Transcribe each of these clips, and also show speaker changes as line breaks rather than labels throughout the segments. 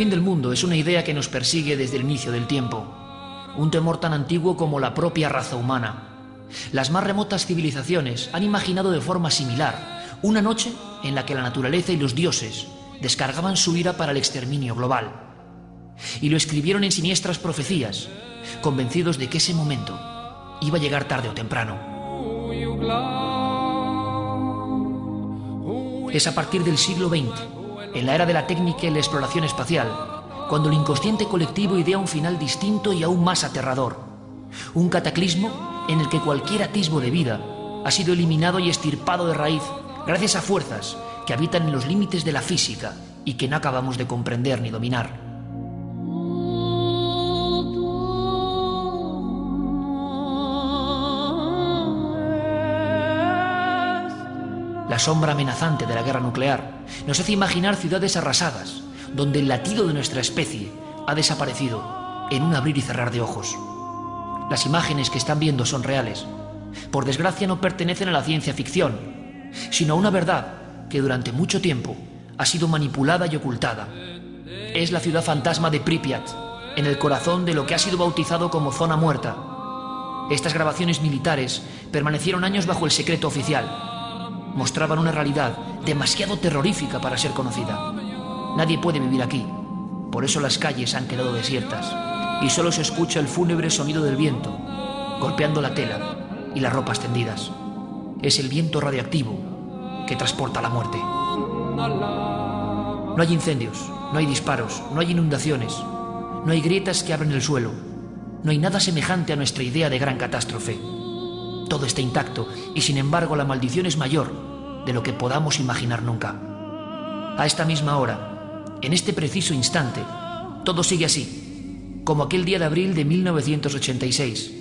fin del mundo es una idea que nos persigue desde el inicio del tiempo, un temor tan antiguo como la propia raza humana. Las más remotas civilizaciones han imaginado de forma similar una noche en la que la naturaleza y los dioses descargaban su ira para el exterminio global. Y lo escribieron en siniestras profecías, convencidos de que ese momento iba a llegar tarde o temprano. Es a partir del siglo XX, en la era de la técnica y la exploración espacial, cuando el inconsciente colectivo idea un final distinto y aún más aterrador. Un cataclismo en el que cualquier atisbo de vida ha sido eliminado y estirpado de raíz gracias a fuerzas que habitan en los límites de la física y que no acabamos de comprender ni dominar. Sombra amenazante de la guerra nuclear nos hace imaginar ciudades arrasadas, donde el latido de nuestra especie ha desaparecido en un abrir y cerrar de ojos. Las imágenes que están viendo son reales. Por desgracia no pertenecen a la ciencia ficción, sino a una verdad que durante mucho tiempo ha sido manipulada y ocultada. Es la ciudad fantasma de Pripyat, en el corazón de lo que ha sido bautizado como zona muerta. Estas grabaciones militares permanecieron años bajo el secreto oficial mostraban una realidad demasiado terrorífica para ser conocida. Nadie puede vivir aquí, por eso las calles han quedado desiertas y solo se escucha el fúnebre sonido del viento, golpeando la tela y las ropas tendidas. Es el viento radioactivo que transporta la muerte. No hay incendios, no hay disparos, no hay inundaciones, no hay grietas que abren el suelo, no hay nada semejante a nuestra idea de gran catástrofe. Todo está intacto y sin embargo la maldición es mayor de lo que podamos imaginar nunca. A esta misma hora, en este preciso instante, todo sigue así, como aquel día de abril de 1986,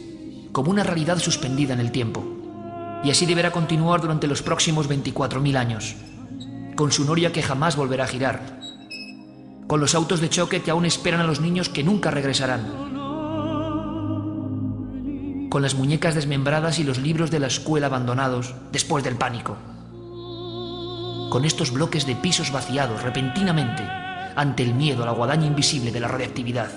como una realidad suspendida en el tiempo. Y así deberá continuar durante los próximos 24.000 años, con su noria que jamás volverá a girar, con los autos de choque que aún esperan a los niños que nunca regresarán con las muñecas desmembradas y los libros de la escuela abandonados después del pánico. Con estos bloques de pisos vaciados repentinamente ante el miedo a la guadaña invisible de la radiactividad.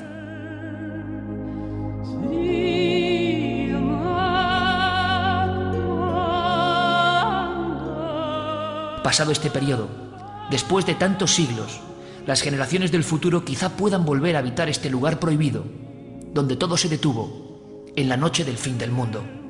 Pasado este periodo, después de tantos siglos, las generaciones del futuro quizá puedan volver a habitar este lugar prohibido, donde todo se detuvo en la noche del fin del mundo.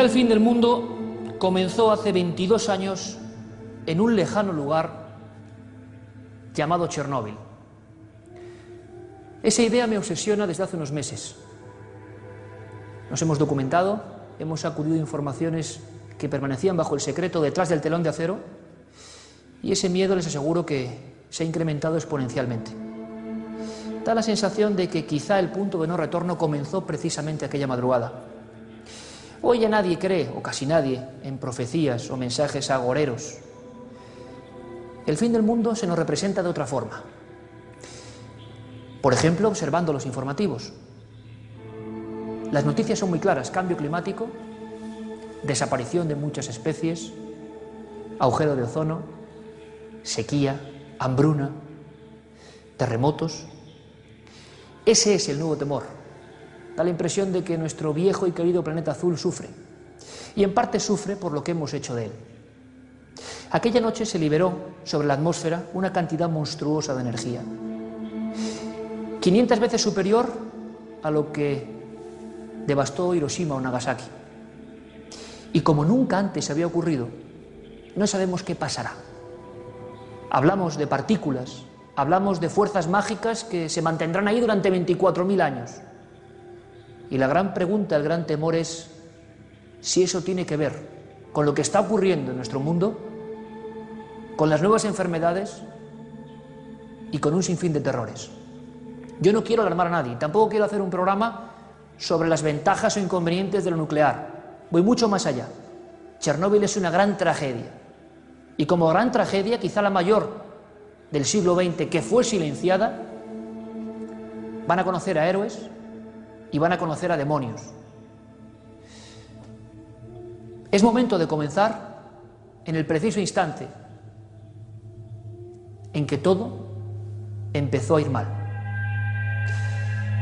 El fin del mundo comenzó hace 22 años en un lejano lugar llamado Chernóbil. Esa idea me obsesiona desde hace unos meses. Nos hemos documentado, hemos acudido a informaciones que permanecían bajo el secreto detrás del telón de acero y ese miedo les aseguro que se ha incrementado exponencialmente. Da la sensación de que quizá el punto de no retorno comenzó precisamente aquella madrugada. Hoy ya nadie cree, o casi nadie, en profecías o mensajes agoreros. El fin del mundo se nos representa de otra forma. Por ejemplo, observando los informativos. Las noticias son muy claras. Cambio climático, desaparición de muchas especies, agujero de ozono, sequía, hambruna, terremotos. Ese es el nuevo temor Da la impresión de que nuestro viejo y querido planeta azul sufre. Y en parte sufre por lo que hemos hecho de él. Aquella noche se liberó sobre la atmósfera una cantidad monstruosa de energía. 500 veces superior a lo que devastó Hiroshima o Nagasaki. Y como nunca antes había ocurrido, no sabemos qué pasará. Hablamos de partículas, hablamos de fuerzas mágicas que se mantendrán ahí durante 24.000 años. Y la gran pregunta, el gran temor es, si eso tiene que ver con lo que está ocurriendo en nuestro mundo, con las nuevas enfermedades y con un sinfín de terrores. Yo no quiero alarmar a nadie, tampoco quiero hacer un programa sobre las ventajas o inconvenientes de lo nuclear. Voy mucho más allá. Chernóbil es una gran tragedia. Y como gran tragedia, quizá la mayor del siglo XX, que fue silenciada, van a conocer a héroes y van a conocer a demonios. Es momento de comenzar en el preciso instante en que todo empezó a ir mal.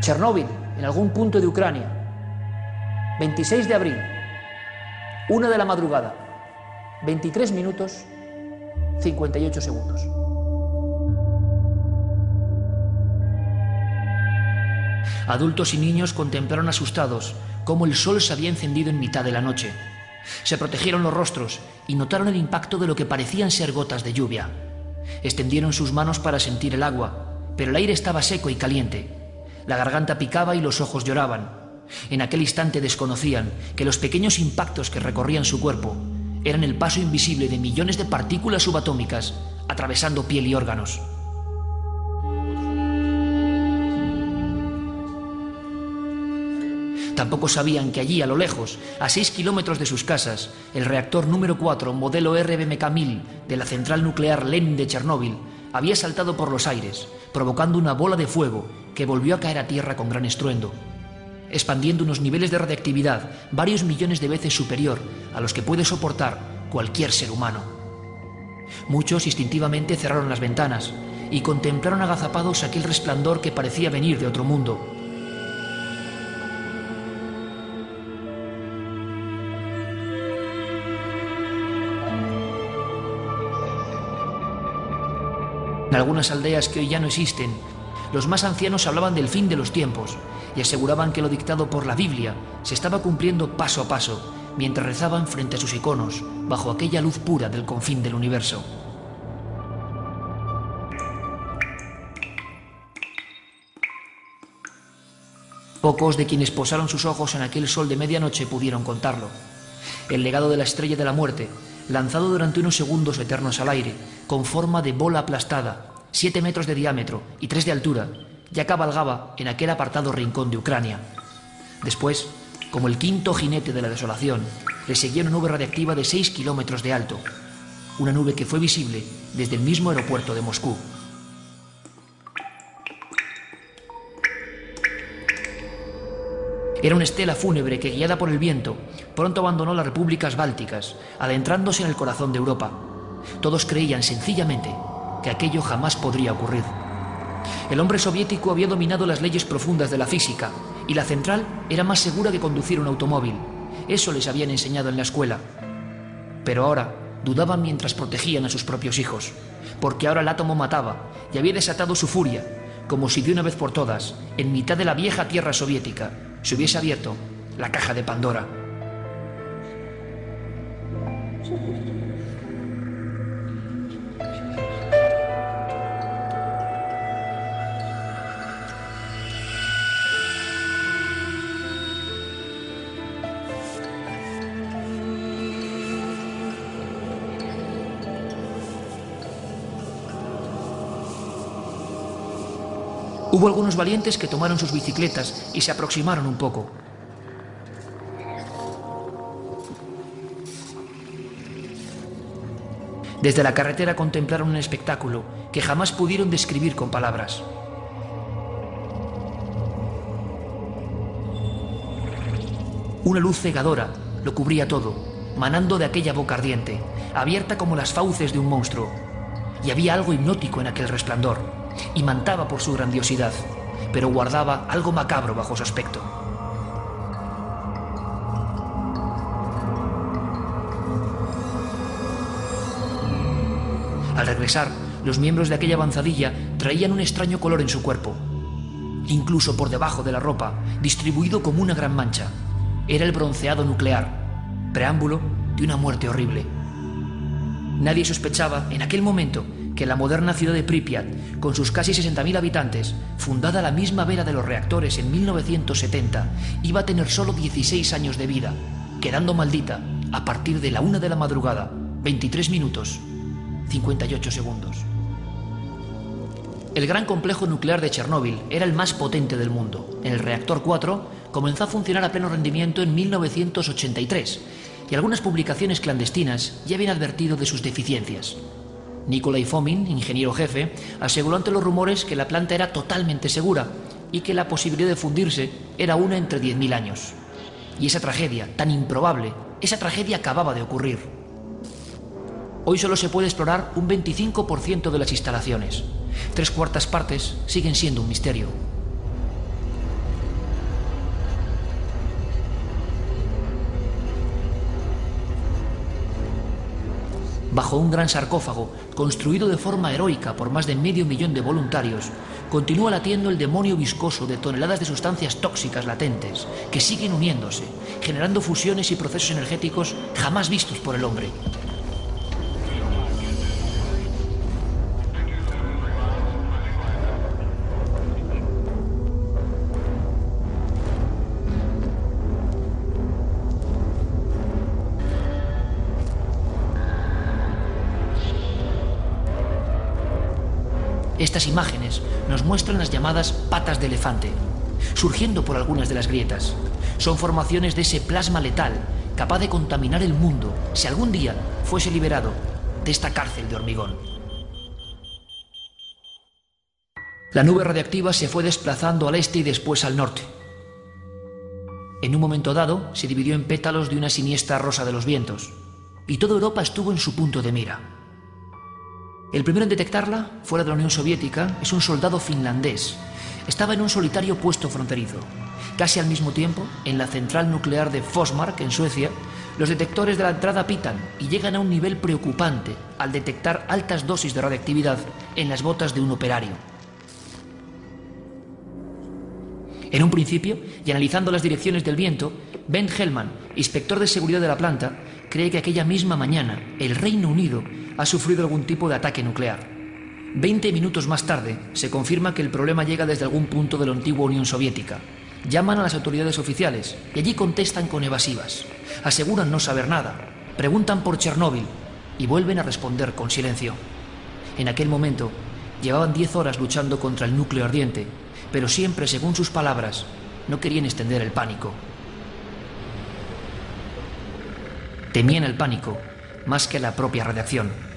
Chernóbil, en algún punto de Ucrania, 26 de abril, una de la madrugada, 23 minutos, 58 segundos. Adultos y niños contemplaron asustados cómo el sol se había encendido en mitad de la noche. Se protegieron los rostros y notaron el impacto de lo que parecían ser gotas de lluvia. Extendieron sus manos para sentir el agua, pero el aire estaba seco y caliente. La garganta picaba y los ojos lloraban. En aquel instante desconocían que los pequeños impactos que recorrían su cuerpo eran el paso invisible de millones de partículas subatómicas atravesando piel y órganos. Tampoco sabían que allí, a lo lejos, a seis kilómetros de sus casas, el reactor número 4, modelo RBMK-1000 de la central nuclear Lenin de Chernóbil, había saltado por los aires, provocando una bola de fuego que volvió a caer a tierra con gran estruendo, expandiendo unos niveles de radiactividad varios millones de veces superior a los que puede soportar cualquier ser humano. Muchos instintivamente cerraron las ventanas y contemplaron agazapados aquel resplandor que parecía venir de otro mundo, algunas aldeas que hoy ya no existen, los más ancianos hablaban del fin de los tiempos y aseguraban que lo dictado por la Biblia se estaba cumpliendo paso a paso mientras rezaban frente a sus iconos bajo aquella luz pura del confín del universo. Pocos de quienes posaron sus ojos en aquel sol de medianoche pudieron contarlo. El legado de la estrella de la muerte lanzado durante unos segundos eternos al aire, con forma de bola aplastada, siete metros de diámetro y tres de altura, ya cabalgaba en aquel apartado rincón de Ucrania. Después, como el quinto jinete de la desolación, le seguía una nube radiactiva de seis kilómetros de alto, una nube que fue visible desde el mismo aeropuerto de Moscú. Era una estela fúnebre que, guiada por el viento, pronto abandonó las repúblicas bálticas, adentrándose en el corazón de Europa. Todos creían sencillamente que aquello jamás podría ocurrir. El hombre soviético había dominado las leyes profundas de la física y la central era más segura que conducir un automóvil. Eso les habían enseñado en la escuela. Pero ahora dudaban mientras protegían a sus propios hijos, porque ahora el átomo mataba y había desatado su furia, como si de una vez por todas, en mitad de la vieja tierra soviética, se hubiese abierto la caja de Pandora. Hubo algunos valientes que tomaron sus bicicletas y se aproximaron un poco. Desde la carretera contemplaron un espectáculo que jamás pudieron describir con palabras. Una luz cegadora lo cubría todo, manando de aquella boca ardiente, abierta como las fauces de un monstruo. Y había algo hipnótico en aquel resplandor, y mantaba por su grandiosidad, pero guardaba algo macabro bajo su aspecto. Al regresar, los miembros de aquella avanzadilla traían un extraño color en su cuerpo, incluso por debajo de la ropa, distribuido como una gran mancha. Era el bronceado nuclear, preámbulo de una muerte horrible. Nadie sospechaba en aquel momento que la moderna ciudad de Pripyat, con sus casi 60.000 habitantes, fundada a la misma vera de los reactores en 1970, iba a tener solo 16 años de vida, quedando maldita a partir de la una de la madrugada, 23 minutos, 58 segundos. El gran complejo nuclear de Chernóbil era el más potente del mundo. El reactor 4 comenzó a funcionar a pleno rendimiento en 1983 y algunas publicaciones clandestinas ya habían advertido de sus deficiencias. Nikolai Fomin, ingeniero jefe, aseguró ante los rumores que la planta era totalmente segura y que la posibilidad de fundirse era una entre 10.000 años. Y esa tragedia, tan improbable, esa tragedia acababa de ocurrir. Hoy solo se puede explorar un 25% de las instalaciones. Tres cuartas partes siguen siendo un misterio. Bajo un gran sarcófago, construido de forma heroica por más de medio millón de voluntarios, continúa latiendo el demonio viscoso de toneladas de sustancias tóxicas latentes, que siguen uniéndose, generando fusiones y procesos energéticos jamás vistos por el hombre. Estas imágenes nos muestran las llamadas patas de elefante, surgiendo por algunas de las grietas. Son formaciones de ese plasma letal capaz de contaminar el mundo si algún día fuese liberado de esta cárcel de hormigón. La nube radiactiva se fue desplazando al este y después al norte. En un momento dado se dividió en pétalos de una siniestra rosa de los vientos, y toda Europa estuvo en su punto de mira. El primero en detectarla, fuera de la Unión Soviética, es un soldado finlandés. Estaba en un solitario puesto fronterizo. Casi al mismo tiempo, en la central nuclear de Forsmark, en Suecia, los detectores de la entrada pitan y llegan a un nivel preocupante al detectar altas dosis de radiactividad en las botas de un operario. En un principio, y analizando las direcciones del viento, Ben Hellman, inspector de seguridad de la planta, cree que aquella misma mañana el Reino Unido ha sufrido algún tipo de ataque nuclear. Veinte minutos más tarde, se confirma que el problema llega desde algún punto de la antigua Unión Soviética. Llaman a las autoridades oficiales y allí contestan con evasivas. Aseguran no saber nada, preguntan por Chernóbil y vuelven a responder con silencio. En aquel momento, llevaban diez horas luchando contra el núcleo ardiente, pero siempre, según sus palabras, no querían extender el pánico. Temían el pánico más que la propia radiación.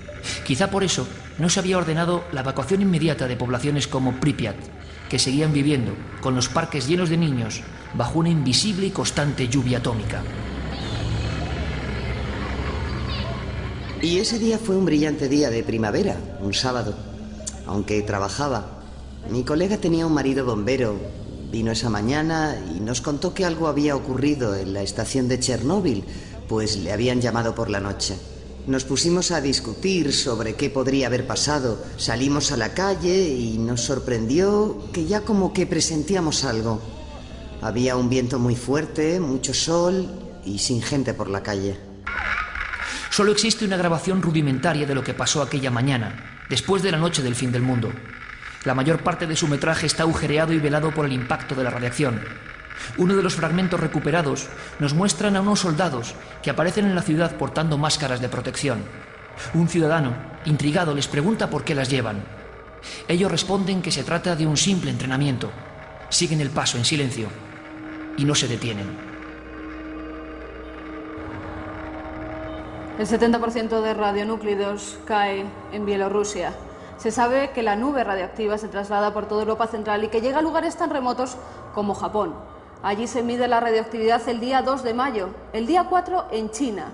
Quizá por eso no se había ordenado la evacuación inmediata de poblaciones como Pripyat, que seguían viviendo con los parques llenos de niños bajo una invisible y constante lluvia atómica.
Y ese día fue un brillante día de primavera, un sábado. Aunque trabajaba, mi colega tenía un marido bombero. Vino esa mañana y nos contó que algo había ocurrido en la estación de Chernóbil, pues le habían llamado por la noche. Nos pusimos a discutir sobre qué podría haber pasado. Salimos a la calle y nos sorprendió que ya como que presentíamos algo. Había un viento muy fuerte, mucho sol y sin gente por la calle.
Solo existe una grabación rudimentaria de lo que pasó aquella mañana, después de la noche del fin del mundo. La mayor parte de su metraje está agujereado y velado por el impacto de la radiación, uno de los fragmentos recuperados nos muestran a unos soldados que aparecen en la ciudad portando máscaras de protección. Un ciudadano, intrigado, les pregunta por qué las llevan. Ellos responden que se trata de un simple entrenamiento. Siguen el paso en silencio y no se detienen.
El 70% de radionúclidos cae en Bielorrusia. Se sabe que la nube radioactiva se traslada por toda Europa Central y que llega a lugares tan remotos como Japón. Allí se mide la radioactividad el día 2 de mayo, el día 4 en China,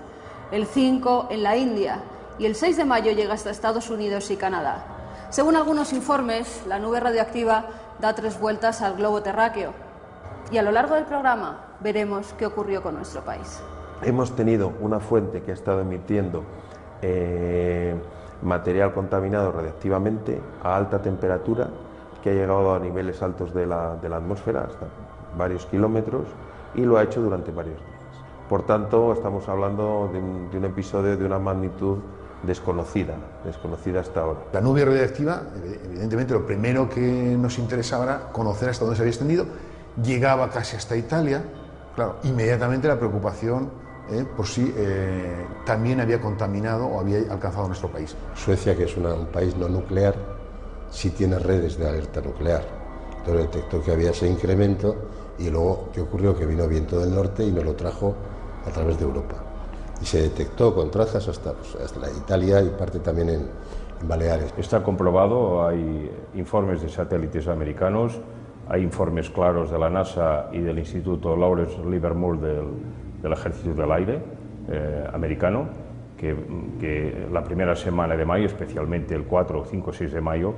el 5 en la India y el 6 de mayo llega hasta Estados Unidos y Canadá. Según algunos informes, la nube radioactiva da tres vueltas al globo terráqueo y a lo largo del programa veremos qué ocurrió con nuestro país.
Hemos tenido una fuente que ha estado emitiendo eh, material contaminado radiactivamente a alta temperatura que ha llegado a niveles altos de la, de la atmósfera, hasta varios kilómetros y lo ha hecho durante varios días. Por tanto, estamos hablando de un, episodio de una magnitud desconocida, desconocida hasta ahora.
La nube radiactiva, evidentemente, lo primero que nos interesaba era conocer hasta dónde se había extendido. Llegaba casi hasta Italia. Claro, inmediatamente la preocupación eh, por si eh, también había contaminado o había alcanzado nuestro país.
Suecia, que es un país no nuclear, sí tiene redes de alerta nuclear. Entonces detectó que había ese incremento y luego, ¿qué ocurrió? Que vino viento del norte y nos lo trajo a través de Europa. Y se detectó con trazas hasta, pues, hasta la Italia y parte también en, en Baleares.
Está comprobado, hay informes de satélites americanos, hay informes claros de la NASA y del Instituto Lawrence Livermore del, del Ejército del Aire eh, americano, que, que, la primera semana de mayo, especialmente el 4, 5, 6 de mayo,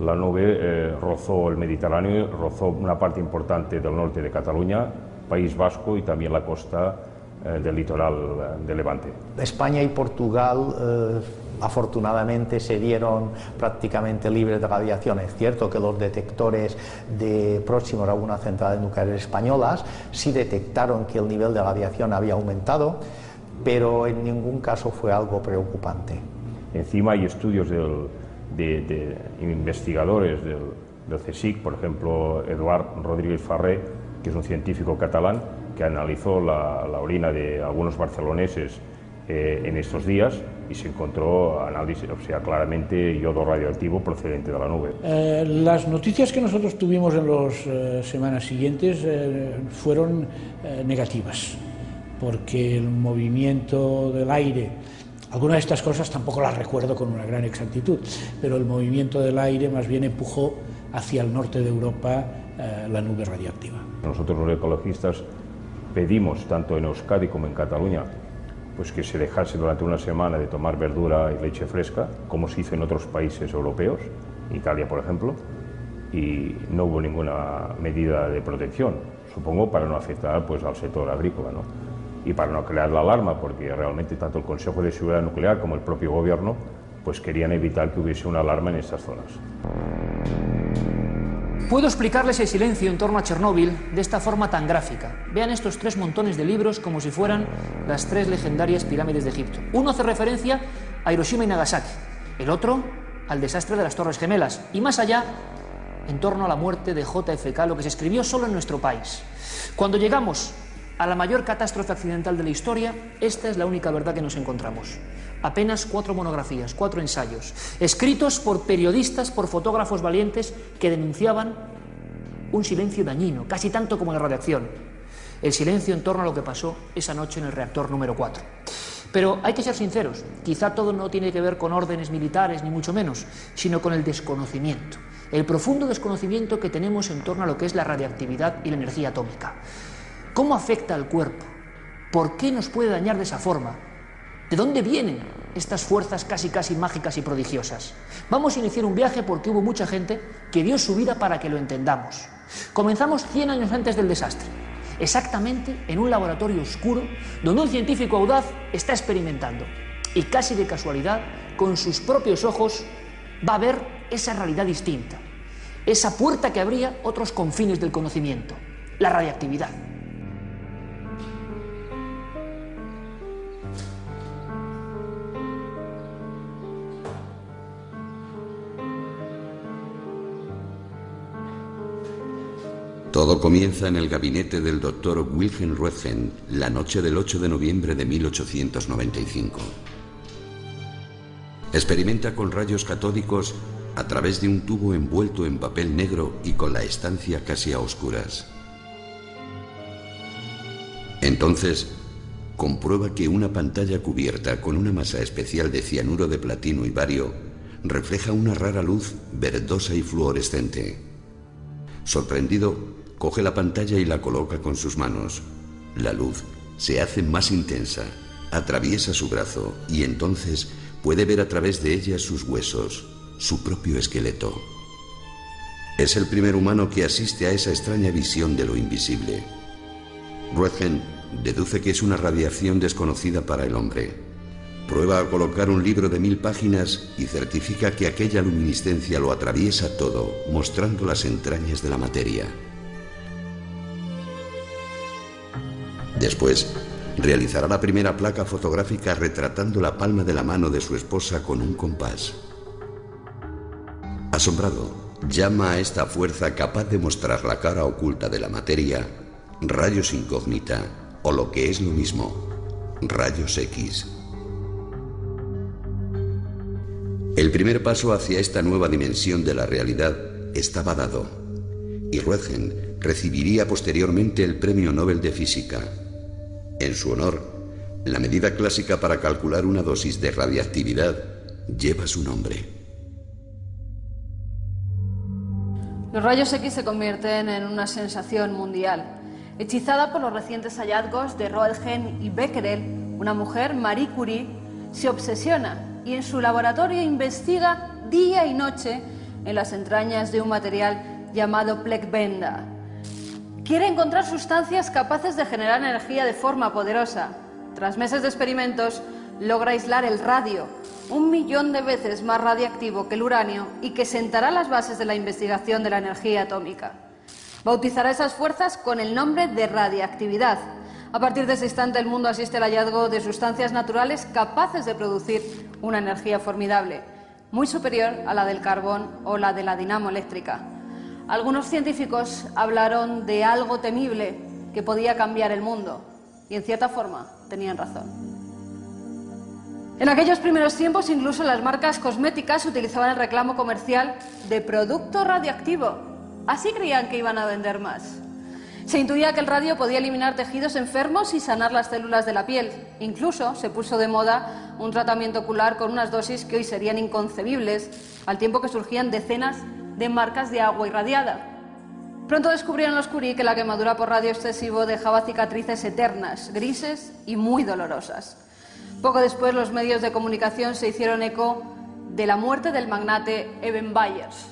la nube eh, rozó el Mediterráneo, rozó una parte importante del norte de Cataluña, País Vasco y también la costa eh, del litoral eh, de Levante.
España y Portugal afortunadamente se dieron prácticamente libres de radiación. Es cierto que los detectores de próximos a algunas centrales nucleares españolas sí detectaron que el nivel de radiación había aumentado, pero en ningún caso fue algo preocupante.
Encima hay estudios del, de, de, investigadores del, del CSIC, por ejemplo, Eduard Rodríguez Farré, que es un científico catalán, que analizó la, la orina de algunos barceloneses eh, en estos días y se encontró análisis, o sea, claramente yodo radioactivo procedente de la nube.
Eh, las noticias que nosotros tuvimos en las eh, semanas siguientes eh, fueron eh, negativas, porque el movimiento del aire, algunas de estas cosas tampoco las recuerdo con una gran exactitud, pero el movimiento del aire más bien empujó hacia el norte de Europa eh, la nube radioactiva.
Nosotros los ecologistas pedimos, tanto en Euskadi como en Cataluña, pues que se dejase durante una semana de tomar verdura y leche fresca, como se hizo en otros países europeos, Italia por ejemplo, y no hubo ninguna medida de protección, supongo para no afectar pues, al sector agrícola, ¿no? Y para no crear la alarma, porque realmente tanto el Consejo de Seguridad Nuclear como el propio Gobierno pues querían evitar que hubiese una alarma en estas zonas.
Puedo explicarles el silencio en torno a Chernóbil de esta forma tan gráfica. Vean estos tres montones de libros como si fueran las tres legendarias pirámides de Egipto. Uno hace referencia a Hiroshima y Nagasaki, el otro al desastre de las Torres Gemelas y más allá en torno a la muerte de JFK, lo que se escribió solo en nuestro país. Cuando llegamos a la mayor catástrofe accidental de la historia, esta es la única verdad que nos encontramos. Apenas cuatro monografías, cuatro ensayos, escritos por periodistas, por fotógrafos valientes que denunciaban un silencio dañino, casi tanto como la radiación. El silencio en torno a lo que pasó esa noche en el reactor número 4. Pero hay que ser sinceros, quizá todo no tiene que ver con órdenes militares, ni mucho menos, sino con el desconocimiento, el profundo desconocimiento que tenemos en torno a lo que es la radiactividad y la energía atómica. ¿Cómo afecta al cuerpo? ¿Por qué nos puede dañar de esa forma? ¿De dónde vienen estas fuerzas casi casi mágicas y prodigiosas? Vamos a iniciar un viaje porque hubo mucha gente que dio su vida para que lo entendamos. Comenzamos 100 años antes del desastre, exactamente en un laboratorio oscuro donde un científico audaz está experimentando y casi de casualidad, con sus propios ojos, va a ver esa realidad distinta, esa puerta que abría otros confines del conocimiento, la radiactividad.
Todo comienza en el gabinete del doctor Wilhelm Röntgen la noche del 8 de noviembre de 1895. Experimenta con rayos catódicos a través de un tubo envuelto en papel negro y con la estancia casi a oscuras. Entonces, comprueba que una pantalla cubierta con una masa especial de cianuro de platino y bario refleja una rara luz verdosa y fluorescente. Sorprendido, coge la pantalla y la coloca con sus manos. La luz se hace más intensa, atraviesa su brazo y entonces puede ver a través de ella sus huesos, su propio esqueleto. Es el primer humano que asiste a esa extraña visión de lo invisible. Röntgen deduce que es una radiación desconocida para el hombre. Prueba a colocar un libro de mil páginas y certifica que aquella luminiscencia lo atraviesa todo, mostrando las entrañas de la materia. Después, realizará la primera placa fotográfica retratando la palma de la mano de su esposa con un compás. Asombrado, llama a esta fuerza capaz de mostrar la cara oculta de la materia, rayos incógnita o lo que es lo mismo, rayos X. El primer paso hacia esta nueva dimensión de la realidad estaba dado, y Roentgen recibiría posteriormente el Premio Nobel de Física. En su honor, la medida clásica para calcular una dosis de radiactividad lleva su nombre.
Los rayos X se convierten en una sensación mundial. Hechizada por los recientes hallazgos de Roentgen y Becquerel, una mujer, Marie Curie, se obsesiona y en su laboratorio investiga día y noche en las entrañas de un material llamado Plekbenda. Quiere encontrar sustancias capaces de generar energía de forma poderosa. Tras meses de experimentos, logra aislar el radio, un millón de veces más radiactivo que el uranio y que sentará las bases de la investigación de la energía atómica. Bautizará esas fuerzas con el nombre de radiactividad. A partir de ese instante el mundo asiste al hallazgo de sustancias naturales capaces de producir una energía formidable, muy superior a la del carbón o la de la dinamo eléctrica. Algunos científicos hablaron de algo temible que podía cambiar el mundo y en cierta forma tenían razón. En aquellos primeros tiempos incluso las marcas cosméticas utilizaban el reclamo comercial de producto radioactivo. Así creían que iban a vender más. Se intuía que el radio podía eliminar tejidos enfermos y sanar las células de la piel. Incluso se puso de moda un tratamiento ocular con unas dosis que hoy serían inconcebibles, al tiempo que surgían decenas de marcas de agua irradiada. Pronto descubrieron los Curie que la quemadura por radio excesivo dejaba cicatrices eternas, grises y muy dolorosas. Poco después los medios de comunicación se hicieron eco de la muerte del magnate Eben Byers.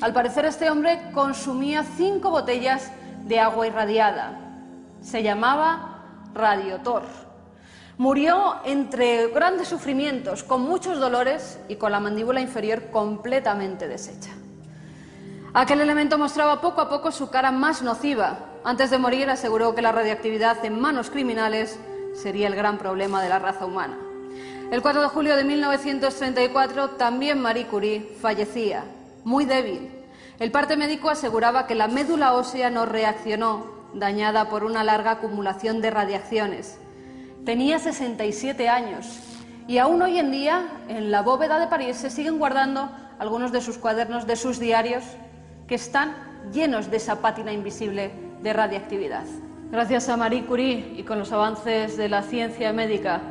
Al parecer este hombre consumía cinco botellas de agua irradiada. Se llamaba Radiotor. Murió entre grandes sufrimientos, con muchos dolores y con la mandíbula inferior completamente deshecha. Aquel elemento mostraba poco a poco su cara más nociva. Antes de morir aseguró que la radiactividad en manos criminales sería el gran problema de la raza humana. El 4 de julio de 1934 también Marie Curie fallecía, muy débil. El parte médico aseguraba que la médula ósea no reaccionó, dañada por una larga acumulación de radiaciones. Tenía 67 años y aún hoy en día en la bóveda de París se siguen guardando algunos de sus cuadernos, de sus diarios, que están llenos de esa pátina invisible de radiactividad. Gracias a Marie Curie y con los avances de la ciencia médica,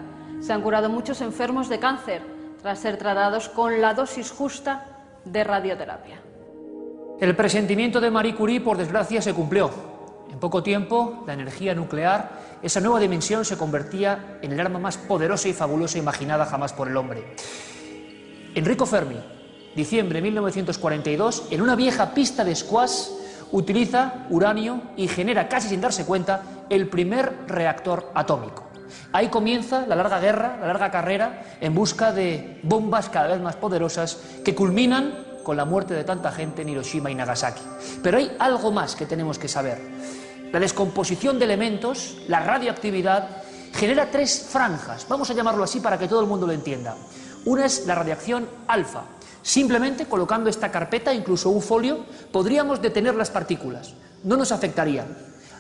se han curado muchos enfermos de cáncer tras ser tratados con la dosis justa de radioterapia.
El presentimiento de Marie Curie, por desgracia, se cumplió. En poco tiempo, la energía nuclear, esa nueva dimensión, se convertía en el arma más poderosa y fabulosa imaginada jamás por el hombre. Enrico Fermi, diciembre de 1942, en una vieja pista de squash, utiliza uranio y genera, casi sin darse cuenta, el primer reactor atómico. Ahí comienza la larga guerra, la larga carrera en busca de bombas cada vez más poderosas que culminan con la muerte de tanta gente en Hiroshima y Nagasaki. Pero hay algo más que tenemos que saber. La descomposición de elementos, la radioactividad, genera tres franjas, vamos a llamarlo así para que todo el mundo lo entienda. Una es la radiación alfa, Simplemente colocando esta carpeta, incluso un folio, podríamos detener las partículas. No nos afectarían.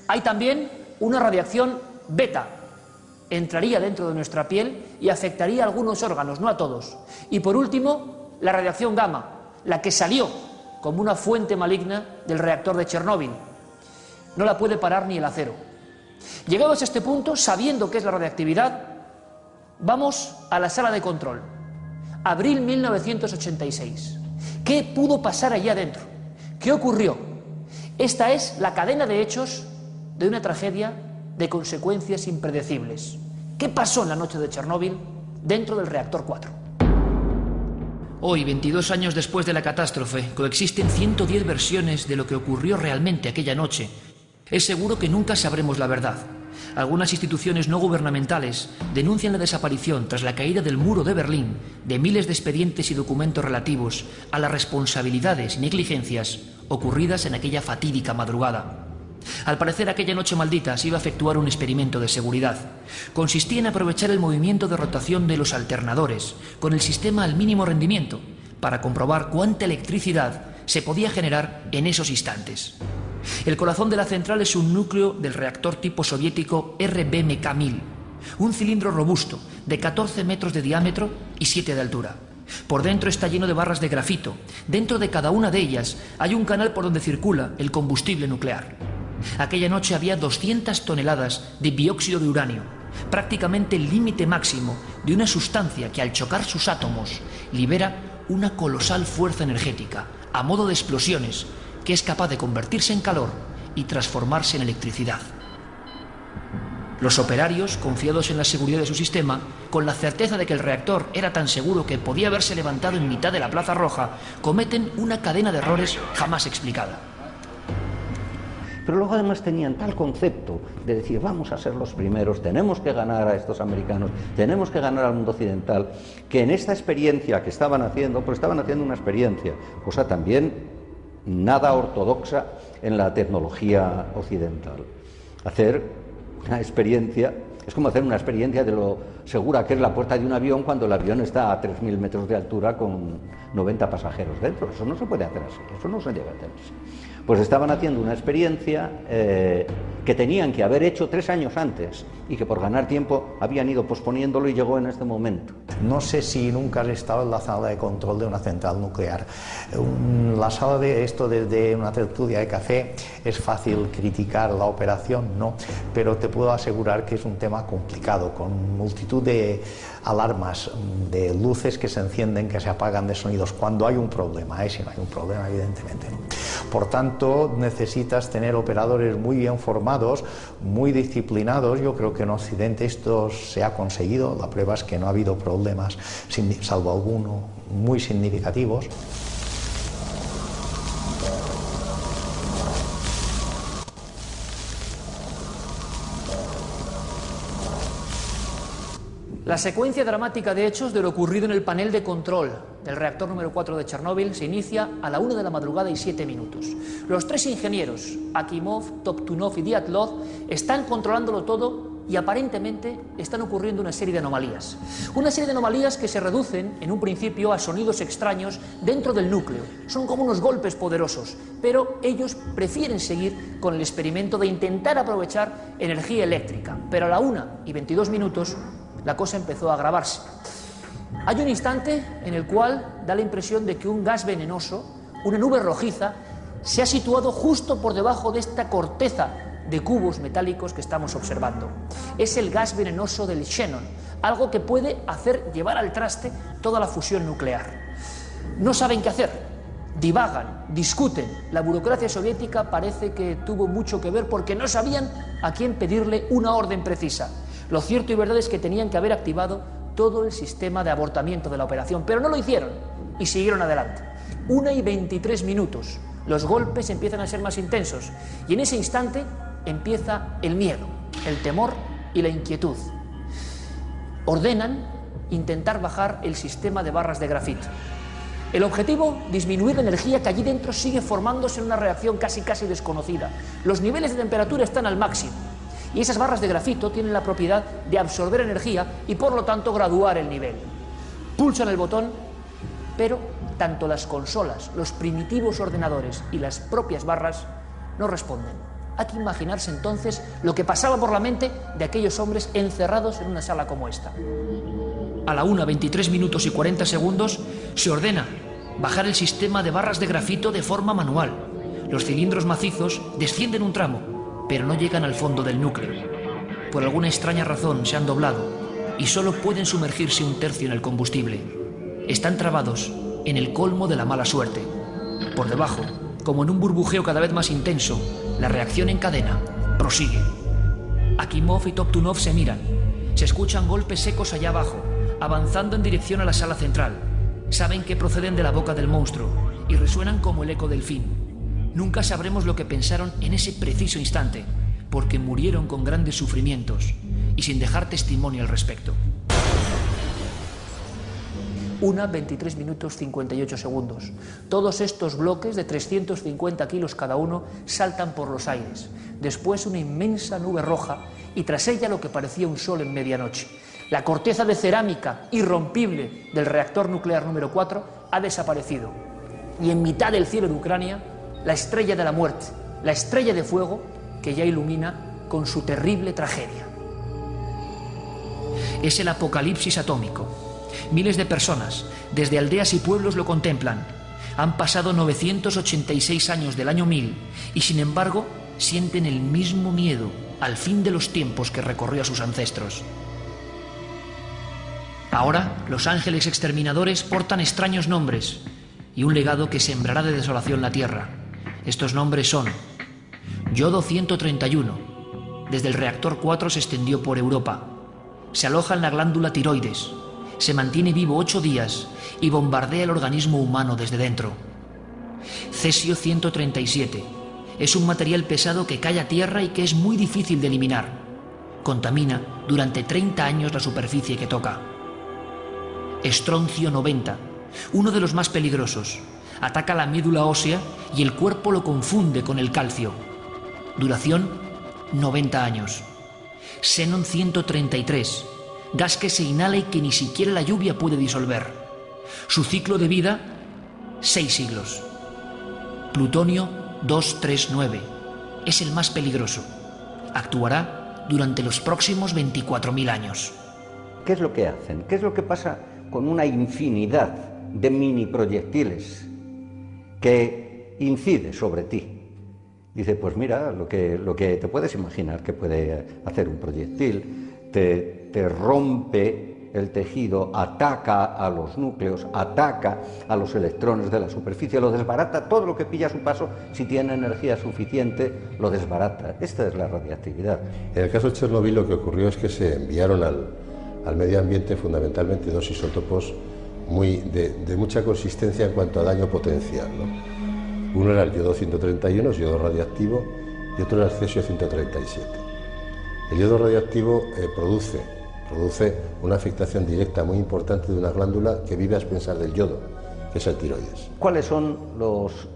Hay también una radiación beta. Entraría dentro de nuestra piel y afectaría a algunos órganos, no a todos. Y por último, la radiación gamma, la que salió como una fuente maligna del reactor de Chernóbil. No la puede parar ni el acero. Llegados a este punto, sabiendo qué es la radiactividad, vamos a la sala de control abril 1986. ¿Qué pudo pasar allí adentro? ¿Qué ocurrió? Esta es la cadena de hechos de una tragedia de consecuencias impredecibles. ¿Qué pasó en la noche de Chernóbil dentro del reactor 4? Hoy, 22 años después de la catástrofe, coexisten 110 versiones de lo que ocurrió realmente aquella noche. Es seguro que nunca sabremos la verdad. Algunas instituciones no gubernamentales denuncian la desaparición tras la caída del muro de Berlín de miles de expedientes y documentos relativos a las responsabilidades y negligencias ocurridas en aquella fatídica madrugada. Al parecer aquella noche maldita se iba a efectuar un experimento de seguridad. Consistía en aprovechar el movimiento de rotación de los alternadores con el sistema al mínimo rendimiento para comprobar cuánta electricidad se podía generar en esos instantes. El corazón de la central es un núcleo del reactor tipo soviético RBMK-1000. Un cilindro robusto, de 14 metros de diámetro y 7 de altura. Por dentro está lleno de barras de grafito. Dentro de cada una de ellas hay un canal por donde circula el combustible nuclear. Aquella noche había 200 toneladas de dióxido de uranio, prácticamente el límite máximo de una sustancia que al chocar sus átomos libera una colosal fuerza energética, a modo de explosiones, que es capaz de convertirse en calor y transformarse en electricidad. Los operarios, confiados en la seguridad de su sistema, con la certeza de que el reactor era tan seguro que podía haberse levantado en mitad de la Plaza Roja, cometen una cadena de errores jamás explicada.
Pero luego además tenían tal concepto de decir, vamos a ser los primeros, tenemos que ganar a estos americanos, tenemos que ganar al mundo occidental, que en esta experiencia que estaban haciendo, pues estaban haciendo una experiencia, cosa también nada ortodoxa en la tecnología occidental. Hacer una experiencia, es como hacer una experiencia de lo segura que es la puerta de un avión cuando el avión está a 3.000 metros de altura con 90 pasajeros dentro. Eso no se puede hacer así, eso no se a hacer así pues estaban haciendo una experiencia eh, que tenían que haber hecho tres años antes y que por ganar tiempo habían ido posponiéndolo y llegó en este momento.
No sé si nunca has estado en la sala de control de una central nuclear. la sala de esto desde una tertulia de café es fácil criticar la operación, no, pero te puedo asegurar que es un tema complicado, con multitud de alarmas, de luces que se encienden, que se apagan, de sonidos, cuando hay un problema, ¿eh? si no hay un problema, evidentemente. Por tanto, necesitas tener operadores muy bien formados, muy disciplinados. Yo creo que en Occidente esto se ha conseguido. La prueba es que no ha habido problemas, salvo algunos muy significativos.
La secuencia dramática de hechos de lo ocurrido en el panel de control del reactor número 4 de Chernóbil se inicia a la 1 de la madrugada y 7 minutos. Los tres ingenieros, Akimov, Toptunov y Diatlov, están controlándolo todo y aparentemente están ocurriendo una serie de anomalías. Una serie de anomalías que se reducen en un principio a sonidos extraños dentro del núcleo. Son como unos golpes poderosos, pero ellos prefieren seguir con el experimento de intentar aprovechar energía eléctrica. Pero a la 1 y 22 minutos la cosa empezó a agravarse. Hay un instante en el cual da la impresión de que un gas venenoso, una nube rojiza, se ha situado justo por debajo de esta corteza de cubos metálicos que estamos observando. Es el gas venenoso del xenon, algo que puede hacer llevar al traste toda la fusión nuclear. No saben qué hacer, divagan, discuten. La burocracia soviética parece que tuvo mucho que ver porque no sabían a quién pedirle una orden precisa. Lo cierto y verdad es que tenían que haber activado todo el sistema de abortamiento de la operación, pero no lo hicieron y siguieron adelante. Una y 23 minutos. Los golpes empiezan a ser más intensos y en ese instante empieza el miedo, el temor y la inquietud. Ordenan intentar bajar el sistema de barras de grafito. El objetivo, disminuir la energía que allí dentro sigue formándose en una reacción casi casi desconocida. Los niveles de temperatura están al máximo. Y esas barras de grafito tienen la propiedad de absorber energía y por lo tanto graduar el nivel. Pulsan el botón, pero tanto las consolas, los primitivos ordenadores y las propias barras no responden. Hay que imaginarse entonces lo que pasaba por la mente de aquellos hombres encerrados en una sala como esta. A la 1, 23 minutos y 40 segundos se ordena bajar el sistema de barras de grafito de forma manual. Los cilindros macizos descienden un tramo pero no llegan al fondo del núcleo. Por alguna extraña razón se han doblado y solo pueden sumergirse un tercio en el combustible. Están trabados en el colmo de la mala suerte. Por debajo, como en un burbujeo cada vez más intenso, la reacción en cadena prosigue. Akimov y Toptunov se miran. Se escuchan golpes secos allá abajo, avanzando en dirección a la sala central. Saben que proceden de la boca del monstruo y resuenan como el eco del fin. Nunca sabremos lo que pensaron en ese preciso instante, porque murieron con grandes sufrimientos y sin dejar testimonio al respecto. Una 23 minutos 58 segundos. Todos estos bloques de 350 kilos cada uno saltan por los aires. Después una inmensa nube roja y tras ella lo que parecía un sol en medianoche. La corteza de cerámica irrompible del reactor nuclear número 4 ha desaparecido. Y en mitad del cielo de Ucrania la estrella de la muerte, la estrella de fuego que ya ilumina con su terrible tragedia. es el apocalipsis atómico. Miles de personas, desde aldeas y pueblos, lo contemplan. Han pasado 986 años del año 1000 y sin embargo sienten el mismo miedo al fin de los tiempos que recorrió a sus ancestros. Ahora los ángeles exterminadores portan extraños nombres y un legado que sembrará de desolación la tierra. Estos nombres son Yodo 131. Desde el reactor 4 se extendió por Europa. Se aloja en la glándula tiroides. Se mantiene vivo ocho días y bombardea el organismo humano desde dentro. Cesio 137. Es un material pesado que cae a tierra y que es muy difícil de eliminar. Contamina durante 30 años la superficie que toca. Estroncio 90. Uno de los más peligrosos. Ataca la médula ósea y el cuerpo lo confunde con el calcio Duración 90 años. Xenon 133. Gas que se inhala y que ni siquiera la lluvia puede disolver. Su ciclo de vida 6 siglos. Plutonio 239. Es el más peligroso. Actuará durante los próximos 24.000 años.
¿Qué es lo que hacen? ¿Qué es lo que pasa con una infinidad de mini proyectiles que incide sobre ti? Dice, pues mira, lo que, lo que te puedes imaginar que puede hacer un proyectil, te, te rompe el tejido, ataca a los núcleos, ataca a los electrones de la superficie, lo desbarata, todo lo que pilla a su paso, si tiene energía suficiente, lo desbarata. Esta es la radiactividad.
En el caso de Chernobyl lo que ocurrió es que se enviaron al, al medio ambiente fundamentalmente dos isótopos de, mucha consistencia en cuanto a daño potencial. ¿no? Uno era el yodo 131, el yodo radioactivo, y otro era el cesio 137. El yodo radioactivo eh, produce, produce una afectación directa muy importante de una glándula que vive a expensar del yodo, que es el tiroides.
¿Cuáles son los,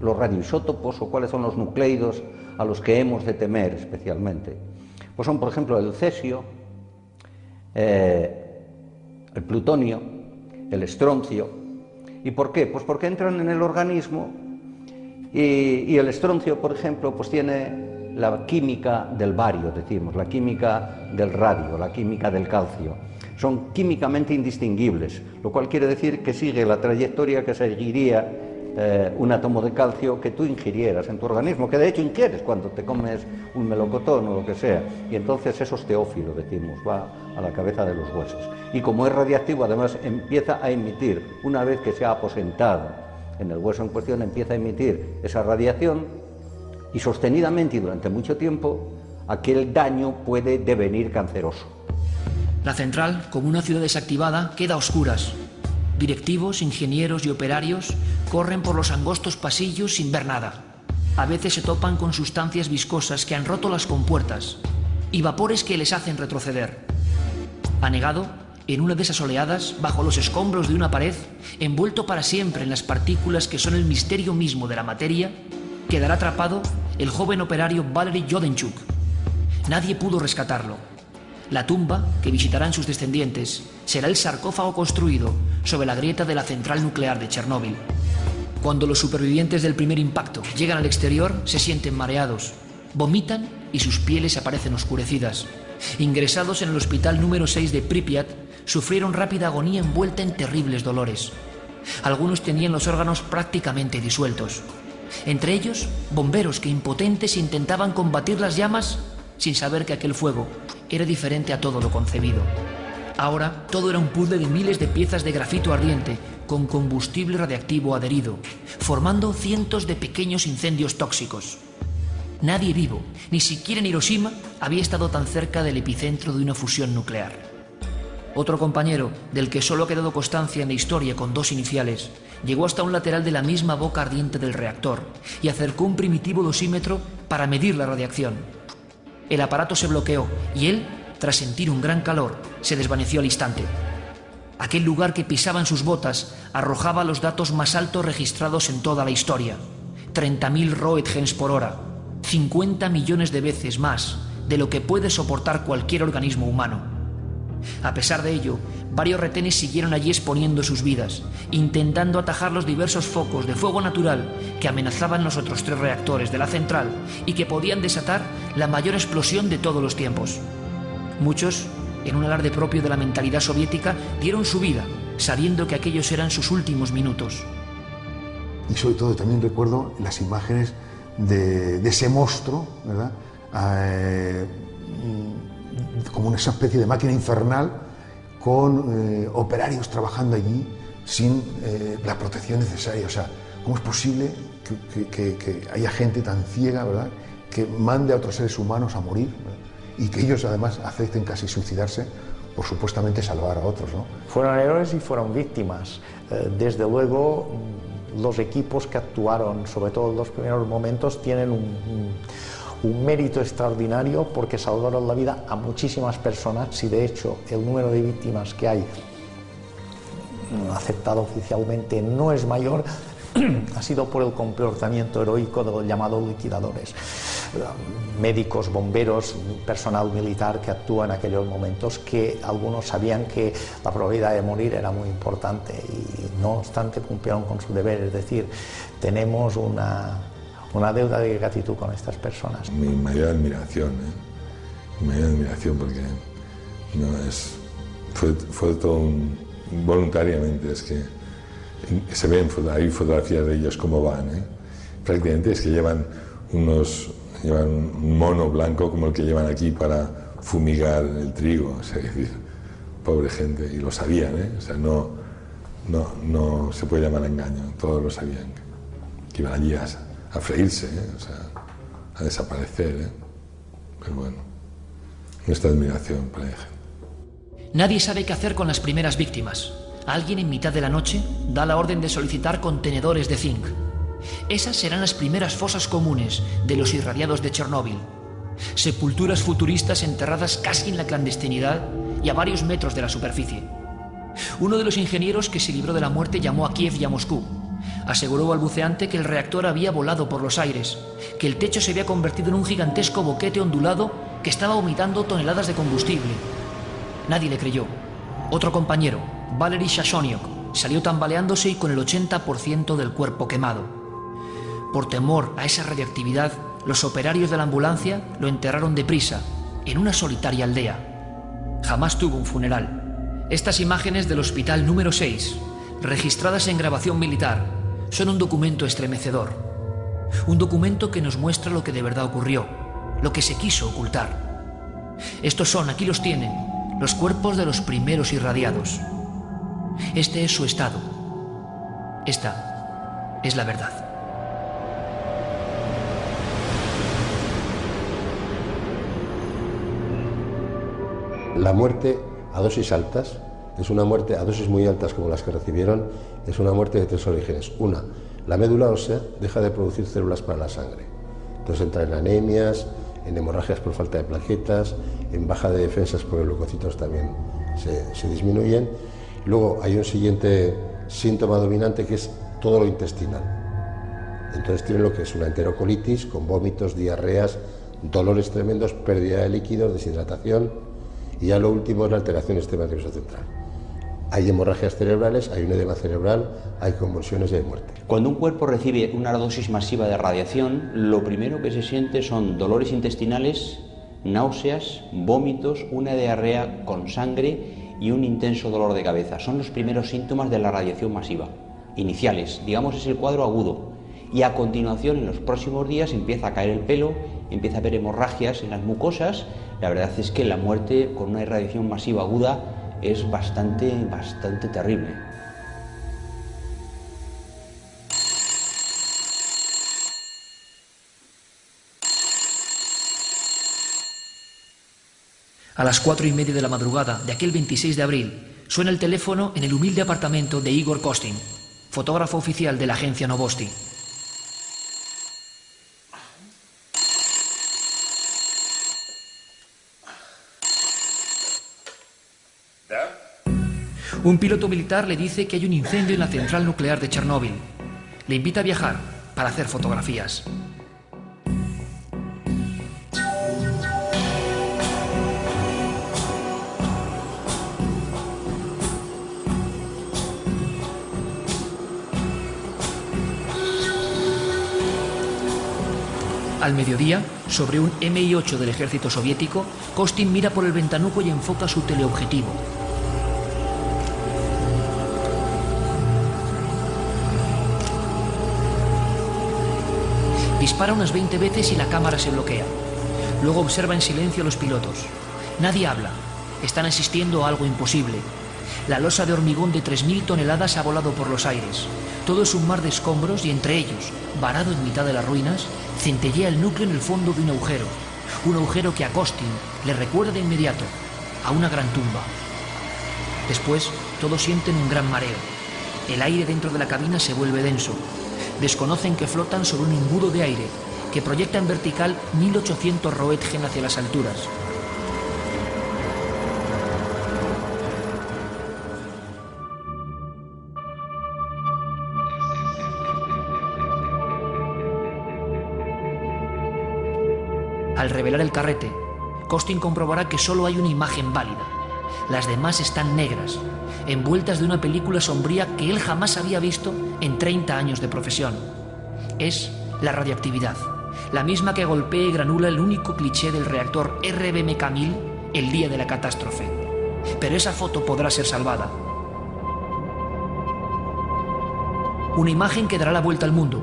los radioisótopos o cuáles son los nucleidos a los que hemos de temer especialmente? Pues son, por ejemplo, el cesio, eh, el plutonio, el estroncio. ¿Y por qué? Pues porque entran en el organismo y, el estroncio, por ejemplo, pues tiene la química del bario, decimos, la química del radio, la química del calcio. Son químicamente indistinguibles, lo cual quiere decir que sigue la trayectoria que seguiría eh, un átomo de calcio que tú ingirieras en tu organismo, que de hecho ingieres cuando te comes un melocotón o lo que sea. Y entonces eso es decimos, va a la cabeza de los huesos. Y como es radiactivo, además empieza a emitir, una vez que se ha aposentado en el hueso en cuestión empieza a emitir esa radiación y sostenidamente y durante mucho tiempo aquel daño puede devenir canceroso.
La central, como una ciudad desactivada, queda a oscuras. Directivos, ingenieros y operarios corren por los angostos pasillos sin ver nada. A veces se topan con sustancias viscosas que han roto las compuertas y vapores que les hacen retroceder. Anegado, en una de esas oleadas, bajo los escombros de una pared, envuelto para siempre en las partículas que son el misterio mismo de la materia, quedará atrapado el joven operario Valery Jodenchuk. Nadie pudo rescatarlo. La tumba, que visitarán sus descendientes, será el sarcófago construido sobre la grieta de la central nuclear de Chernóbil. Cuando los supervivientes del primer impacto llegan al exterior, se sienten mareados, vomitan y sus pieles aparecen oscurecidas. Ingresados en el hospital número 6 de Pripyat, sufrieron rápida agonía envuelta en terribles dolores. Algunos tenían los órganos prácticamente disueltos. Entre ellos, bomberos que impotentes intentaban combatir las llamas sin saber que aquel fuego era diferente a todo lo concebido. Ahora todo era un puzzle de miles de piezas de grafito ardiente con combustible radiactivo adherido, formando cientos de pequeños incendios tóxicos. Nadie vivo, ni siquiera en Hiroshima, había estado tan cerca del epicentro de una fusión nuclear. Otro compañero, del que solo ha quedado constancia en la historia con dos iniciales, llegó hasta un lateral de la misma boca ardiente del reactor y acercó un primitivo dosímetro para medir la radiación. El aparato se bloqueó y él, tras sentir un gran calor, se desvaneció al instante. Aquel lugar que pisaban sus botas arrojaba los datos más altos registrados en toda la historia. 30.000 roentgens por hora, 50 millones de veces más de lo que puede soportar cualquier organismo humano. A pesar de ello, varios retenes siguieron allí exponiendo sus vidas, intentando atajar los diversos focos de fuego natural que amenazaban los otros tres reactores de la central y que podían desatar la mayor explosión de todos los tiempos. Muchos en un alarde propio de la mentalidad soviética, dieron su vida, sabiendo que aquellos eran sus últimos minutos.
Y sobre todo también recuerdo las imágenes de, ese monstruo, ¿verdad? Eh, como una especie de máquina infernal con eh, operarios trabajando allí sin eh, la protección necesaria. O sea, ¿cómo es posible que, haya gente tan ciega, ¿verdad? que mande a otros seres humanos a morir y que ellos además acepten casi suicidarse por supuestamente salvar a otros. ¿no?
Fueron héroes y fueron víctimas. desde luego, los equipos que actuaron, sobre todo en los primeros momentos, tienen un, mérito extraordinario porque salvaron la vida a muchísimas personas y de hecho el número de víctimas que hay aceptado oficialmente no es mayor, ha sido por el comportamiento heroico de los llamados liquidadores médicos, bomberos, personal militar que actúa en aquellos momentos que algunos sabían que la probabilidad de morir era muy importante y no obstante cumplieron con su deber, es decir, tenemos una, una deuda de gratitud con estas personas.
Mi mayor admiración, ¿eh? mi mayor admiración porque no es, fue, fue todo voluntariamente, es que se ven, hay fotografías de ellos cómo van, ¿eh? prácticamente es que llevan unos, llevan un mono blanco como el que llevan aquí para fumigar el trigo, pobre gente, y lo sabían, ¿eh? o sea, no, no, no se puede llamar engaño, todos lo sabían, que iban allí a, freírse, ¿eh? o sea, a desaparecer, ¿eh? pero bueno, nuestra admiración para.
Nadie sabe qué hacer con las primeras víctimas. Alguien en mitad de la noche da la orden de solicitar contenedores de zinc. Esas serán las primeras fosas comunes de los irradiados de Chernóbil. Sepulturas futuristas enterradas casi en la clandestinidad y a varios metros de la superficie. Uno de los ingenieros que se libró de la muerte llamó a Kiev y a Moscú. Aseguró al buceante que el reactor había volado por los aires, que el techo se había convertido en un gigantesco boquete ondulado que estaba vomitando toneladas de combustible. Nadie le creyó. Otro compañero, Valery Shashoniok, salió tambaleándose y con el 80% del cuerpo quemado. Por temor a esa radiactividad, los operarios de la ambulancia lo enterraron deprisa, en una solitaria aldea. Jamás tuvo un funeral. Estas imágenes del hospital número 6, registradas en grabación militar, son un documento estremecedor. Un documento que nos muestra lo que de verdad ocurrió, lo que se quiso ocultar. Estos son, aquí los tienen, los cuerpos de los primeros irradiados. Este es su estado. Esta es la verdad.
La muerte a dosis altas es una muerte a dosis muy altas como las que recibieron, es una muerte de tres orígenes. Una, la médula ósea deja de producir células para la sangre. Entonces entra en anemias, en hemorragias por falta de plaquetas, en baja de defensas porque los leucocitos también se disminuyen. Luego hay un siguiente síntoma dominante que es todo lo intestinal. Entonces tiene lo que es una enterocolitis con vómitos, diarreas, dolores tremendos, pérdida de líquidos, deshidratación y ya lo último es la alteración del sistema nervioso central. Hay hemorragias cerebrales, hay un edema cerebral, hay convulsiones y hay muerte.
Cuando un cuerpo recibe una dosis masiva de radiación, lo primero que se siente son dolores intestinales, náuseas, vómitos, una diarrea con sangre y un intenso dolor de cabeza. Son los primeros síntomas de la radiación masiva, iniciales. Digamos es el cuadro agudo. Y a continuación, en los próximos días, empieza a caer el pelo, empieza a haber hemorragias en las mucosas la verdad es que la muerte con una irradiación masiva aguda es bastante, bastante terrible.
A las cuatro y media de la madrugada de aquel 26 de abril, suena el teléfono en el humilde apartamento de Igor Kostin, fotógrafo oficial de la agencia Novosti. Un piloto militar le dice que hay un incendio en la central nuclear de Chernóbil. Le invita a viajar para hacer fotografías. Al mediodía, sobre un Mi-8 del ejército soviético, Kostin mira por el ventanuco y enfoca su teleobjetivo. Dispara unas 20 veces y la cámara se bloquea. Luego observa en silencio a los pilotos. Nadie habla. Están asistiendo a algo imposible. La losa de hormigón de 3.000 toneladas ha volado por los aires. Todo es un mar de escombros y entre ellos, varado en mitad de las ruinas, centellea el núcleo en el fondo de un agujero. Un agujero que a Costin le recuerda de inmediato a una gran tumba. Después, todos sienten un gran mareo. El aire dentro de la cabina se vuelve denso. Desconocen que flotan sobre un embudo de aire que proyecta en vertical 1800 Roentgen hacia las alturas. Al revelar el carrete, Costin comprobará que solo hay una imagen válida. Las demás están negras, envueltas de una película sombría que él jamás había visto en 30 años de profesión. Es la radioactividad, la misma que golpea y granula el único cliché del reactor RBMK-1000 el día de la catástrofe. Pero esa foto podrá ser salvada. Una imagen que dará la vuelta al mundo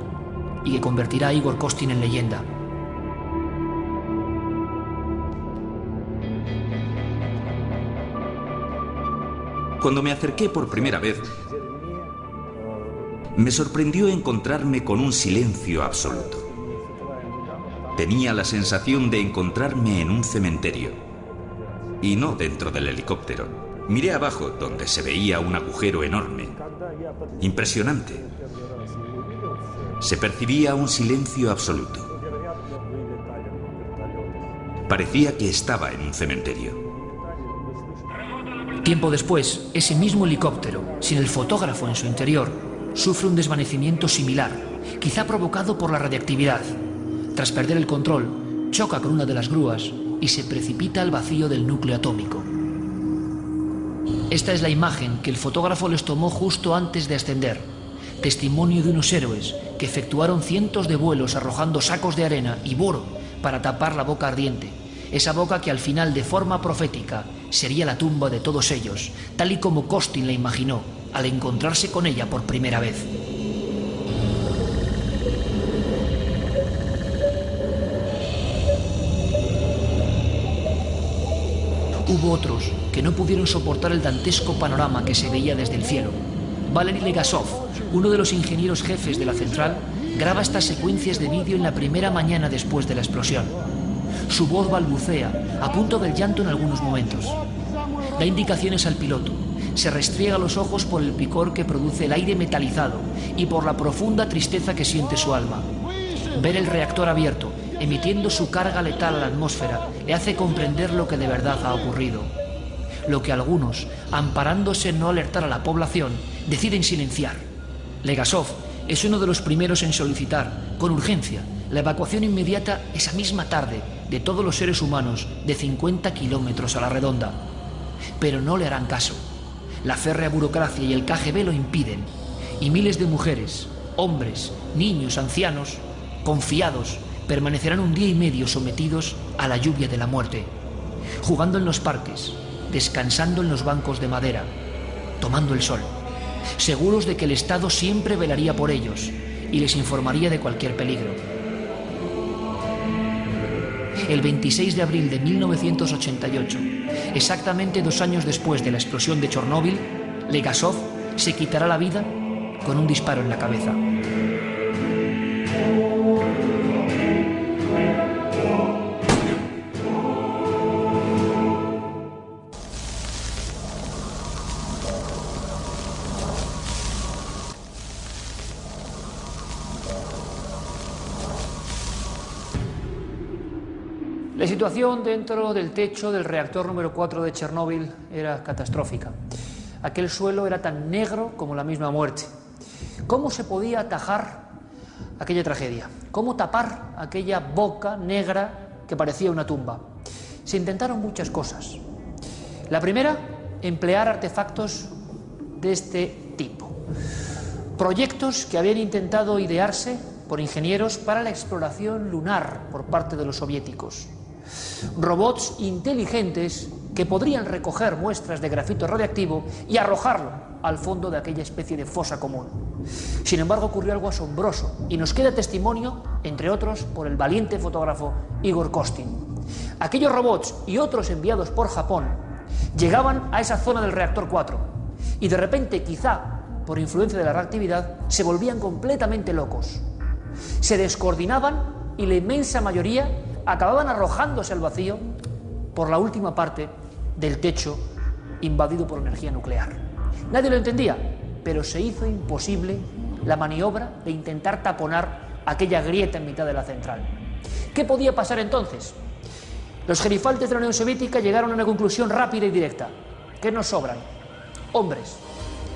y que convertirá a Igor Kostin en leyenda.
Cuando me acerqué por primera vez, me sorprendió encontrarme con un silencio absoluto. Tenía la sensación de encontrarme en un cementerio, y no dentro del helicóptero. Miré abajo, donde se veía un agujero enorme, impresionante. Se percibía un silencio absoluto. Parecía que estaba en un cementerio.
Tiempo después, ese mismo helicóptero, sin el fotógrafo en su interior, sufre un desvanecimiento similar, quizá provocado por la radiactividad. Tras perder el control, choca con una de las grúas y se precipita al vacío del núcleo atómico. Esta es la imagen que el fotógrafo les tomó justo antes de ascender, testimonio de unos héroes que efectuaron cientos de vuelos arrojando sacos de arena y boro para tapar la boca ardiente, esa boca que al final de forma profética sería la tumba de todos ellos, tal y como Costin la imaginó al encontrarse con ella por primera vez. Hubo otros que no pudieron soportar el dantesco panorama que se veía desde el cielo. Valery Legasov, uno de los ingenieros jefes de la central, graba estas secuencias de vídeo en la primera mañana después de la explosión. Su voz balbucea, a punto del llanto en algunos momentos. Da indicaciones al piloto. Se restriega los ojos por el picor que produce el aire metalizado y por la profunda tristeza que siente su alma. Ver el reactor abierto, emitiendo su carga letal a la atmósfera, le hace comprender lo que de verdad ha ocurrido. Lo que algunos, amparándose en no alertar a la población, deciden silenciar. Legasov es uno de los primeros en solicitar, con urgencia, la evacuación inmediata esa misma tarde de todos los seres humanos de 50 kilómetros a la redonda. Pero no le harán caso. La férrea burocracia y el KGB lo impiden. Y miles de mujeres, hombres, niños, ancianos, confiados, permanecerán un día y medio sometidos a la lluvia de la muerte, jugando en los parques, descansando en los bancos de madera, tomando el sol, seguros de que el Estado siempre velaría por ellos y les informaría de cualquier peligro. El 26 de abril de 1988, exactamente dos años después de la explosión de Chernóbil, Legasov se quitará la vida con un disparo en la cabeza. Situación dentro del techo del reactor número 4 de Chernóbil era catastrófica. Aquel suelo era tan negro como la misma muerte. ¿Cómo se podía atajar aquella tragedia? ¿Cómo tapar aquella boca negra que parecía una tumba? Se intentaron muchas cosas. La primera, emplear artefactos de este tipo. Proyectos que habían intentado idearse por ingenieros para la exploración lunar por parte de los soviéticos. Robots inteligentes que podrían recoger muestras de grafito radiactivo y arrojarlo al fondo de aquella especie de fosa común. Sin embargo, ocurrió algo asombroso y nos queda testimonio, entre otros, por el valiente fotógrafo Igor Kostin. Aquellos robots y otros enviados por Japón llegaban a esa zona del reactor 4 y de repente, quizá por influencia de la reactividad, se volvían completamente locos. Se descoordinaban y la inmensa mayoría acababan arrojándose al vacío por la última parte del techo invadido por energía nuclear. Nadie lo entendía, pero se hizo imposible la maniobra de intentar taponar aquella grieta en mitad de la central. ¿Qué podía pasar entonces? Los gerifaltes de la Unión Soviética llegaron a una conclusión rápida y directa. ¿Qué nos sobran? Hombres.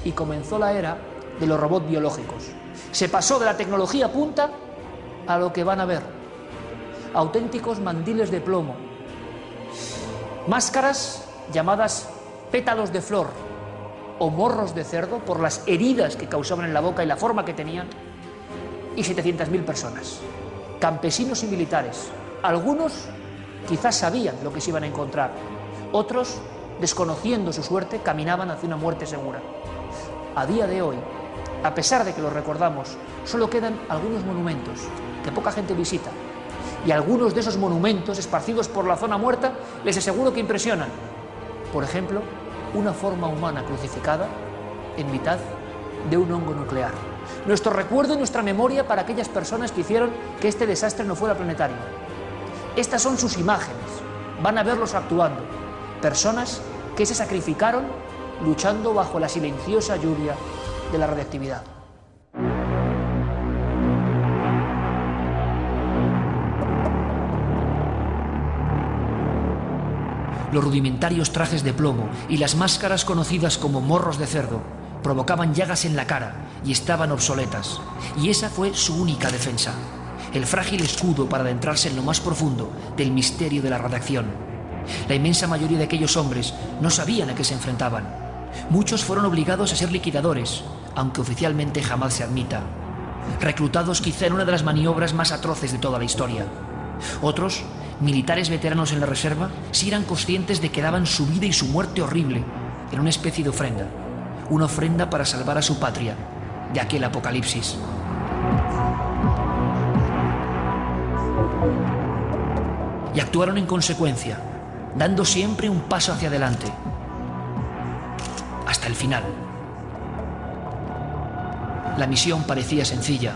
Y comenzó la era de los robots biológicos. Se pasó de la tecnología punta a lo que van a ver. Auténticos mandiles de plomo. Máscaras llamadas pétalos de flor o morros de cerdo por las heridas que causaban en la boca y la forma que tenían. Y 700.000 personas. Campesinos y militares. Algunos Quizás sabían lo que se iban a encontrar. Otros, desconociendo su suerte, caminaban hacia una muerte segura. A día de hoy, a pesar de que lo recordamos, solo quedan algunos monumentos que poca gente visita. Y algunos de esos monumentos esparcidos por la zona muerta les aseguro que impresionan. Por ejemplo, una forma humana crucificada en mitad de un hongo nuclear. Nuestro recuerdo y nuestra memoria para aquellas personas que hicieron que este desastre no fuera planetario. Estas son sus imágenes. Van a verlos actuando. Personas que se sacrificaron luchando bajo la silenciosa lluvia de la radiactividad. Los rudimentarios trajes de plomo y las máscaras conocidas como morros de cerdo provocaban llagas en la cara y estaban obsoletas, y esa fue su única defensa el frágil escudo para adentrarse en lo más profundo del misterio de la radiación. La inmensa mayoría de aquellos hombres no sabían a qué se enfrentaban. Muchos fueron obligados a ser liquidadores, aunque oficialmente jamás se admita. Reclutados quizá en una de las maniobras más atroces de toda la historia. Otros, militares veteranos en la reserva, sí eran conscientes de que daban su vida y su muerte horrible en una especie de ofrenda. Una ofrenda para salvar a su patria de aquel apocalipsis. y actuaron en consecuencia, dando siempre un paso hacia adelante, hasta el final. La misión parecía sencilla,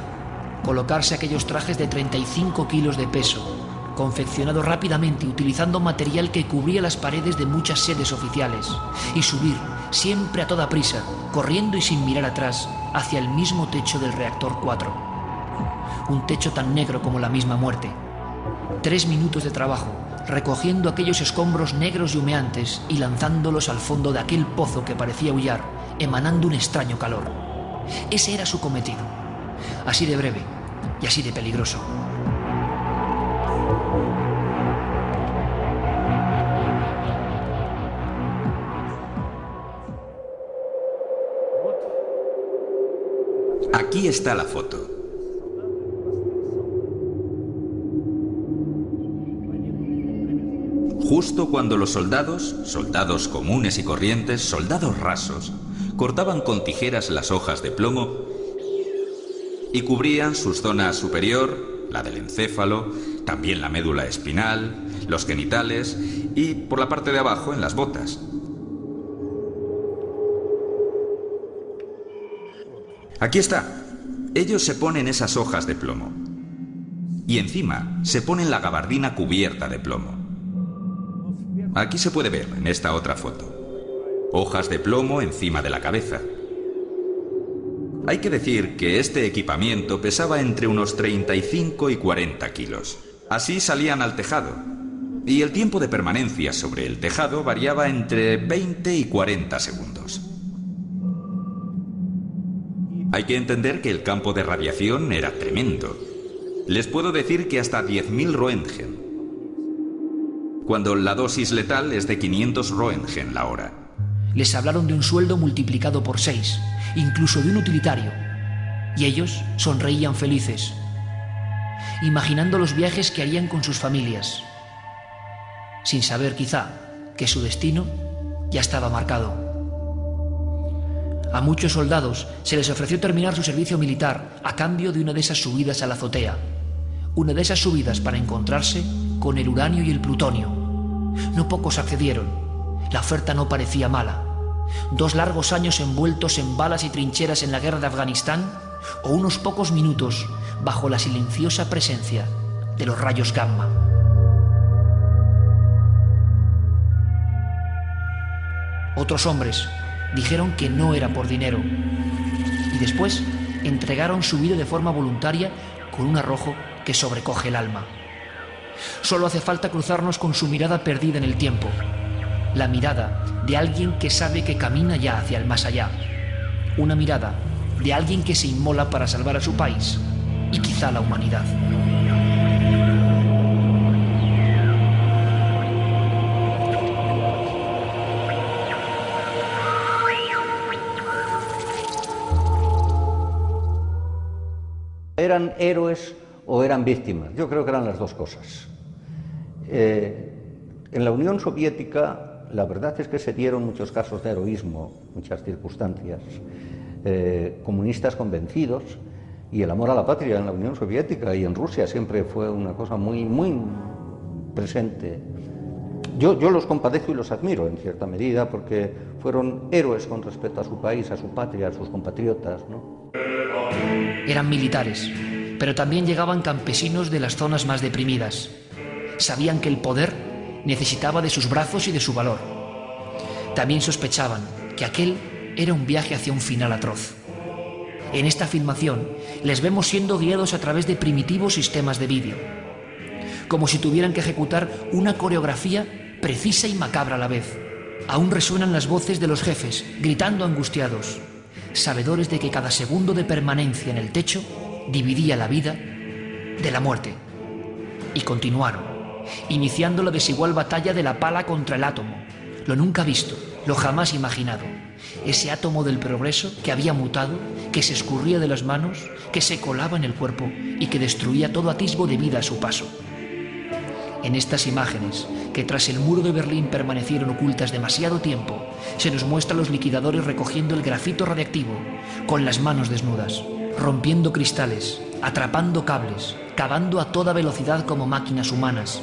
colocarse aquellos trajes de 35 kilos de peso, confeccionados rápidamente utilizando material que cubría las paredes de muchas sedes oficiales, y subir, siempre a toda prisa, corriendo y sin mirar atrás, hacia el mismo techo del reactor 4. Un techo tan negro como la misma muerte, Tres minutos de trabajo, recogiendo aquellos escombros negros y humeantes y lanzándolos al fondo de aquel pozo que parecía aullar, emanando un extraño calor. Ese era su cometido. Así de breve y así de peligroso.
Aquí está la foto. Justo cuando los soldados, soldados comunes y corrientes, soldados rasos, cortaban con tijeras las hojas de plomo y cubrían sus zonas superior, la del encéfalo, también la médula espinal, los genitales y por la parte de abajo en las botas. Aquí está. Ellos se ponen esas hojas de plomo. Y encima se ponen la gabardina cubierta de plomo. Aquí se puede ver en esta otra foto. Hojas de plomo encima de la cabeza. Hay que decir que este equipamiento pesaba entre unos 35 y 40 kilos. Así salían al tejado. Y el tiempo de permanencia sobre el tejado variaba entre 20 y 40 segundos. Hay que entender que el campo de radiación era tremendo. Les puedo decir que hasta 10.000 Roentgen, cuando la dosis letal es de 500 Roentgen la hora.
Les hablaron de un sueldo multiplicado por seis, incluso de un utilitario. Y ellos sonreían felices, imaginando los viajes que harían con sus familias, sin saber quizá que su destino ya estaba marcado. A muchos soldados se les ofreció terminar su servicio militar a cambio de una de esas subidas a la azotea, una de esas subidas para encontrarse con el uranio y el plutonio. No pocos accedieron. La oferta no parecía mala. Dos largos años envueltos en balas y trincheras en la guerra de Afganistán o unos pocos minutos bajo la silenciosa presencia de los rayos gamma. Otros hombres dijeron que no era por dinero y después entregaron su vida de forma voluntaria con un arrojo que sobrecoge el alma. Solo hace falta cruzarnos con su mirada perdida en el tiempo, la mirada de alguien que sabe que camina ya hacia el más allá, una mirada de alguien que se inmola para salvar a su país y quizá la humanidad.
¿Eran héroes o eran víctimas? Yo creo que eran las dos cosas. Eh, en la Unión Soviética, la verdad es que se dieron muchos casos de heroísmo, muchas circunstancias. Eh, comunistas convencidos y el amor a la patria en la Unión Soviética y en Rusia siempre fue una cosa muy, muy presente. Yo, yo los compadezco y los admiro en cierta medida porque fueron héroes con respecto a su país, a su patria, a sus compatriotas. ¿no?
Eran militares, pero también llegaban campesinos de las zonas más deprimidas. Sabían que el poder necesitaba de sus brazos y de su valor. También sospechaban que aquel era un viaje hacia un final atroz. En esta filmación les vemos siendo guiados a través de primitivos sistemas de vídeo, como si tuvieran que ejecutar una coreografía precisa y macabra a la vez. Aún resuenan las voces de los jefes, gritando angustiados, sabedores de que cada segundo de permanencia en el techo dividía la vida de la muerte. Y continuaron, iniciando la desigual batalla de la pala contra el átomo, lo nunca visto, lo jamás imaginado, ese átomo del progreso que había mutado, que se escurría de las manos, que se colaba en el cuerpo y que destruía todo atisbo de vida a su paso. En estas imágenes, que tras el muro de Berlín permanecieron ocultas demasiado tiempo, se nos muestra a los liquidadores recogiendo el grafito radiactivo con las manos desnudas, rompiendo cristales, atrapando cables, cavando a toda velocidad como máquinas humanas,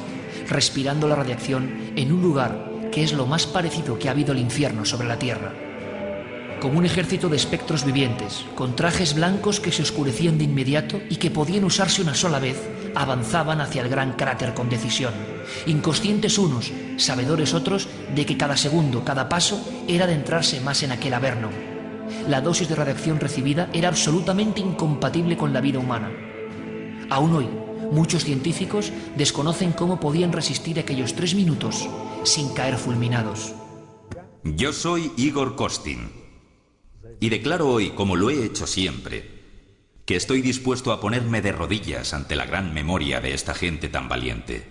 respirando la radiación en un lugar que es lo más parecido que ha habido al infierno sobre la Tierra. Como un ejército de espectros vivientes, con trajes blancos que se oscurecían de inmediato y que podían usarse una sola vez, avanzaban hacia el gran cráter con decisión. Inconscientes unos, sabedores otros de que cada segundo, cada paso era adentrarse más en aquel averno. La dosis de radiación recibida era absolutamente incompatible con la vida humana. Aún hoy, muchos científicos desconocen cómo podían resistir aquellos tres minutos sin caer fulminados.
Yo soy Igor Kostin y declaro hoy, como lo he hecho siempre, que estoy dispuesto a ponerme de rodillas ante la gran memoria de esta gente tan valiente.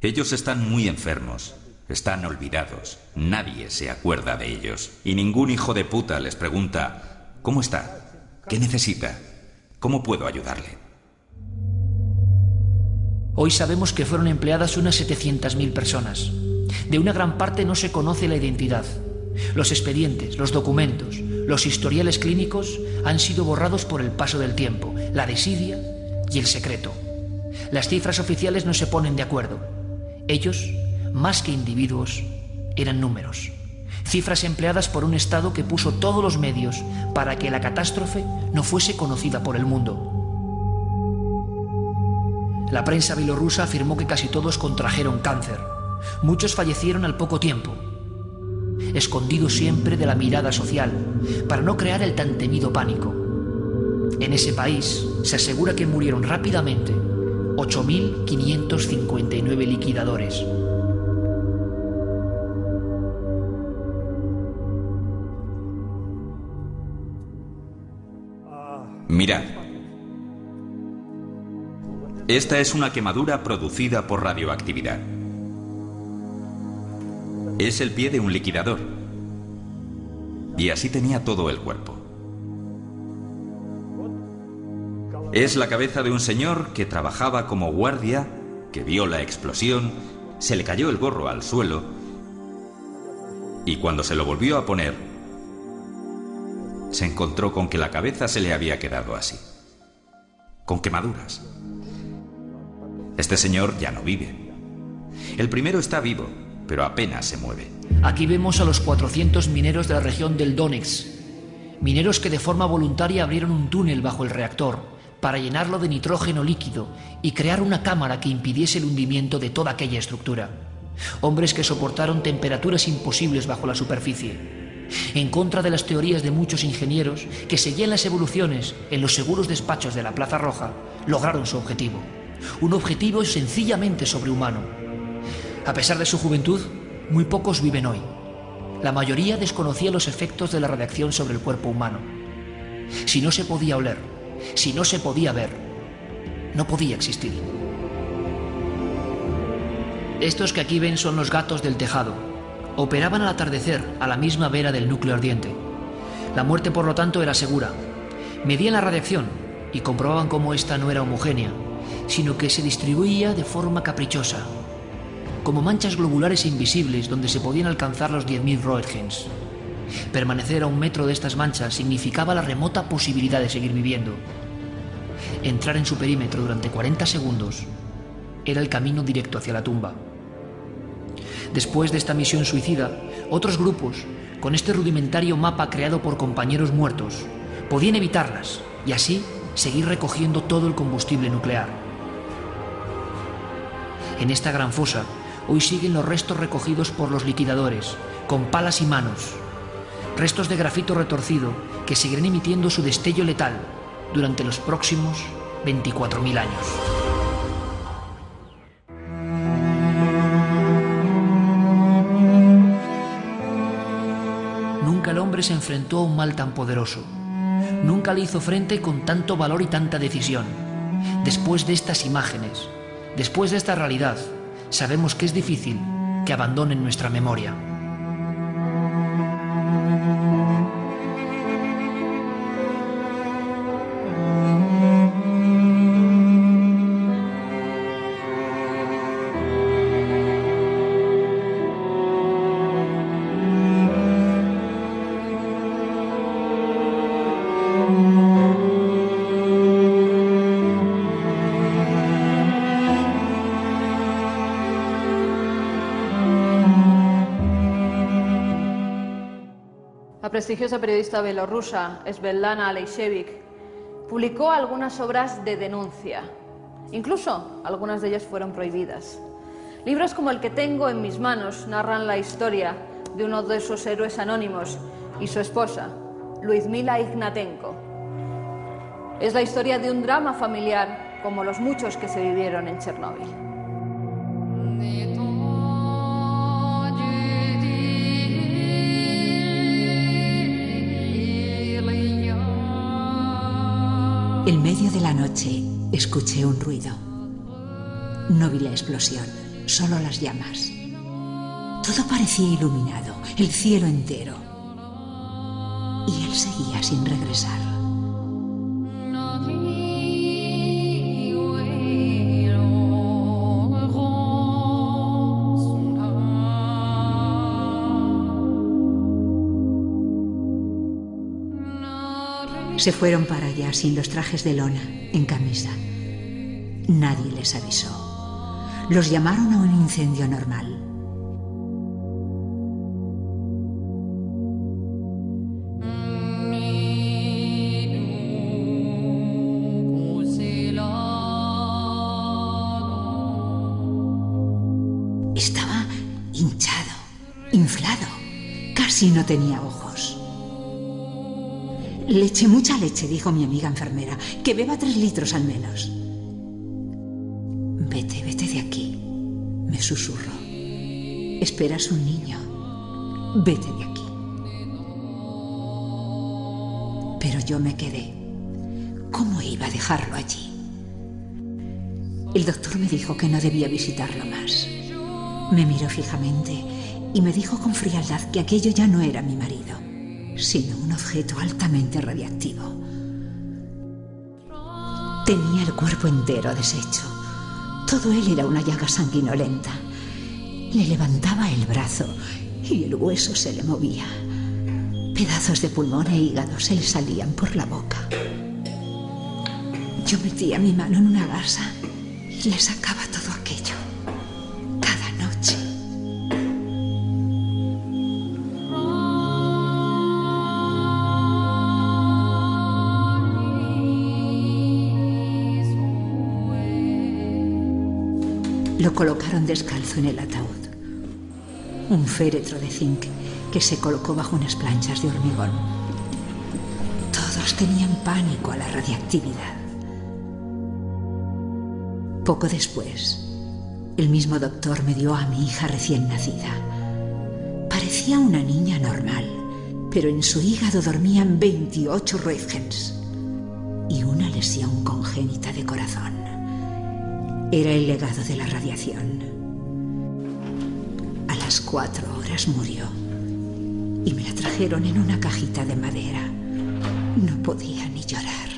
Ellos están muy enfermos, están olvidados, nadie se acuerda de ellos, y ningún hijo de puta les pregunta, ¿cómo está? ¿Qué necesita? ¿Cómo puedo ayudarle?
Hoy sabemos que fueron empleadas unas 700.000 personas. De una gran parte no se conoce la identidad. Los expedientes, los documentos, los historiales clínicos han sido borrados por el paso del tiempo, la desidia y el secreto. Las cifras oficiales no se ponen de acuerdo. Ellos, más que individuos, eran números. Cifras empleadas por un Estado que puso todos los medios para que la catástrofe no fuese conocida por el mundo. La prensa bielorrusa afirmó que casi todos contrajeron cáncer. Muchos fallecieron al poco tiempo escondido siempre de la mirada social, para no crear el tan temido pánico. En ese país se asegura que murieron rápidamente 8.559 liquidadores.
Mirad. Esta es una quemadura producida por radioactividad. Es el pie de un liquidador. Y así tenía todo el cuerpo. Es la cabeza de un señor que trabajaba como guardia, que vio la explosión, se le cayó el gorro al suelo y cuando se lo volvió a poner, se encontró con que la cabeza se le había quedado así, con quemaduras. Este señor ya no vive. El primero está vivo, pero apenas se mueve.
Aquí vemos a los 400 mineros de la región del Donetsk, mineros que de forma voluntaria abrieron un túnel bajo el reactor para llenarlo de nitrógeno líquido y crear una cámara que impidiese el hundimiento de toda aquella estructura. Hombres que soportaron temperaturas imposibles bajo la superficie. En contra de las teorías de muchos ingenieros que seguían las evoluciones en los seguros despachos de la Plaza Roja, lograron su objetivo. Un objetivo sencillamente sobrehumano. A pesar de su juventud, muy pocos viven hoy. La mayoría desconocía los efectos de la radiación sobre el cuerpo humano. Si no se podía oler, si no se podía ver, no podía existir. Estos que aquí ven son los gatos del tejado. Operaban al atardecer a la misma vera del núcleo ardiente. La muerte, por lo tanto, era segura. Medían la radiación y comprobaban cómo esta no era homogénea, sino que se distribuía de forma caprichosa, como manchas globulares invisibles donde se podían alcanzar los 10.000 Roentgens. Permanecer a un metro de estas manchas significaba la remota posibilidad de seguir viviendo. Entrar en su perímetro durante 40 segundos era el camino directo hacia la tumba. Después de esta misión suicida, otros grupos, con este rudimentario mapa creado por compañeros muertos, podían evitarlas y así seguir recogiendo todo el combustible nuclear. En esta gran fosa, hoy siguen los restos recogidos por los liquidadores, con palas y manos, restos de grafito retorcido que seguirán emitiendo su destello letal durante los próximos 24.000 años. Nunca el hombre se enfrentó a un mal tan poderoso. Nunca le hizo frente con tanto valor y tanta decisión. Después de estas imágenes, después de esta realidad, sabemos que es difícil que abandonen nuestra memoria.
Prestigiosa periodista bielorrusa Svetlana Alexevich publicó algunas obras de denuncia. Incluso algunas de ellas fueron prohibidas. Libros como el que tengo en mis manos narran la historia de uno de esos héroes anónimos y su esposa, Luizmila Ignatenko. Es la historia de un drama familiar como los muchos que se vivieron en Chernóbil.
En medio de la noche escuché un ruido. No vi la explosión, solo las llamas. Todo parecía iluminado, el cielo entero. Y él seguía sin regresar. Se fueron para allá sin los trajes de lona, en camisa. Nadie les avisó. Los llamaron a un incendio normal. Estaba hinchado, inflado. Casi no tenía ojos. Leche, mucha leche, dijo mi amiga enfermera. Que beba tres litros al menos. Vete, vete de aquí, me susurró. Esperas un niño. Vete de aquí. Pero yo me quedé. ¿Cómo iba a dejarlo allí? El doctor me dijo que no debía visitarlo más. Me miró fijamente y me dijo con frialdad que aquello ya no era mi marido, sino un objeto altamente radiactivo. Tenía el cuerpo entero deshecho. Todo él era una llaga sanguinolenta. Le levantaba el brazo y el hueso se le movía. Pedazos de pulmón e hígado se le salían por la boca. Yo metía mi mano en una gasa y le sacaba todo aquello. Lo colocaron descalzo en el ataúd. Un féretro de zinc que se colocó bajo unas planchas de hormigón. Todos tenían pánico a la radiactividad. Poco después, el mismo doctor me dio a mi hija recién nacida. Parecía una niña normal, pero en su hígado dormían 28 Roentgens y una lesión congénita de corazón. Era el legado de la radiación. A las cuatro horas murió y me la trajeron en una cajita de madera. No podía ni llorar.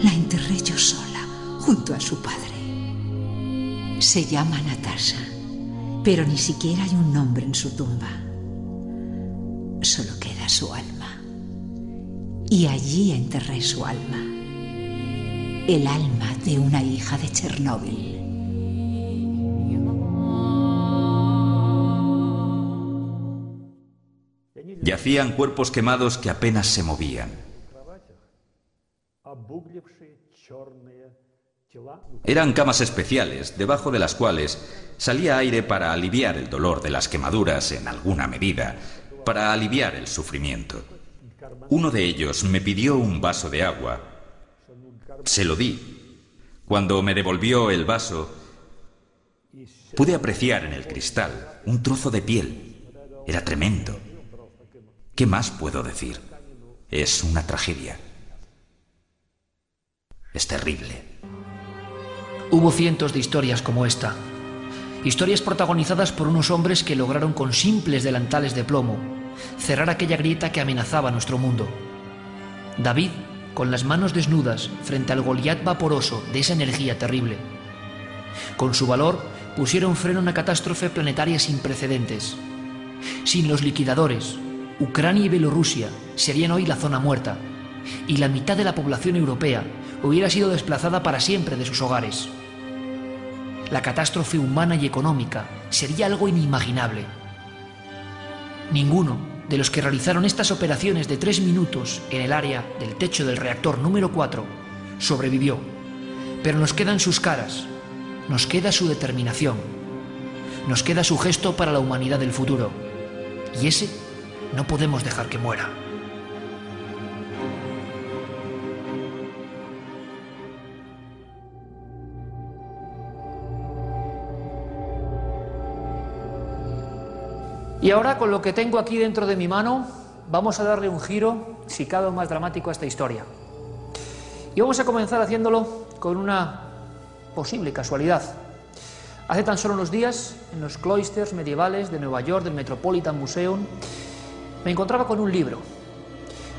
La enterré yo sola, junto a su padre. Se llama Natasha, pero ni siquiera hay un nombre en su tumba. Solo queda su alma. Y allí enterré su alma. El alma de una hija de Chernóbil.
Yacían cuerpos quemados que apenas se movían. Eran camas especiales, debajo de las cuales salía aire para aliviar el dolor de las quemaduras en alguna medida, para aliviar el sufrimiento. Uno de ellos me pidió un vaso de agua. Se lo di. Cuando me devolvió el vaso, pude apreciar en el cristal un trozo de piel. Era tremendo. ¿Qué más puedo decir? Es una tragedia. Es terrible.
Hubo cientos de historias como esta. Historias protagonizadas por unos hombres que lograron con simples delantales de plomo cerrar aquella grieta que amenazaba nuestro mundo. David, con las manos desnudas frente al Goliat vaporoso de esa energía terrible. Con su valor pusieron freno a una catástrofe planetaria sin precedentes. Sin los liquidadores, Ucrania y Bielorrusia serían hoy la zona muerta, y la mitad de la población europea hubiera sido desplazada para siempre de sus hogares. La catástrofe humana y económica sería algo inimaginable. Ninguno de los que realizaron estas operaciones de tres minutos en el área del techo del reactor número 4 sobrevivió, pero nos quedan sus caras, nos queda su determinación, nos queda su gesto para la humanidad del futuro, y ese no podemos dejar que muera. Y ahora con lo que tengo aquí dentro de mi mano, vamos a darle un giro, si cabe más dramático, a esta historia. Y vamos a comenzar haciéndolo con una posible casualidad. Hace tan solo unos días, en los cloisters medievales de Nueva York, del Metropolitan Museum, me encontraba con un libro,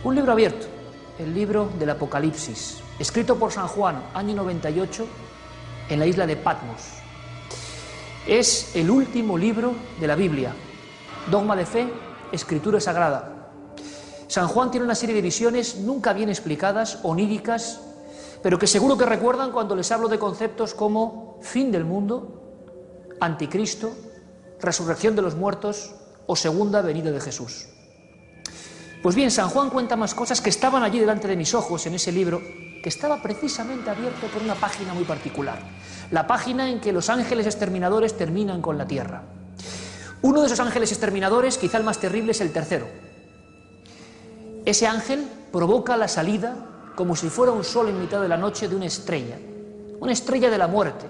un libro abierto, el libro del Apocalipsis, escrito por San Juan, año 98, en la isla de Patmos. Es el último libro de la Biblia, dogma de fe, escritura sagrada. San Juan tiene una serie de visiones nunca bien explicadas, oníricas, pero que seguro que recuerdan cuando les hablo de conceptos como fin del mundo, anticristo, resurrección de los muertos o segunda venida de Jesús. Pues bien, San Juan cuenta más cosas que estaban allí delante de mis ojos en ese libro, que estaba precisamente abierto por una página muy particular, la página en que los ángeles exterminadores terminan con la tierra. Uno de esos ángeles exterminadores, quizá el más terrible, es el tercero. Ese ángel provoca la salida, como si fuera un sol en mitad de la noche, de una estrella, una estrella de la muerte,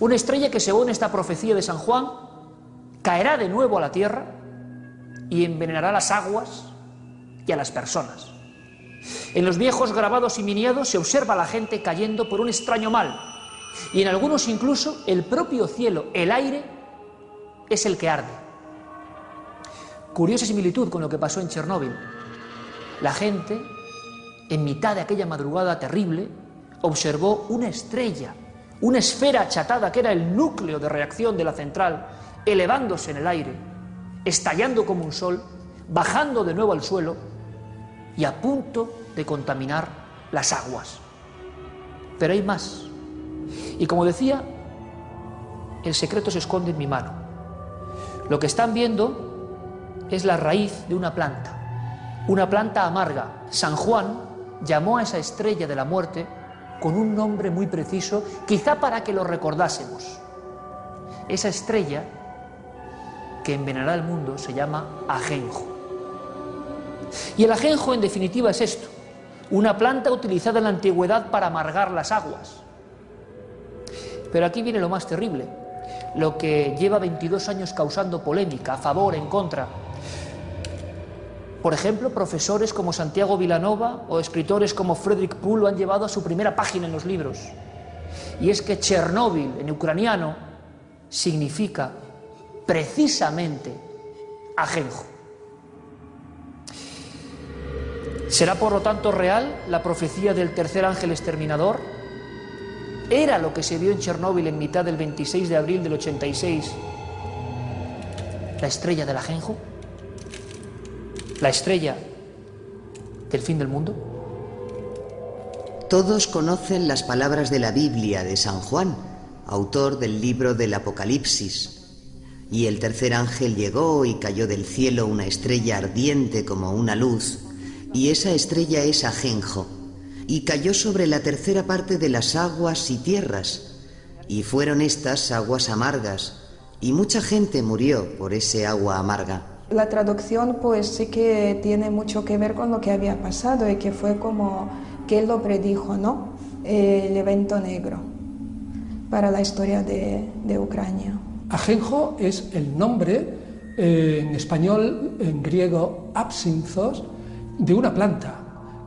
una estrella que, según esta profecía de San Juan, caerá de nuevo a la tierra y envenenará las aguas y a las personas. En los viejos grabados y miniados se observa a la gente cayendo por un extraño mal, y en algunos incluso el propio cielo, el aire, es el que arde. Curiosa similitud con lo que pasó en Chernóbil. La gente, en mitad de aquella madrugada terrible, observó una estrella, una esfera achatada que era el núcleo de reacción de la central, elevándose en el aire, estallando como un sol, bajando de nuevo al suelo y a punto de contaminar las aguas. Pero hay más. Y como decía, el secreto se esconde en mi mano. Lo que están viendo es la raíz de una planta, una planta amarga. San Juan llamó a esa estrella de la muerte con un nombre muy preciso, quizá para que lo recordásemos. Esa estrella que envenenará el mundo se llama ajenjo. Y el ajenjo en definitiva es esto, una planta utilizada en la antigüedad para amargar las aguas. Pero aquí viene lo más terrible, lo que lleva 22 años causando polémica, a favor, en contra. Por ejemplo, profesores como Santiago Vilanova o escritores como Frederick Poole lo han llevado a su primera página en los libros. Y es que Chernóbil, en ucraniano, significa precisamente ajenjo. ¿Será por lo tanto real la profecía del tercer ángel exterminador? ¿Era lo que se vio en Chernóbil en mitad del 26 de abril del 86 la estrella del ajenjo? ¿La estrella del fin del mundo?
Todos conocen las palabras de la Biblia de San Juan, autor del libro del Apocalipsis. Y el tercer ángel llegó y cayó del cielo una estrella ardiente como una luz, y esa estrella es ajenjo, y cayó sobre la tercera parte de las aguas y tierras, y fueron estas aguas amargas, y mucha gente murió por ese agua amarga.
La traducción pues sí que tiene mucho que ver con lo que había pasado y que fue como que él lo predijo, ¿no? El evento negro para la historia de, Ucrania.
Ajenjo es el nombre eh, en español, en griego, absinthos, de una planta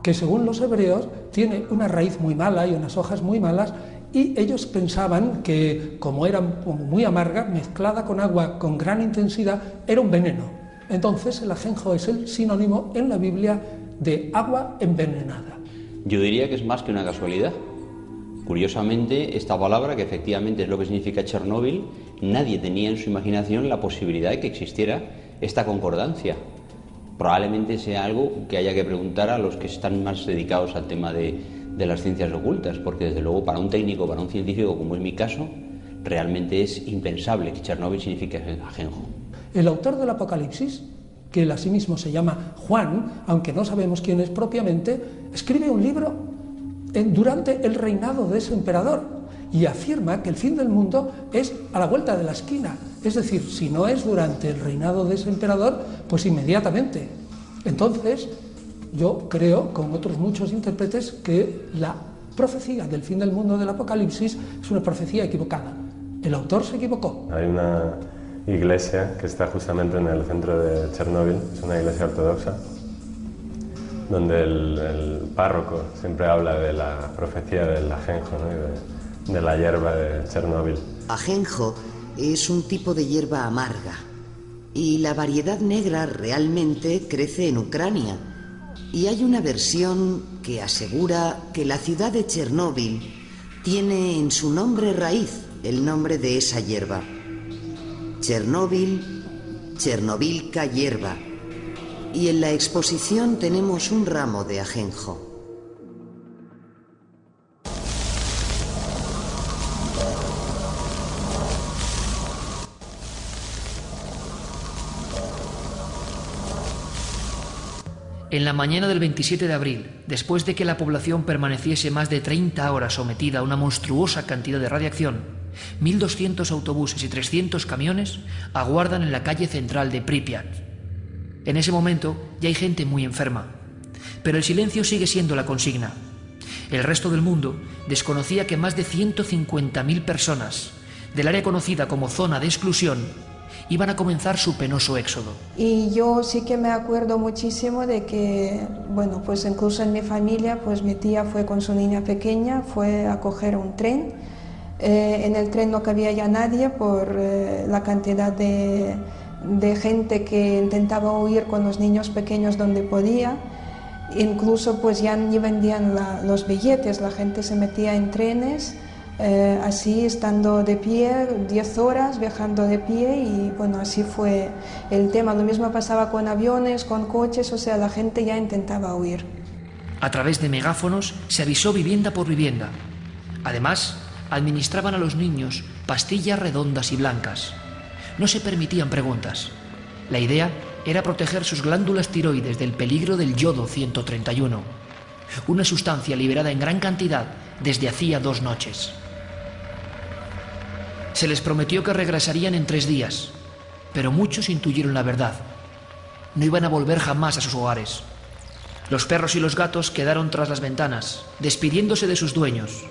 que según los hebreos tiene una raíz muy mala y unas hojas muy malas y ellos pensaban que como era muy amarga, mezclada con agua con gran intensidad, era un veneno. Entonces el ajenjo es el sinónimo en la Biblia de agua envenenada.
Yo diría que es más que una casualidad. Curiosamente, esta palabra, que efectivamente es lo que significa Chernóbil, nadie tenía en su imaginación la posibilidad de que existiera esta concordancia probablemente sea algo que haya que preguntar a los que están más dedicados al tema de, las ciencias ocultas, porque desde luego para un técnico, para un científico como es mi caso, realmente es impensable que Chernóbil signifique ajenjo.
El autor del Apocalipsis, que él asimismo se llama Juan, aunque no sabemos quién es propiamente, escribe un libro durante el reinado de ese emperador y afirma que el fin del mundo es a la vuelta de la esquina. Es decir, si no es durante el reinado de ese emperador, pues inmediatamente. Entonces, yo creo, con otros muchos intérpretes, que la profecía del fin del mundo del Apocalipsis es una profecía equivocada. El autor se equivocó.
Hay una iglesia que está justamente en el centro de Chernóbil, es una iglesia ortodoxa, donde el, párroco siempre habla de la profecía del ajenjo de, la hierba de Chernóbil.
Ajenjo es un tipo de hierba amarga y la variedad negra realmente crece en Ucrania. Y hay una versión que asegura que la ciudad de Chernóbil tiene en su nombre raíz el nombre de esa hierba. Chernóbil, Chernobilka hierba. Y en la exposición tenemos un ramo de ajenjo.
En la mañana del 27 de abril, después de que la población permaneciese más de 30 horas sometida a una monstruosa cantidad de radiación, 1.200 autobuses y 300 camiones aguardan en la calle central de Pripyat. En ese momento ya hay gente muy enferma, pero el silencio sigue siendo la consigna. El resto del mundo desconocía que más de 150.000 personas del área conocida como zona de exclusión iban a comenzar su penoso éxodo.
Y yo sí que me acuerdo muchísimo de que, bueno, pues incluso en mi familia, pues mi tía fue con su niña pequeña, fue a coger un tren. Eh, en el tren no cabía ya nadie por eh, la cantidad de, gente que intentaba huir con los niños pequeños donde podía. Incluso pues ya ni vendían los billetes, la gente se metía en trenes, eh, así estando de pie 10 horas, viajando de pie y bueno, así fue el tema. Lo mismo pasaba con aviones, con coches, o sea, la gente ya intentaba huir.
A través de megáfonos se avisó vivienda por vivienda. Además, administraban a los niños pastillas redondas y blancas. No se permitían preguntas. La idea era proteger sus glándulas tiroides del peligro del yodo 131, una sustancia liberada en gran cantidad desde hacía dos noches. Se les prometió que regresarían en tres días, pero muchos intuyeron la verdad. No iban a volver jamás a sus hogares. Los perros y los gatos quedaron tras las ventanas, despidiéndose de sus dueños.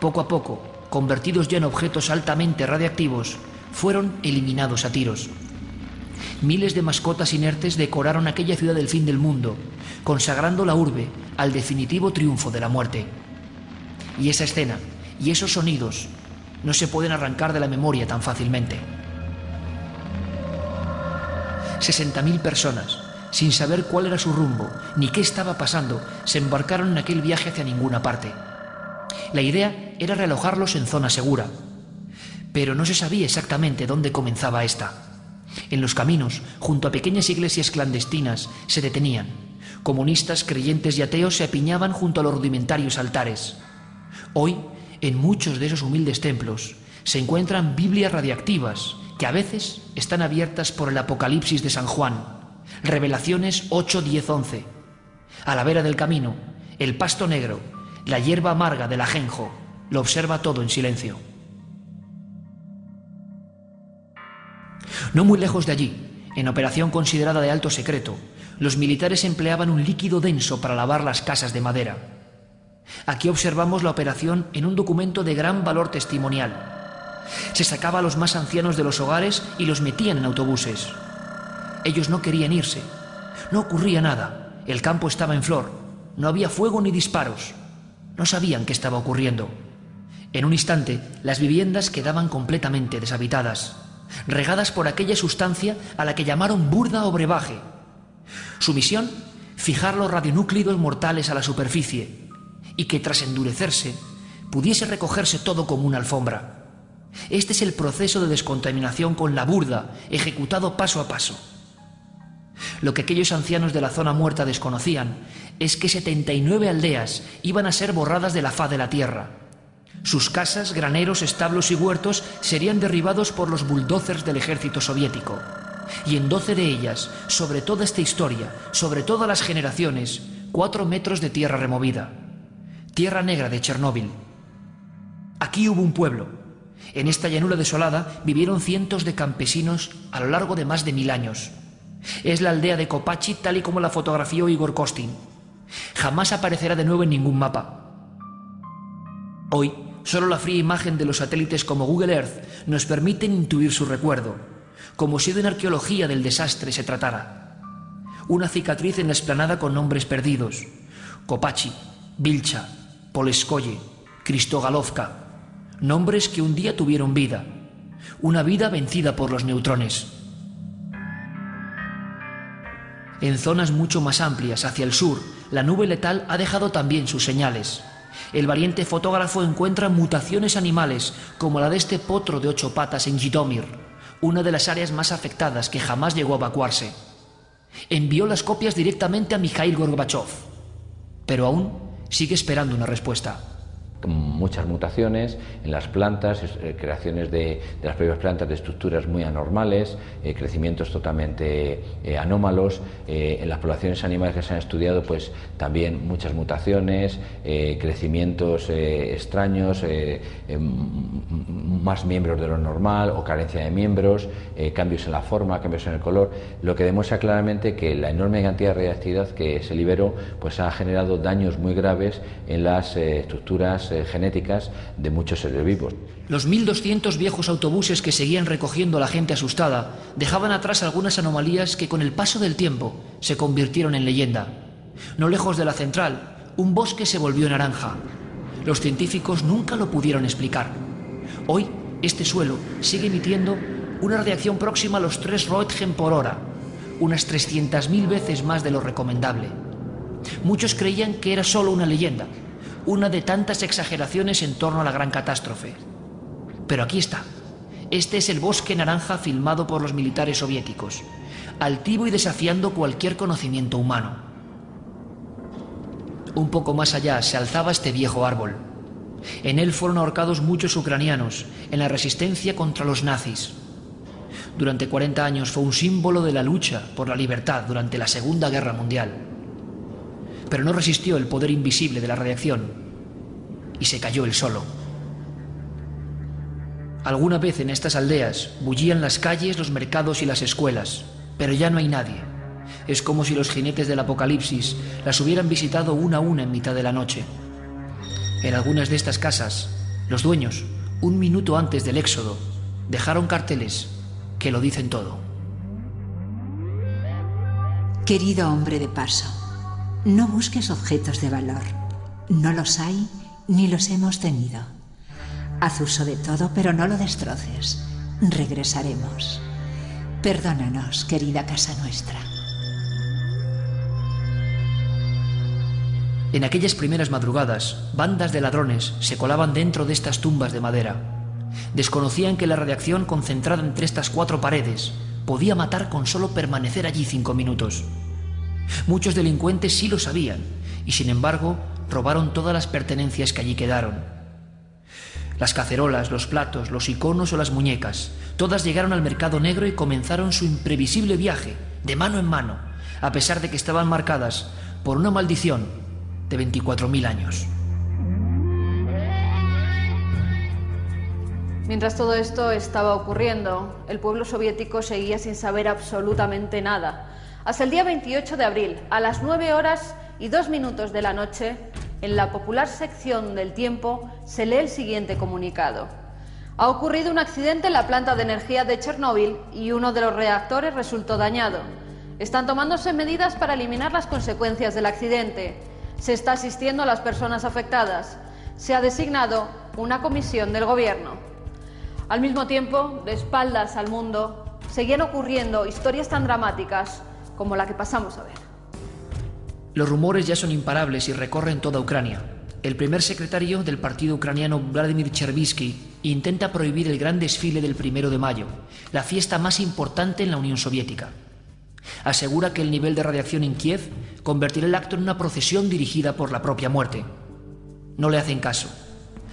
Poco a poco, convertidos ya en objetos altamente radiactivos, fueron eliminados a tiros. Miles de mascotas inertes decoraron aquella ciudad del fin del mundo, consagrando la urbe al definitivo triunfo de la muerte. Y esa escena y esos sonidos no se pueden arrancar de la memoria tan fácilmente. 60.000 personas, sin saber cuál era su rumbo ni qué estaba pasando, se embarcaron en aquel viaje hacia ninguna parte. La idea era realojarlos en zona segura, pero no se sabía exactamente dónde comenzaba esta. En los caminos, junto a pequeñas iglesias clandestinas, se detenían. Comunistas, creyentes y ateos se apiñaban junto a los rudimentarios altares. Hoy, en muchos de esos humildes templos, se encuentran Biblias radiactivas que a veces están abiertas por el Apocalipsis de San Juan, Revelaciones 8, 10, 11. A la vera del camino, el pasto negro, la hierba amarga del ajenjo, lo observa todo en silencio. No muy lejos de allí, en operación considerada de alto secreto, los militares empleaban un líquido denso para lavar las casas de madera. Aquí observamos la operación en un documento de gran valor testimonial. Se sacaba a los más ancianos de los hogares y los metían en autobuses. Ellos no querían irse. No ocurría nada. El campo estaba en flor. No había fuego ni disparos. No sabían qué estaba ocurriendo. En un instante, las viviendas quedaban completamente deshabitadas regadas por aquella sustancia a la que llamaron burda o brebaje. Su misión, fijar los radionúclidos mortales a la superficie y que tras endurecerse pudiese recogerse todo como una alfombra. Este es el proceso de descontaminación con la burda, ejecutado paso a paso. Lo que aquellos ancianos de la zona muerta desconocían es que 79 aldeas iban a ser borradas de la faz de la tierra sus casas, graneros, establos y huertos serían derribados por los bulldozers del ejército soviético. Y en doce de ellas, sobre toda esta historia, sobre todas las generaciones, cuatro metros de tierra removida. Tierra negra de Chernóbil. Aquí hubo un pueblo. En esta llanura desolada vivieron cientos de campesinos a lo largo de más de mil años. Es la aldea de Kopachi tal y como la fotografió Igor Kostin. Jamás aparecerá de nuevo en ningún mapa. Hoy, Solo la fría imagen de los satélites como Google Earth nos permiten intuir su recuerdo, como si de una arqueología del desastre se tratara. Una cicatriz en la esplanada con nombres perdidos: Kopachi, Vilcha, Poleskoye, Kristogalovka. Nombres que un día tuvieron vida. Una vida vencida por los neutrones. En zonas mucho más amplias, hacia el sur, la nube letal ha dejado también sus señales. El valiente fotógrafo encuentra mutaciones animales, como la de este potro de ocho patas en Jitomir, una de las áreas más afectadas que jamás llegó a evacuarse. Envió las copias directamente a Mikhail Gorbachev, pero aún sigue esperando una respuesta
muchas mutaciones en las plantas, eh, creaciones de, las propias plantas de estructuras muy anormales, eh, crecimientos totalmente eh, anómalos. en las poblaciones animales que se han estudiado, pues también muchas mutaciones, crecimientos extraños, más miembros de lo normal o carencia de miembros, cambios en la forma, cambios en el color, lo que demuestra claramente que la enorme cantidad de radiactividad que se liberó pues ha generado daños muy graves en las estructuras eh, genéticas de muchos seres vivos.
Los 1.200 viejos autobuses que seguían recogiendo a la gente asustada dejaban atrás algunas anomalías que con el paso del tiempo se convirtieron en leyenda. No lejos de la central, un bosque se volvió naranja. Los científicos nunca lo pudieron explicar. Hoy, este suelo sigue emitiendo una radiación próxima a los 3 Roentgen por hora, unas 300.000 veces más de lo recomendable. Muchos creían que era solo una leyenda, una de tantas exageraciones en torno a la gran catástrofe. Pero aquí está. Este es el bosque naranja filmado por los militares soviéticos, altivo y desafiando cualquier conocimiento humano. Un poco más allá se alzaba este viejo árbol. En él fueron ahorcados muchos ucranianos en la resistencia contra los nazis. Durante 40 años fue un símbolo de la lucha por la libertad durante la Segunda Guerra Mundial. Pero no resistió el poder invisible de la radiación y se cayó él solo. Alguna vez en estas aldeas bullían las calles, los mercados y las escuelas, pero ya no hay nadie. Es como si los jinetes del apocalipsis las hubieran visitado una a una en mitad de la noche. En algunas de estas casas, los dueños, un minuto antes del éxodo, dejaron carteles que lo dicen todo.
Querido hombre de paso, no busques objetos de valor. No los hay ni los hemos tenido. Haz uso de todo, pero no lo destroces. Regresaremos. Perdónanos, querida casa nuestra.
En aquellas primeras madrugadas, bandas de ladrones se colaban dentro de estas tumbas de madera. Desconocían que la radiación concentrada entre estas cuatro paredes podía matar con solo permanecer allí cinco minutos. Muchos delincuentes sí lo sabían y sin embargo robaron todas las pertenencias que allí quedaron. Las cacerolas, los platos, los iconos o las muñecas, todas llegaron al mercado negro y comenzaron su imprevisible viaje, de mano en mano, a pesar de que estaban marcadas por una maldición de 24.000 años.
Mientras todo esto estaba ocurriendo, el pueblo soviético seguía sin saber absolutamente nada. Hasta el día 28 de abril, a las 9 horas y 2 minutos de la noche, en la popular sección del tiempo se lee el siguiente comunicado. Ha ocurrido un accidente en la planta de energía de Chernóbil y uno de los reactores resultó dañado. Están tomándose medidas para eliminar las consecuencias del accidente. Se está asistiendo a las personas afectadas. Se ha designado una comisión del Gobierno. Al mismo tiempo, de espaldas al mundo, seguían ocurriendo historias tan dramáticas como la que pasamos a ver.
Los rumores ya son imparables y recorren toda Ucrania. El primer secretario del partido ucraniano, Vladimir Chervisky, intenta prohibir el gran desfile del primero de mayo, la fiesta más importante en la Unión Soviética. Asegura que el nivel de radiación en Kiev convertirá el acto en una procesión dirigida por la propia muerte. No le hacen caso.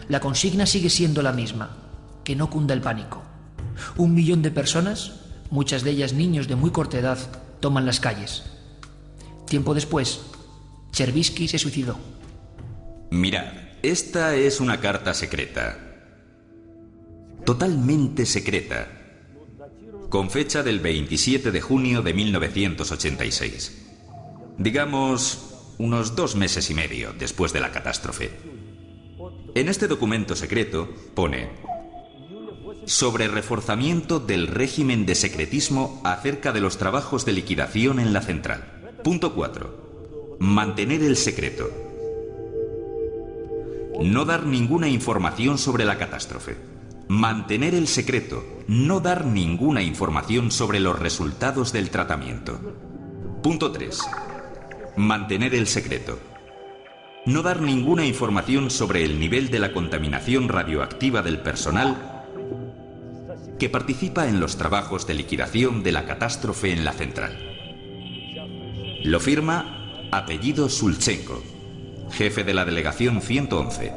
La consigna sigue siendo la misma que no cunda el pánico. Un millón de personas, muchas de ellas niños de muy corta edad, toman las calles. Tiempo después, Chervisky se suicidó.
Mirad, esta es una carta secreta. Totalmente secreta. Con fecha del 27 de junio de 1986. Digamos, unos dos meses y medio después de la catástrofe. En este documento secreto pone sobre reforzamiento del régimen de secretismo acerca de los trabajos de liquidación en la central. Punto 4. Mantener el secreto. No dar ninguna información sobre la catástrofe. Mantener el secreto. No dar ninguna información sobre los resultados del tratamiento. Punto 3. Mantener el secreto. No dar ninguna información sobre el nivel de la contaminación radioactiva del personal que participa en los trabajos de liquidación de la catástrofe en la central. Lo firma apellido Sulchenko, jefe de la delegación 111,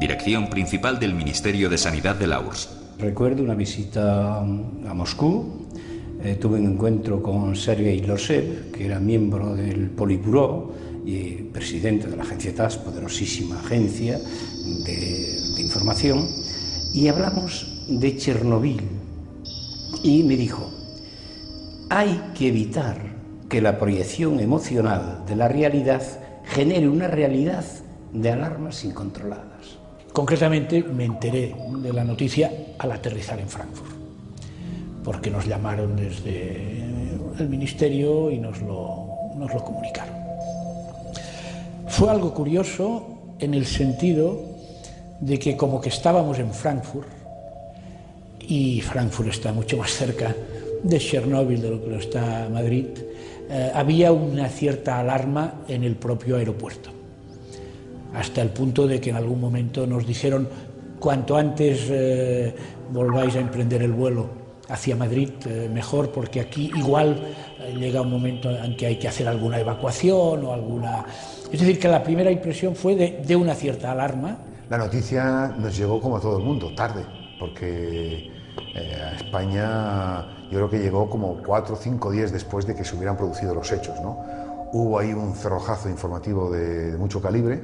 dirección principal del Ministerio de Sanidad de la URSS.
Recuerdo una visita a Moscú. Eh, tuve un encuentro con Sergei Losev, que era miembro del Politburo y presidente de la agencia TAS, poderosísima agencia de, de información, y hablamos de Chernobyl y me dijo, hay que evitar que la proyección emocional de la realidad genere una realidad de alarmas incontroladas.
Concretamente me enteré de la noticia al aterrizar en Frankfurt, porque nos llamaron desde el ministerio y nos lo, nos lo comunicaron. Fue algo curioso en el sentido de que como que estábamos en Frankfurt, y Frankfurt está mucho más cerca de Chernóbil de lo que lo está Madrid, eh, había una cierta alarma en el propio aeropuerto, hasta el punto de que en algún momento nos dijeron, cuanto antes eh, volváis a emprender el vuelo hacia Madrid, eh, mejor, porque aquí igual llega un momento en que hay que hacer alguna evacuación o alguna... Es decir, que la primera impresión fue de, de una cierta alarma.
La noticia nos llegó como a todo el mundo, tarde, porque a España yo creo que llegó como cuatro o cinco días después de que se hubieran producido los hechos. ¿no? Hubo ahí un cerrojazo informativo de, de mucho calibre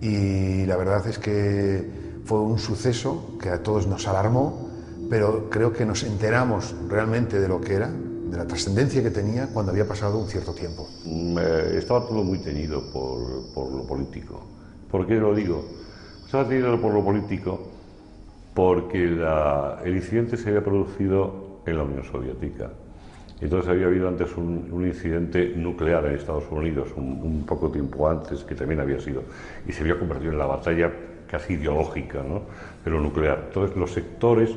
y la verdad es que fue un suceso que a todos nos alarmó, pero creo que nos enteramos realmente de lo que era, de la trascendencia que tenía cuando había pasado un cierto tiempo.
Mm, eh, estaba todo muy teñido por, por, lo político. ¿Por qué lo digo? Estaba teñido por lo político porque la, el incidente se había producido en la Unión Soviética. Entonces había habido antes un, un incidente nuclear en Estados Unidos, un, un, poco tiempo antes, que también había sido, y se había convertido en la batalla casi ideológica, ¿no? pero nuclear. Entonces los sectores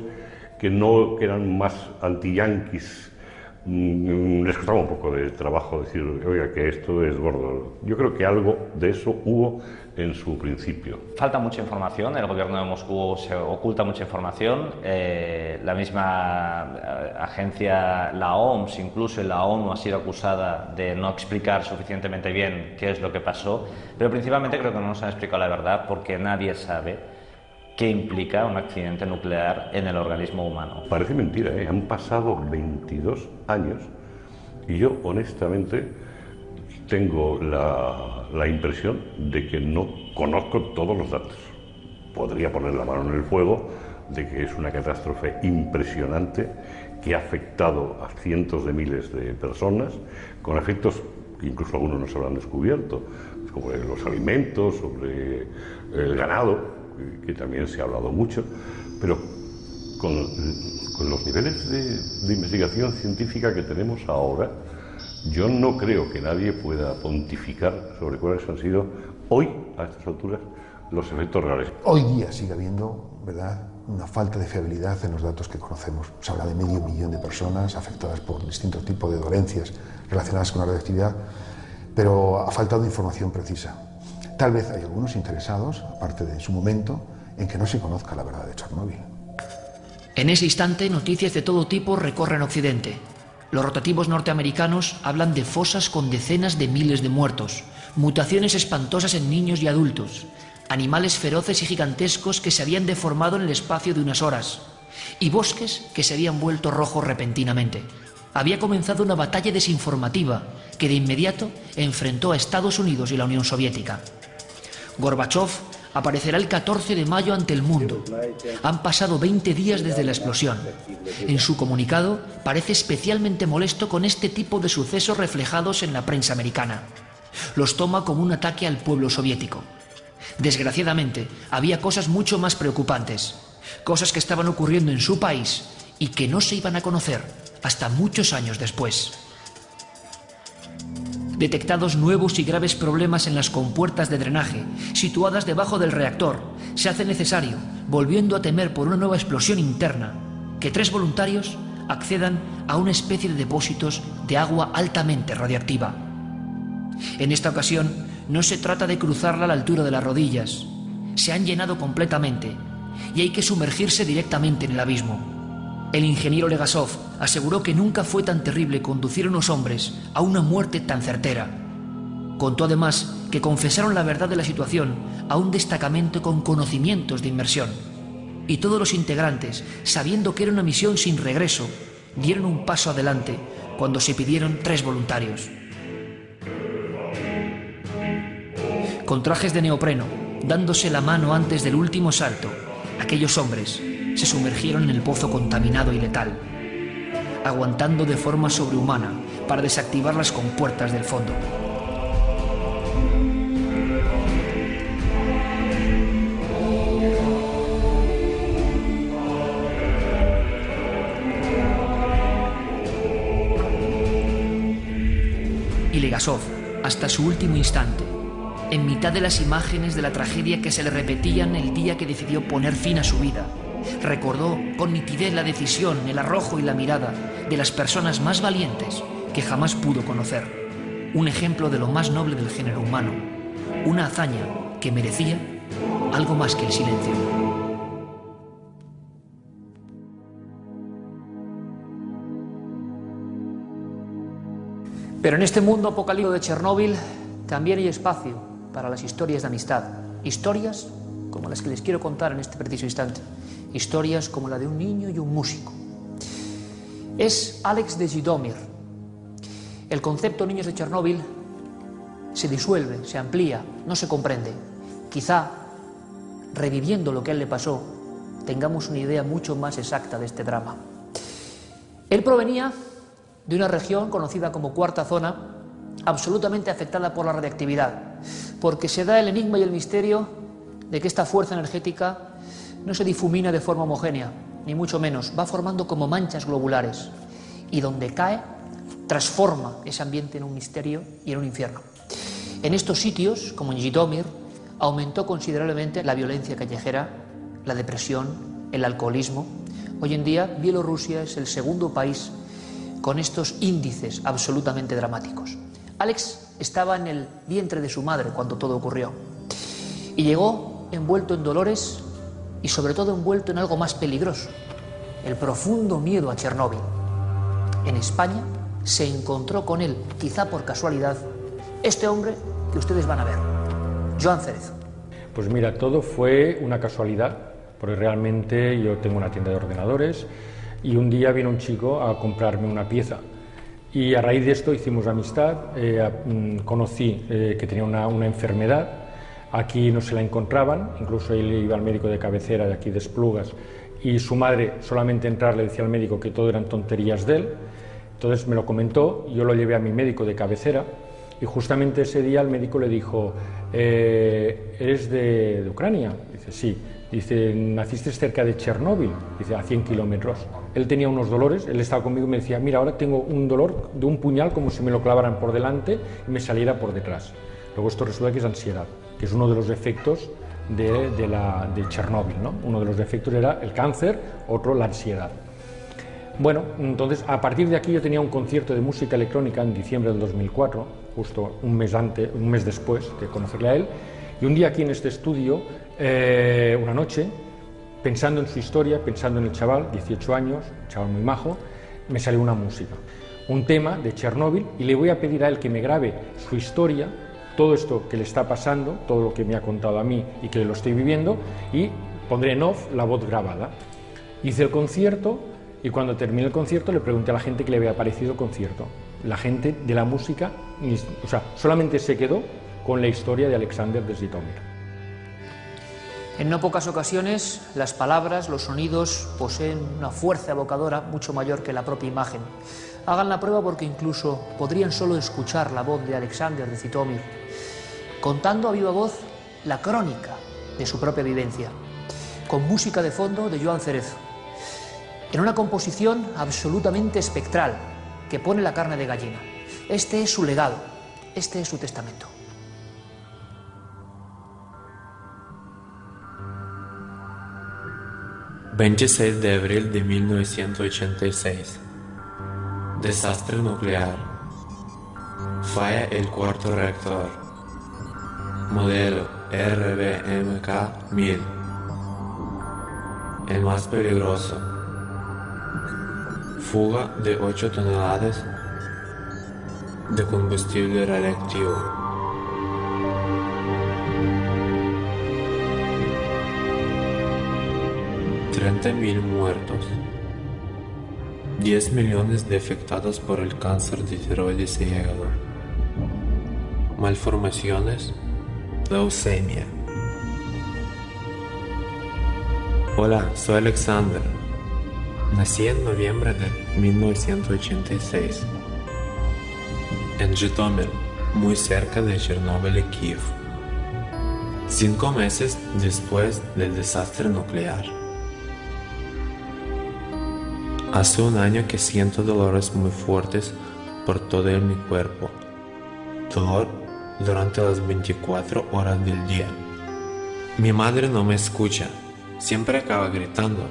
que, no, que eran más anti-yanquis mmm, les costaba un poco de trabajo decir, oiga, que esto es gordo. Yo creo que algo de eso hubo en su principio.
Falta mucha información, el gobierno de Moscú se oculta mucha información, eh, la misma eh, agencia, la OMS, incluso la ONU ha sido acusada de no explicar suficientemente bien qué es lo que pasó, pero principalmente creo que no nos han explicado la verdad porque nadie sabe qué implica un accidente nuclear en el organismo humano.
Parece mentira, ¿eh? han pasado 22 años y yo honestamente tengo la, la, impresión de que no conozco todos los datos. Podría poner la mano en el fuego de que es una catástrofe impresionante que ha afectado a cientos de miles de personas, con efectos que incluso algunos no se han descubierto, sobre los alimentos, sobre el ganado, que también se ha hablado mucho, pero con, con los niveles de investigación científica que tenemos ahora, yo no creo que nadie pueda pontificar sobre cuáles han sido hoy, a estas alturas, los efectos reales.
Hoy día sigue habiendo, ¿verdad?, una falta de fiabilidad en los datos que conocemos. Se habla de medio millón de personas afectadas por distintos tipos de dolencias relacionadas con la radioactividad, pero ha faltado información precisa. Tal vez hay algunos interesados, aparte de su momento, en que no se conozca la verdad de Chernóbil.
En ese instante, noticias de todo tipo recorren Occidente. Los rotativos norteamericanos hablan de fosas con decenas de miles de muertos, mutaciones espantosas en niños y adultos, animales feroces y gigantescos que se habían deformado en el espacio de unas horas, y bosques que se habían vuelto rojos repentinamente. Había comenzado una batalla desinformativa que de inmediato enfrentó a Estados Unidos y la Unión Soviética. Gorbachev aparecerá el 14 de mayo ante el mundo. Han pasado 20 días desde la explosión. En su comunicado parece especialmente molesto con este tipo de sucesos reflejados en la prensa americana. Los toma como un ataque al pueblo soviético. Desgraciadamente, había cosas mucho más preocupantes, cosas que estaban ocurriendo en su país y que no se iban a conocer hasta muchos años después detectados nuevos y graves problemas en las compuertas de drenaje, situadas debajo del reactor, se hace necesario, volviendo a temer por una nueva explosión interna, que tres voluntarios accedan a una especie de depósitos de agua altamente radiactiva. En esta ocasión, no se trata de cruzarla a la altura de las rodillas. Se han llenado completamente y hay que sumergirse directamente en el abismo. El ingeniero Legasov aseguró que nunca fue tan terrible conducir a unos hombres a una muerte tan certera. Contó además que confesaron la verdad de la situación a un destacamento con conocimientos de inmersión. Y todos los integrantes, sabiendo que era una misión sin regreso, dieron un paso adelante cuando se pidieron tres voluntarios. Con trajes de neopreno, dándose la mano antes del último salto, aquellos hombres se sumergieron en el pozo contaminado y letal, aguantando de forma sobrehumana para desactivar las compuertas del fondo. Y Legasov, hasta su último instante, en mitad de las imágenes de la tragedia que se le repetían el día que decidió poner fin a su vida, recordó con nitidez la decisión, el arrojo y la mirada de las personas más valientes que jamás pudo conocer. Un ejemplo de lo más noble del género humano. Una hazaña que merecía algo más que el silencio. Pero en este mundo apocalíptico de Chernóbil también hay espacio para las historias de amistad. Historias como las que les quiero contar en este preciso instante. Historias como la de un niño y un músico. Es Alex de Jidomir. El concepto niños de Chernóbil se disuelve, se amplía, no se comprende. Quizá, reviviendo lo que a él le pasó, tengamos una idea mucho más exacta de este drama. Él provenía de una región conocida como Cuarta Zona, absolutamente afectada por la radiactividad, porque se da el enigma y el misterio de que esta fuerza energética no se difumina de forma homogénea, ni mucho menos, va formando como manchas globulares, y donde cae, transforma ese ambiente en un misterio y en un infierno. En estos sitios, como en Jitomir, aumentó considerablemente la violencia callejera, la depresión, el alcoholismo. Hoy en día, Bielorrusia es el segundo país con estos índices absolutamente dramáticos. Alex estaba en el vientre de su madre cuando todo ocurrió y llegó envuelto en dolores y sobre todo envuelto en algo más peligroso, el profundo miedo a Chernóbil. En España se encontró con él, quizá por casualidad, este hombre que ustedes van a ver, Joan Cerezo.
Pues mira, todo fue una casualidad, porque realmente yo tengo una tienda de ordenadores y un día vino un chico a comprarme una pieza. Y a raíz de esto hicimos amistad, eh, mm, conocí eh, que tenía una, una, enfermedad, aquí no se la encontraban, incluso él iba al médico de cabecera de aquí de Esplugas y su madre solamente entrar le decía al médico que todo eran tonterías de él, entonces me lo comentó, yo lo llevé a mi médico de cabecera y justamente ese día el médico le dijo, eh, ¿eres de, de Ucrania? Dice, sí. Dice, naciste cerca de Chernóbil, dice, a 100 kilómetros. Él tenía unos dolores, él estaba conmigo y me decía, mira, ahora tengo un dolor de un puñal como si me lo clavaran por delante y me saliera por detrás. Luego esto resulta que es ansiedad, que es uno de los efectos de, de, Chernóbil. ¿no? Uno de los defectos era el cáncer, otro la ansiedad. Bueno, entonces a partir de aquí yo tenía un concierto de música electrónica en diciembre del 2004, justo un mes, antes, un mes después de conocerle a él, y un día aquí en este estudio, eh, una noche, pensando en su historia, pensando en el chaval, 18 años, un chaval muy majo, me salió una música, un tema de Chernóbil, y le voy a pedir a él que me grabe su historia, todo esto que le está pasando, todo lo que me ha contado a mí y que lo estoy viviendo, y pondré en off la voz grabada. Hice el concierto y cuando terminé el concierto le pregunté a la gente qué le había parecido el concierto. La gente de la música, o sea, solamente se quedó con la historia de Alexander de Zitomir.
En no pocas ocasiones, las palabras, los sonidos poseen una fuerza evocadora mucho mayor que la propia imagen. Hagan la prueba porque incluso podrían solo escuchar la voz de Alexander de Zitomir, contando a viva voz la crónica de su propia vivencia, con música de fondo de Joan Cerezo, en una composición absolutamente espectral que pone la carne de gallina. Este es su legado, este es su testamento.
26 de abril de 1986. Desastre nuclear. Falla el cuarto reactor. Modelo RBMK 1000. El más peligroso. Fuga de 8 toneladas de combustible radiactivo. 30.000 muertos, 10 millones de afectados por el cáncer de tiroides y hígado, malformaciones, leucemia. Hola, soy Alexander. Nací en noviembre de 1986 en Jitomir, muy cerca de Chernóbil y Kiev, cinco meses después del desastre nuclear. Hace un año que siento dolores muy fuertes por todo mi cuerpo. Dolor durante las 24 horas del día. Mi madre no me escucha. Siempre acaba gritando.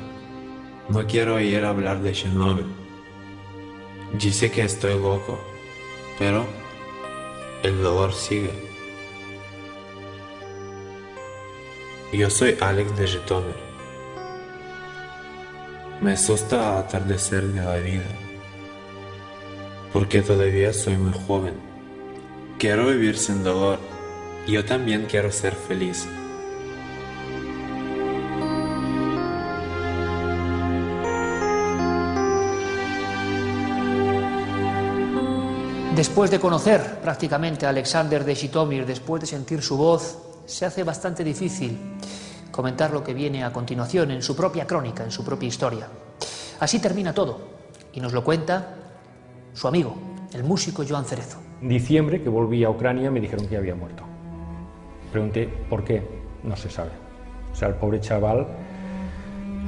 No quiero oír hablar de Chernobyl. Dice que estoy loco, pero el dolor sigue. Yo soy Alex de Jitomer. Me asusta atardecer de la vida, porque todavía soy muy joven. Quiero vivir sin dolor. Yo también quiero ser feliz.
Después de conocer prácticamente a Alexander de Shitomir, después de sentir su voz, se hace bastante difícil comentar lo que viene a continuación en su propia crónica, en su propia historia. Así termina todo y nos lo cuenta su amigo, el músico Joan Cerezo.
Diciembre, que volví a Ucrania, me dijeron que había muerto. Pregunté por qué, no se sabe. O sea, el pobre chaval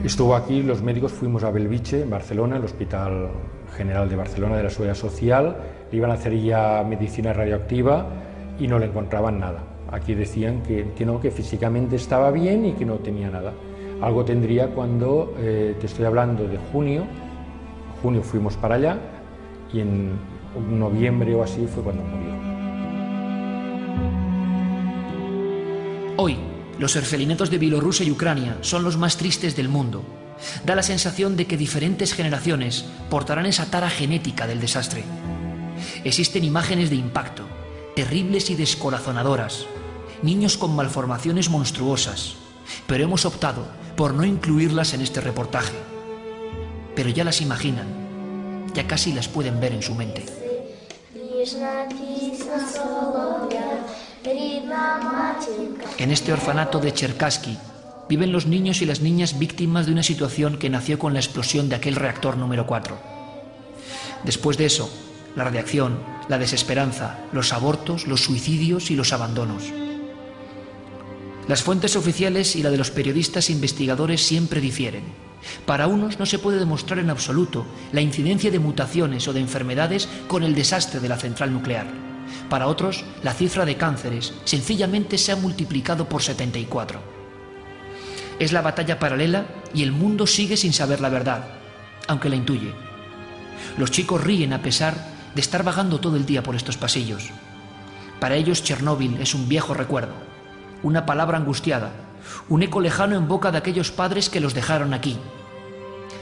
estuvo aquí, los médicos fuimos a Belviche, en Barcelona, el Hospital General de Barcelona de la Seguridad Social, le iban a hacer ya medicina radioactiva y no le encontraban nada. Aquí decían que, que no, que físicamente estaba bien y que no tenía nada. Algo tendría cuando, eh, te estoy hablando de junio, junio fuimos para allá y en noviembre o así fue cuando murió.
Hoy, los erfelinetos de Bielorrusia y Ucrania son los más tristes del mundo. Da la sensación de que diferentes generaciones portarán esa tara genética del desastre. Existen imágenes de impacto, terribles y descorazonadoras, niños con malformaciones monstruosas, pero hemos optado por no incluirlas en este reportaje. Pero ya las imaginan, ya casi las pueden ver en su mente. En este orfanato de Cherkassky viven los niños y las niñas víctimas de una situación que nació con la explosión de aquel reactor número 4. Después de eso, la radiación, la desesperanza, los abortos, los suicidios y los abandonos. Las fuentes oficiales y la de los periodistas investigadores siempre difieren. Para unos no se puede demostrar en absoluto la incidencia de mutaciones o de enfermedades con el desastre de la central nuclear. Para otros, la cifra de cánceres sencillamente se ha multiplicado por 74. Es la batalla paralela y el mundo sigue sin saber la verdad, aunque la intuye. Los chicos ríen a pesar de estar vagando todo el día por estos pasillos. Para ellos Chernóbil es un viejo recuerdo, una palabra angustiada, un eco lejano en boca de aquellos padres que los dejaron aquí.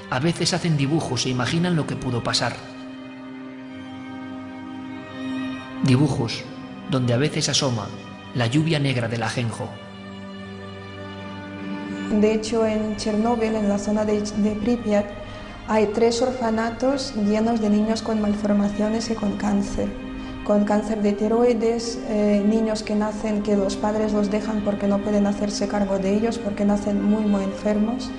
A veces hacen dibujos e imaginan lo que pudo pasar. Dibujos donde a veces asoma la lluvia negra del ajenjo.
De hecho, en Chernóbil, en la zona de, de Pripyat, hay tres orfanatos llenos de niños con malformaciones y con cáncer. Con cáncer de tiroides, eh, niños que nacen, que los padres los dejan porque no pueden hacerse cargo de ellos, porque nacen muy, muy enfermos.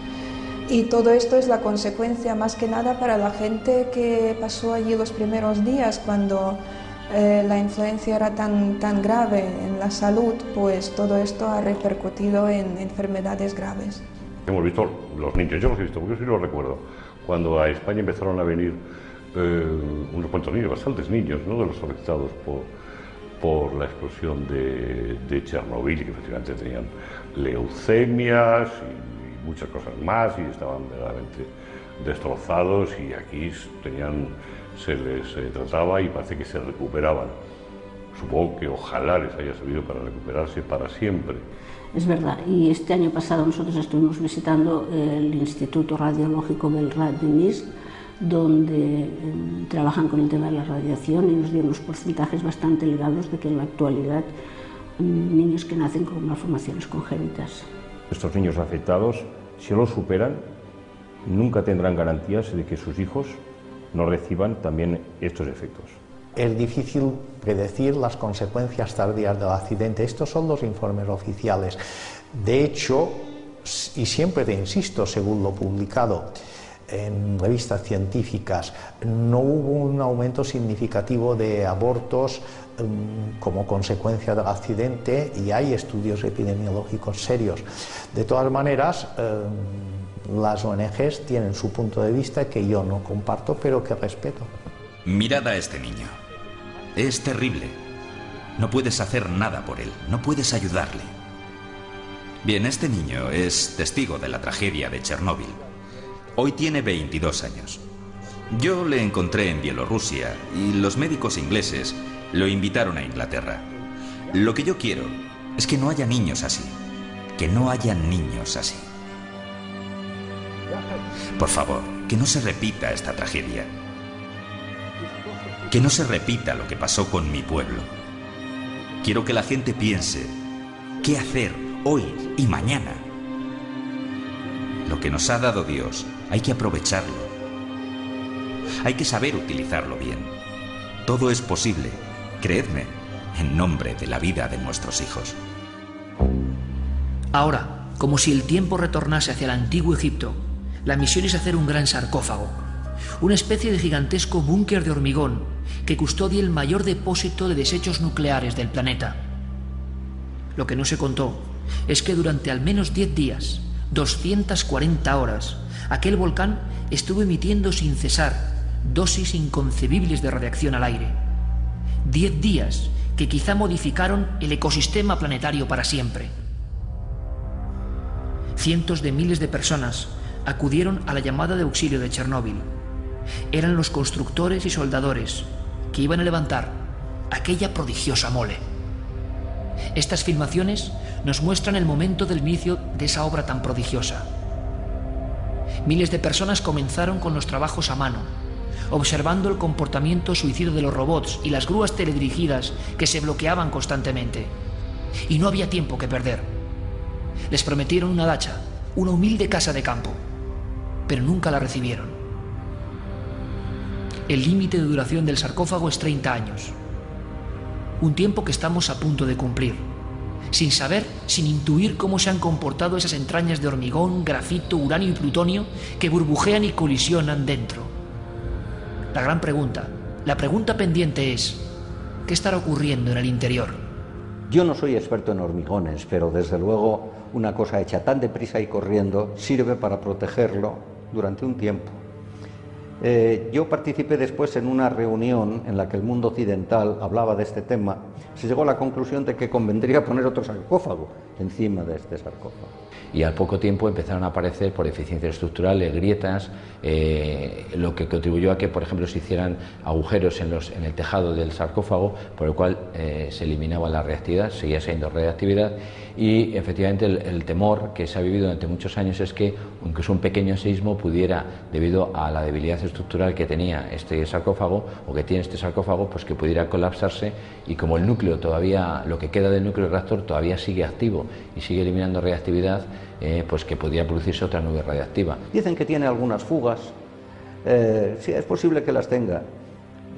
Y todo esto es la consecuencia más que nada para la gente que pasó allí los primeros días cuando eh, la influencia era tan, tan grave en la salud, pues todo esto ha repercutido en enfermedades graves.
Hemos visto los niños, yo los he visto, porque yo sí lo recuerdo, cuando a España empezaron a venir eh, unos cuantos niños, bastantes niños, ¿no? de los afectados por, por la explosión de, de Chernobyl, que efectivamente tenían leucemias y, y muchas cosas más, y estaban verdaderamente destrozados, y aquí tenían se les eh, trataba y parece que se recuperaban. Supongo que ojalá les haya servido para recuperarse para siempre.
Es verdad, y este año pasado nosotros estuvimos visitando el Instituto Radiológico Belrad de Minsk, donde eh, trabajan con el tema de la radiación y nos dieron unos porcentajes bastante elevados de que en la actualidad mm, niños que nacen con malformaciones congénitas.
Estos niños afectados, si lo superan, nunca tendrán garantías de que sus hijos no reciban también estos efectos.
Es difícil predecir las consecuencias tardías del accidente. Estos son los informes oficiales. De hecho, y siempre te insisto, según lo publicado en revistas científicas, no hubo un aumento significativo de abortos um, como consecuencia del accidente y hay estudios epidemiológicos serios. De todas maneras, um, las ONGs tienen su punto de vista que yo no comparto, pero que respeto.
Mirad a este niño. Es terrible. No puedes hacer nada por él, no puedes ayudarle. Bien, este niño es testigo de la tragedia de Chernóbil. Hoy tiene 22 años. Yo le encontré en Bielorrusia y los médicos ingleses lo invitaron a Inglaterra. Lo que yo quiero es que no haya niños así. Que no haya niños así. Por favor, que no se repita esta tragedia. Que no se repita lo que pasó con mi pueblo. Quiero que la gente piense qué hacer hoy y mañana. Lo que nos ha dado Dios hay que aprovecharlo. Hay que saber utilizarlo bien. Todo es posible, creedme, en nombre de la vida de nuestros hijos.
Ahora, como si el tiempo retornase hacia el antiguo Egipto, la misión es hacer un gran sarcófago, una especie de gigantesco búnker de hormigón que custodia el mayor depósito de desechos nucleares del planeta. Lo que no se contó es que durante al menos 10 días, 240 horas, aquel volcán estuvo emitiendo sin cesar dosis inconcebibles de radiación al aire. 10 días que quizá modificaron el ecosistema planetario para siempre. Cientos de miles de personas acudieron a la llamada de auxilio de Chernóbil. Eran los constructores y soldadores que iban a levantar aquella prodigiosa mole. Estas filmaciones nos muestran el momento del inicio de esa obra tan prodigiosa. Miles de personas comenzaron con los trabajos a mano, observando el comportamiento suicida de los robots y las grúas teledirigidas que se bloqueaban constantemente. Y no había tiempo que perder. Les prometieron una dacha, una humilde casa de campo, pero nunca la recibieron. El límite de duración del sarcófago es 30 años, un tiempo que estamos a punto de cumplir, sin saber, sin intuir cómo se han comportado esas entrañas de hormigón, grafito, uranio y plutonio que burbujean y colisionan dentro. La gran pregunta, la pregunta pendiente es, ¿qué estará ocurriendo en el interior?
Yo no soy experto en hormigones, pero desde luego una cosa hecha tan deprisa y corriendo sirve para protegerlo durante un tiempo. Eh, yo participé después en una reunión en la que el mundo occidental hablaba de este tema. Se llegó a la conclusión de que convendría poner otro sarcófago encima de este sarcófago.
Y al poco tiempo empezaron a aparecer por eficiencias estructurales grietas, eh, lo que contribuyó a que, por ejemplo, se hicieran agujeros en, los, en el tejado del sarcófago, por el cual eh, se eliminaba la reactividad, seguía siendo reactividad y efectivamente el, temor que se ha vivido durante muchos años es que incluso un pequeño seísmo pudiera, debido a la debilidad estructural que tenía este sarcófago o que tiene este sarcófago, pues que pudiera colapsarse y como núcleo todavía, lo que queda del núcleo reactor todavía sigue activo y sigue eliminando reactividad, eh, pues que podría producirse otra nube radiactiva.
Dicen que tiene algunas fugas, eh, sí, es posible que las tenga,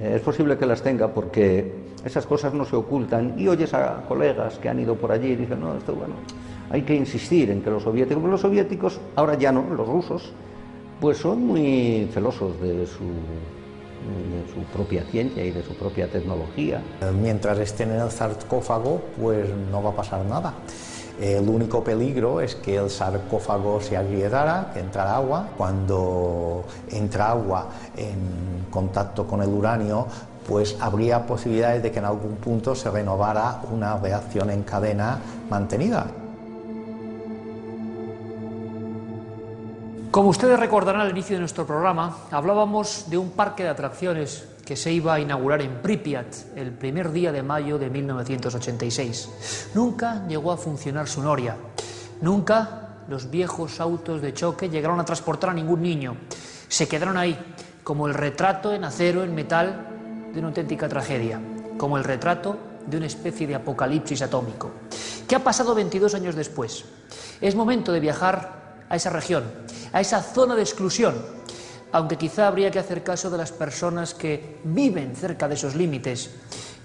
eh, es posible que las tenga porque esas cosas no se ocultan y oyes a colegas que han ido por allí y dicen, no, esto bueno, hay que insistir en que los soviéticos, los soviéticos, ahora ya no, los rusos, pues son muy celosos de su, de su propia ciencia y de su propia tecnología.
Mientras estén en el sarcófago, pues no va a pasar nada. El único peligro es que el sarcófago se agrietara, que entrara agua. Cuando entra agua en contacto con el uranio, pues habría posibilidades de que en algún punto se renovara una reacción en cadena mantenida.
Como ustedes recordarán al inicio de nuestro programa, hablábamos de un parque de atracciones que se iba a inaugurar en Pripyat el primer día de mayo de 1986. Nunca llegó a funcionar su noria. Nunca los viejos autos de choque llegaron a transportar a ningún niño. Se quedaron ahí, como el retrato en acero, en metal, de una auténtica tragedia, como el retrato de una especie de apocalipsis atómico. ¿Qué ha pasado 22 años después? Es momento de viajar a esa región, a esa zona de exclusión, aunque quizá habría que hacer caso de las personas que viven cerca de esos límites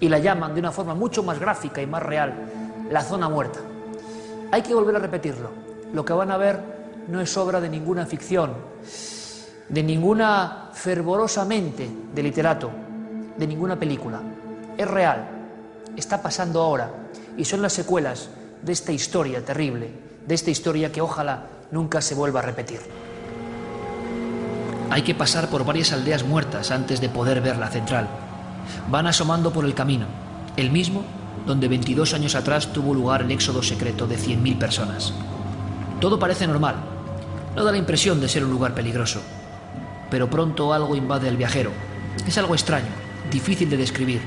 y la llaman de una forma mucho más gráfica y más real, la zona muerta. Hay que volver a repetirlo. Lo que van a ver no es obra de ninguna ficción, de ninguna fervorosamente de literato, de ninguna película. Es real, está pasando ahora y son las secuelas de esta historia terrible, de esta historia que ojalá nunca se vuelva a repetir. Hay que pasar por varias aldeas muertas antes de poder ver la central. Van asomando por el camino, el mismo donde 22 años atrás tuvo lugar el éxodo secreto de 100.000 personas. Todo parece normal, no da la impresión de ser un lugar peligroso pero pronto algo invade al viajero. Es algo extraño, difícil de describir.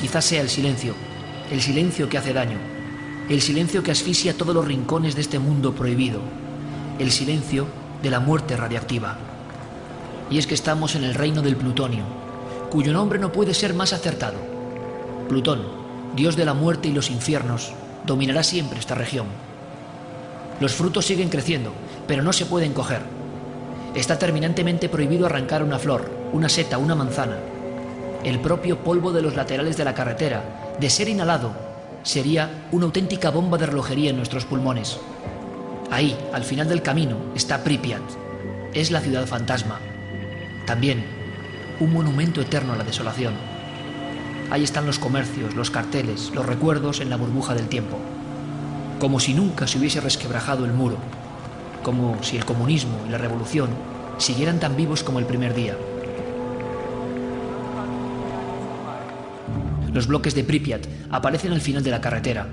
Quizás sea el silencio, el silencio que hace daño, el silencio que asfixia todos los rincones de este mundo prohibido, el silencio de la muerte radiactiva. Y es que estamos en el reino del plutonio, cuyo nombre no puede ser más acertado. Plutón, dios de la muerte y los infiernos, dominará siempre esta región. Los frutos siguen creciendo, pero no se pueden coger. Está terminantemente prohibido arrancar una flor, una seta, una manzana. El propio polvo de los laterales de la carretera, de ser inhalado, sería una auténtica bomba de relojería en nuestros pulmones. Ahí, al final del camino, está Pripyat. Es la ciudad fantasma. También un monumento eterno a la desolación. Ahí están los comercios, los carteles, los recuerdos en la burbuja del tiempo. Como si nunca se hubiese resquebrajado el muro. Como si el comunismo y la revolución siguieran tan vivos como el primer día. Los bloques de Pripyat aparecen al final de la carretera,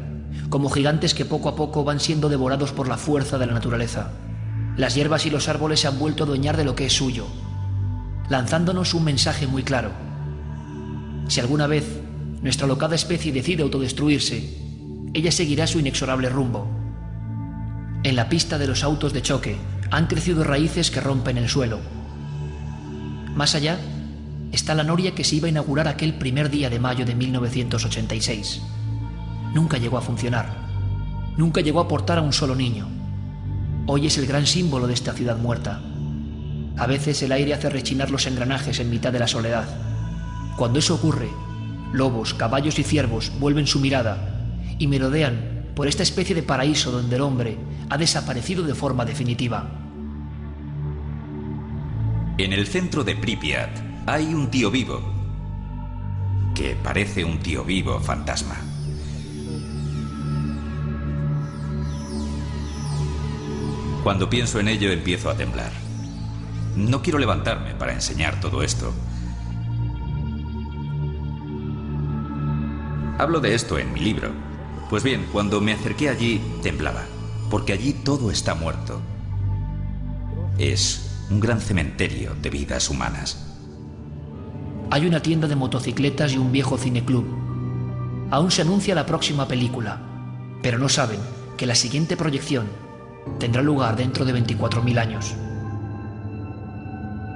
como gigantes que poco a poco van siendo devorados por la fuerza de la naturaleza. Las hierbas y los árboles se han vuelto a adueñar de lo que es suyo, lanzándonos un mensaje muy claro. Si alguna vez nuestra locada especie decide autodestruirse, ella seguirá su inexorable rumbo. En la pista de los autos de choque han crecido raíces que rompen el suelo. Más allá está la noria que se iba a inaugurar aquel primer día de mayo de 1986. Nunca llegó a funcionar. Nunca llegó a aportar a un solo niño. Hoy es el gran símbolo de esta ciudad muerta. A veces el aire hace rechinar los engranajes en mitad de la soledad. Cuando eso ocurre, lobos, caballos y ciervos vuelven su mirada y merodean por esta especie de paraíso donde el hombre ha desaparecido de forma definitiva.
En el centro de Pripyat hay un tío vivo, que parece un tío vivo fantasma. Cuando pienso en ello empiezo a temblar. No quiero levantarme para enseñar todo esto. Hablo de esto en mi libro. Pues bien, cuando me acerqué allí, temblaba, porque allí todo está muerto. Es un gran cementerio de vidas humanas.
Hay una tienda de motocicletas y un viejo cineclub. Aún se anuncia la próxima película, pero no saben que la siguiente proyección tendrá lugar dentro de 24.000 años.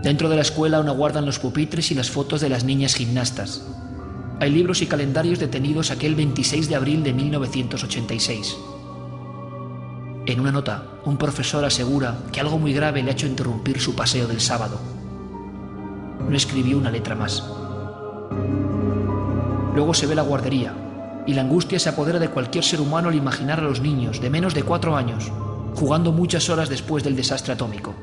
Dentro de la escuela aún aguardan los pupitres y las fotos de las niñas gimnastas. Hay libros y calendarios detenidos aquel 26 de abril de 1986. En una nota, un profesor asegura que algo muy grave le ha hecho interrumpir su paseo del sábado. No escribió una letra más. Luego se ve la guardería, y la angustia se apodera de cualquier ser humano al imaginar a los niños de menos de cuatro años jugando muchas horas después del desastre atómico.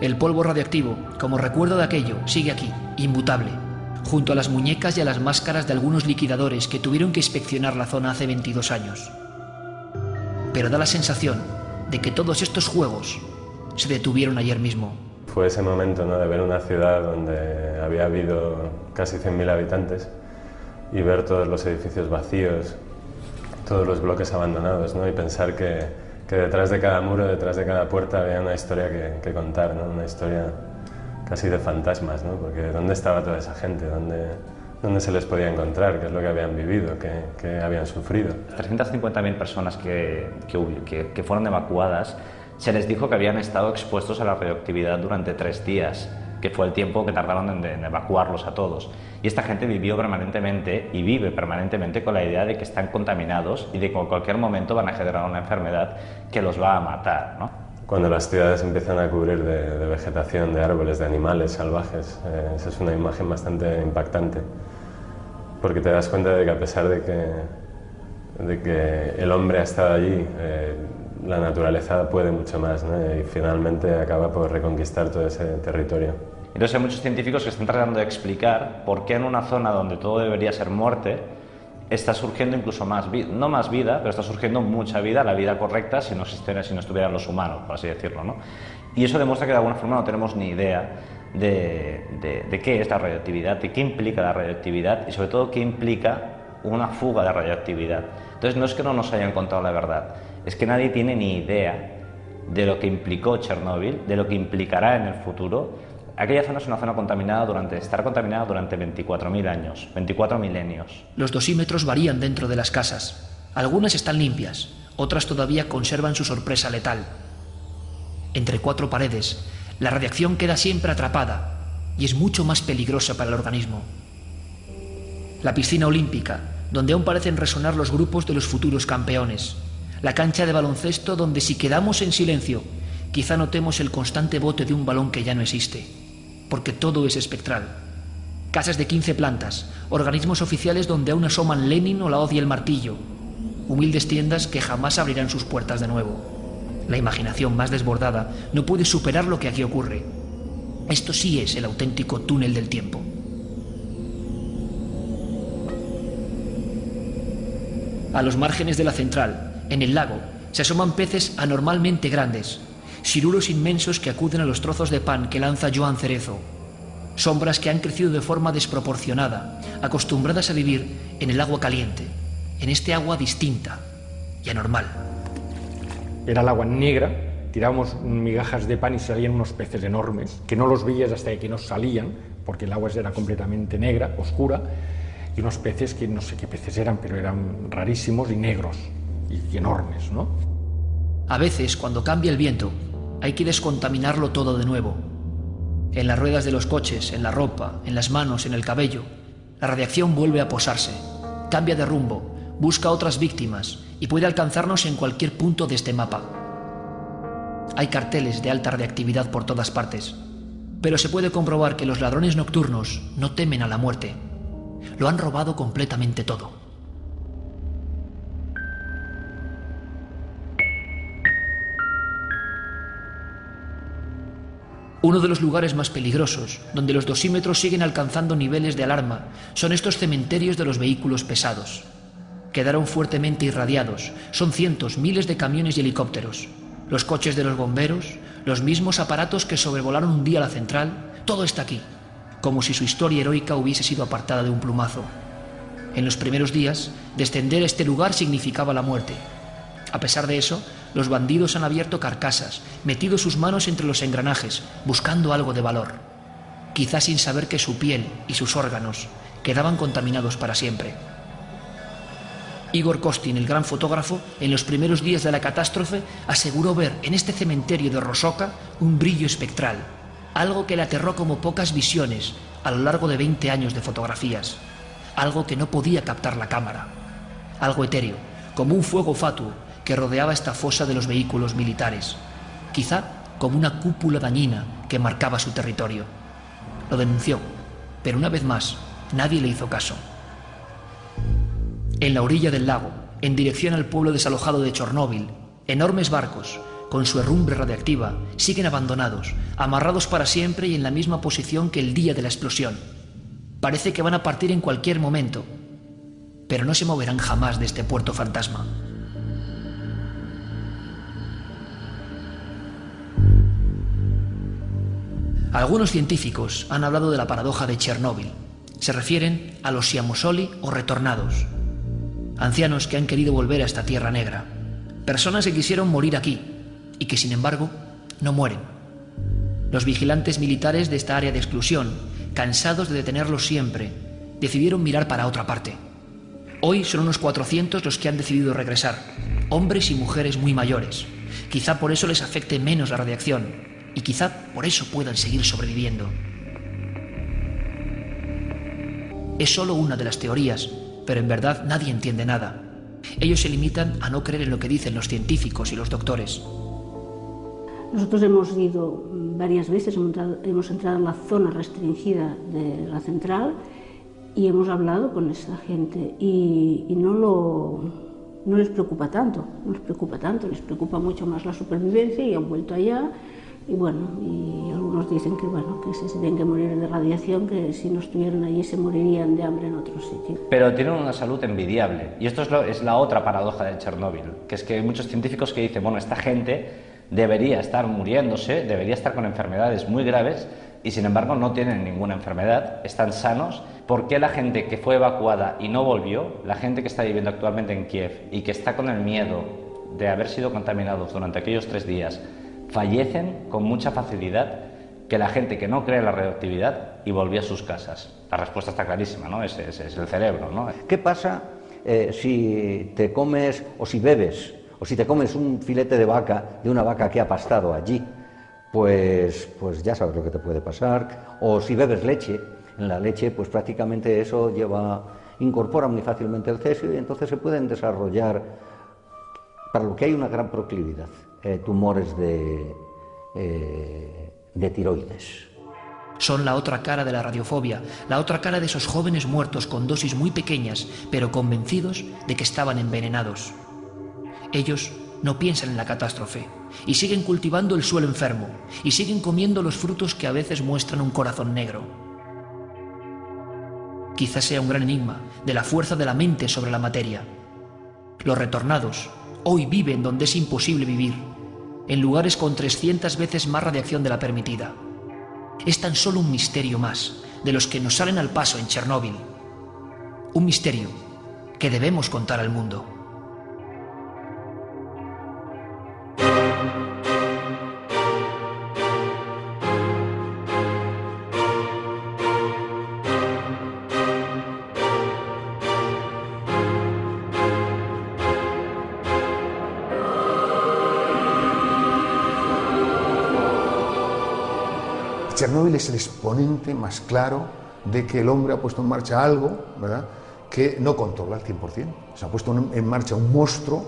El polvo radioactivo, como recuerdo de aquello, sigue aquí, inmutable, junto a las muñecas y a las máscaras de algunos liquidadores que tuvieron que inspeccionar la zona hace 22 años. Pero da la sensación de que todos estos juegos se detuvieron ayer mismo.
Fue ese momento ¿no? de ver una ciudad donde había habido casi 100.000 habitantes y ver todos los edificios vacíos, todos los bloques abandonados, ¿no? Y pensar que, que, detrás de cada muro, detrás de cada puerta había una historia que, que contar, ¿no? Una historia casi de fantasmas, ¿no? Porque ¿dónde estaba toda esa gente? ¿Dónde, dónde se les podía encontrar? ¿Qué es lo que habían vivido? ¿Qué, qué habían sufrido?
350.000 personas que, que, que fueron evacuadas, se les dijo que habían estado expuestos a la radioactividad durante tres días fue el tiempo que tardaron en, evacuarlos a todos. Y esta gente vivió permanentemente y vive permanentemente con la idea de que están contaminados y de que en cualquier momento van a generar una enfermedad que los va a matar.
Cuando las ciudades empiezan a cubrir de, vegetación, de árboles, de animales salvajes, eh, esa es una imagen bastante impactante, porque te das cuenta de que a pesar de que, el hombre ha estado allí, eh, la naturaleza puede mucho más y finalmente acaba por reconquistar todo ese territorio.
Entonces hay muchos científicos que están tratando de explicar por qué en una zona donde todo debería ser muerte está surgiendo incluso más vida, no más vida, pero está surgiendo mucha vida, la vida correcta si no existiera, si no estuvieran los humanos, por así decirlo, ¿no? Y eso demuestra que de alguna forma no tenemos ni idea de, de, de qué es la radioactividad, de qué implica la radioactividad y sobre todo qué implica una fuga de radioactividad. Entonces no es que no nos hayan contado la verdad, es que nadie tiene ni idea de lo que implicó Chernóbil, de lo que implicará en el futuro, aquella zona es una zona contaminada durante, estará contaminada durante 24.000 años, 24 milenios.
Los dosímetros varían dentro de las casas. Algunas están limpias, otras todavía conservan su sorpresa letal. Entre cuatro paredes, la radiación queda siempre atrapada y es mucho más peligrosa para el organismo. La piscina olímpica, donde aún parecen resonar los grupos de los futuros campeones. La cancha de baloncesto donde si quedamos en silencio, quizá notemos el constante bote de un balón que ya no existe, porque todo es espectral. Casas de 15 plantas, organismos oficiales donde aún asoman Lenin o la hoz y el martillo, humildes tiendas que jamás abrirán sus puertas de nuevo. La imaginación más desbordada no puede superar lo que aquí ocurre. Esto sí es el auténtico túnel del tiempo. A los márgenes de la central, en el lago, se asoman peces anormalmente grandes, siruros inmensos que acuden a los trozos de pan que lanza Joan Cerezo, sombras que han crecido de forma desproporcionada, acostumbradas a vivir en el agua caliente, en este agua distinta y anormal.
Era el agua negra, tirábamos migajas de pan y salían unos peces enormes, que no los veías hasta que nos salían, porque el agua era completamente negra, oscura, y unos peces que no sé qué peces eran, pero eran rarísimos y negros y enormes, ¿no?
A veces, cuando cambia el viento, hay que descontaminarlo todo de nuevo. En las ruedas de los coches, en la ropa, en las manos, en el cabello, la radiación vuelve a posarse, cambia de rumbo, busca otras víctimas y puede alcanzarnos en cualquier punto de este mapa. Hay carteles de alta radiactividad por todas partes, pero se puede comprobar que los ladrones nocturnos no temen a la muerte. Lo han robado completamente todo. Uno de los lugares más peligrosos, donde los dosímetros siguen alcanzando niveles de alarma, son estos cementerios de los vehículos pesados. Quedaron fuertemente irradiados. Son cientos, miles de camiones y helicópteros. Los coches de los bomberos, los mismos aparatos que sobrevolaron un día la central, todo está aquí, como si su historia heroica hubiese sido apartada de un plumazo. En los primeros días, descender a este lugar significaba la muerte. A pesar de eso, los bandidos han abierto carcasas, metido sus manos entre los engranajes, buscando algo de valor, quizás sin saber que su piel y sus órganos quedaban contaminados para siempre. Igor Kostin, el gran fotógrafo, en los primeros días de la catástrofe, aseguró ver en este cementerio de Rosoka un brillo espectral, algo que le aterró como pocas visiones a lo largo de 20 años de fotografías, algo que no podía captar la cámara, algo etéreo, como un fuego fatuo que rodeaba esta fosa de los vehículos militares, quizá como una cúpula dañina que marcaba su territorio. Lo denunció, pero una vez más nadie le hizo caso. En la orilla del lago, en dirección al pueblo desalojado de Chornóbil, enormes barcos, con su herrumbre radiactiva, siguen abandonados, amarrados para siempre y en la misma posición que el día de la explosión. Parece que van a partir en cualquier momento, pero no se moverán jamás de este puerto fantasma. Algunos científicos han hablado de la paradoja de Chernóbil. Se refieren a los siamosoli o retornados, ancianos que han querido volver a esta tierra negra, personas que quisieron morir aquí y que sin embargo no mueren. Los vigilantes militares de esta área de exclusión, cansados de detenerlos siempre, decidieron mirar para otra parte. Hoy son unos 400 los que han decidido regresar, hombres y mujeres muy mayores. Quizá por eso les afecte menos la radiación y quizá por eso puedan seguir sobreviviendo. Es solo una de las teorías, pero en verdad nadie entiende nada. Ellos se limitan a no creer en lo que dicen los científicos y los doctores.
Nosotros hemos ido varias veces, hemos entrado, en la zona restringida de la central y hemos hablado con esa gente y, y no, lo, no les preocupa tanto, no les preocupa tanto, les preocupa mucho más la supervivencia y han vuelto allá y bueno, y algunos dicen que bueno, que se tienen que morir de radiación, que si no estuvieran allí se morirían de hambre en otro sitio.
Pero tienen una salud envidiable. Y esto es, lo, es la otra paradoja de Chernóbil, que es que hay muchos científicos que dicen, bueno, esta gente debería estar muriéndose, debería estar con enfermedades muy graves y sin embargo no tienen ninguna enfermedad, están sanos. ¿Por qué la gente que fue evacuada y no volvió, la gente que está viviendo actualmente en Kiev y que está con el miedo de haber sido contaminados durante aquellos tres días fallecen con mucha facilidad que la gente que no cree en la radioactividad y volvía a sus casas. La respuesta está clarísima, ¿no? Es, es, es el cerebro, ¿no?
¿Qué pasa eh, si te comes o si bebes o si te comes un filete de vaca de una vaca que ha pastado allí? Pues, pues ya sabes lo que te puede pasar. O si bebes leche, en la leche pues prácticamente eso lleva, incorpora muy fácilmente el cesio y entonces se pueden desarrollar, para lo que hay una gran proclividad, eh, tumores de, eh, de tiroides.
Son la otra cara de la radiofobia, la otra cara de esos jóvenes muertos con dosis muy pequeñas, pero convencidos de que estaban envenenados. Ellos no piensan en la catástrofe y siguen cultivando el suelo enfermo y siguen comiendo los frutos que a veces muestran un corazón negro. Quizás sea un gran enigma de la fuerza de la mente sobre la materia. Los retornados hoy viven donde es imposible vivir, en lugares con 300 veces más radiación de la permitida es tan solo un misterio más de los que nos salen al paso en Chernóbil. Un misterio que debemos contar al mundo.
Chernóbil es el exponente más claro de que el hombre ha puesto en marcha algo ¿verdad? que no controla al 100%. Se ha puesto en marcha un monstruo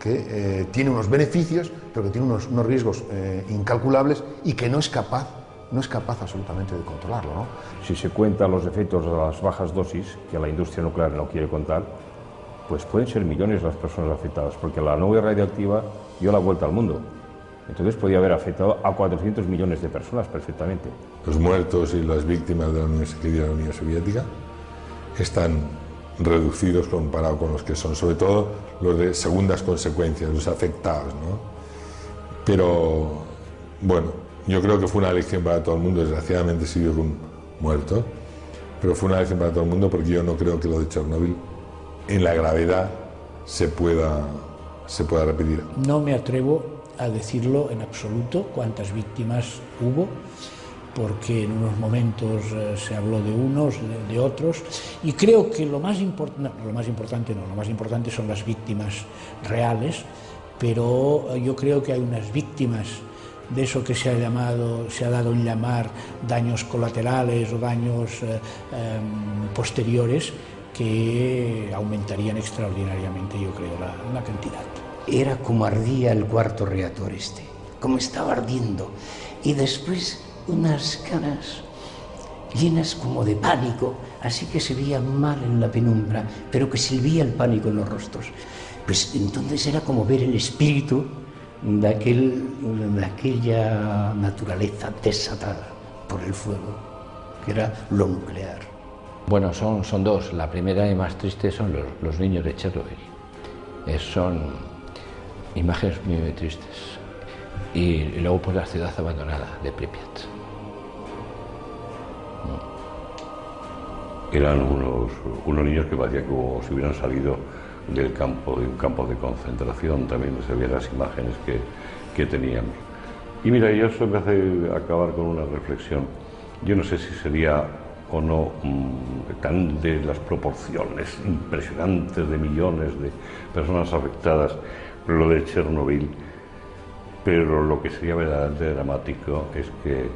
que eh, tiene unos beneficios, pero que tiene unos, unos riesgos eh, incalculables y que no es capaz no es capaz absolutamente de controlarlo. ¿no?
Si se cuentan los efectos de las bajas dosis, que la industria nuclear no quiere contar, pues pueden ser millones las personas afectadas, porque la nube radioactiva dio la vuelta al mundo. Entonces podía haber afectado a 400 millones de personas perfectamente.
Los muertos y las víctimas de la Unión, de la Unión Soviética están reducidos comparado con los que son, sobre todo los de segundas consecuencias, los afectados. ¿no? Pero bueno, yo creo que fue una lección para todo el mundo, desgraciadamente sigue un muerto, pero fue una lección para todo el mundo porque yo no creo que lo de Chernóbil en la gravedad se pueda, se pueda repetir.
No me atrevo a decirlo en absoluto cuántas víctimas hubo, porque en unos momentos eh, se habló de unos, de, otros, y creo que lo más, lo más importante no, lo más importante son las víctimas reales, pero yo creo que hay unas víctimas de eso que se ha llamado, se ha dado en llamar daños colaterales o daños eh, eh, posteriores que aumentarían extraordinariamente, yo creo, la cantidad
era como ardía el cuarto reactor este, como estaba ardiendo. Y después unas caras llenas como de pánico, así que se veía mal en la penumbra, pero que silbía el pánico en los rostros. Pues entonces era como ver el espíritu de, aquel, de aquella naturaleza desatada por el fuego, que era lo nuclear.
Bueno, son, son dos. La primera y más triste son los, los niños de Chernobyl. Eh, son imágenes muy, tristes. Y, y, luego por la ciudad abandonada de Pripyat.
Eran unos, unos niños que parecían como si hubieran salido del campo, de un campo de concentración, también se veían las imágenes que, que teníamos. Y mira, yo eso me hace acabar con una reflexión. Yo no sé si sería o no mmm, tan de las proporciones impresionantes de millones de personas afectadas lo de Chernobyl, pero lo que sería verdaderamente dramático es que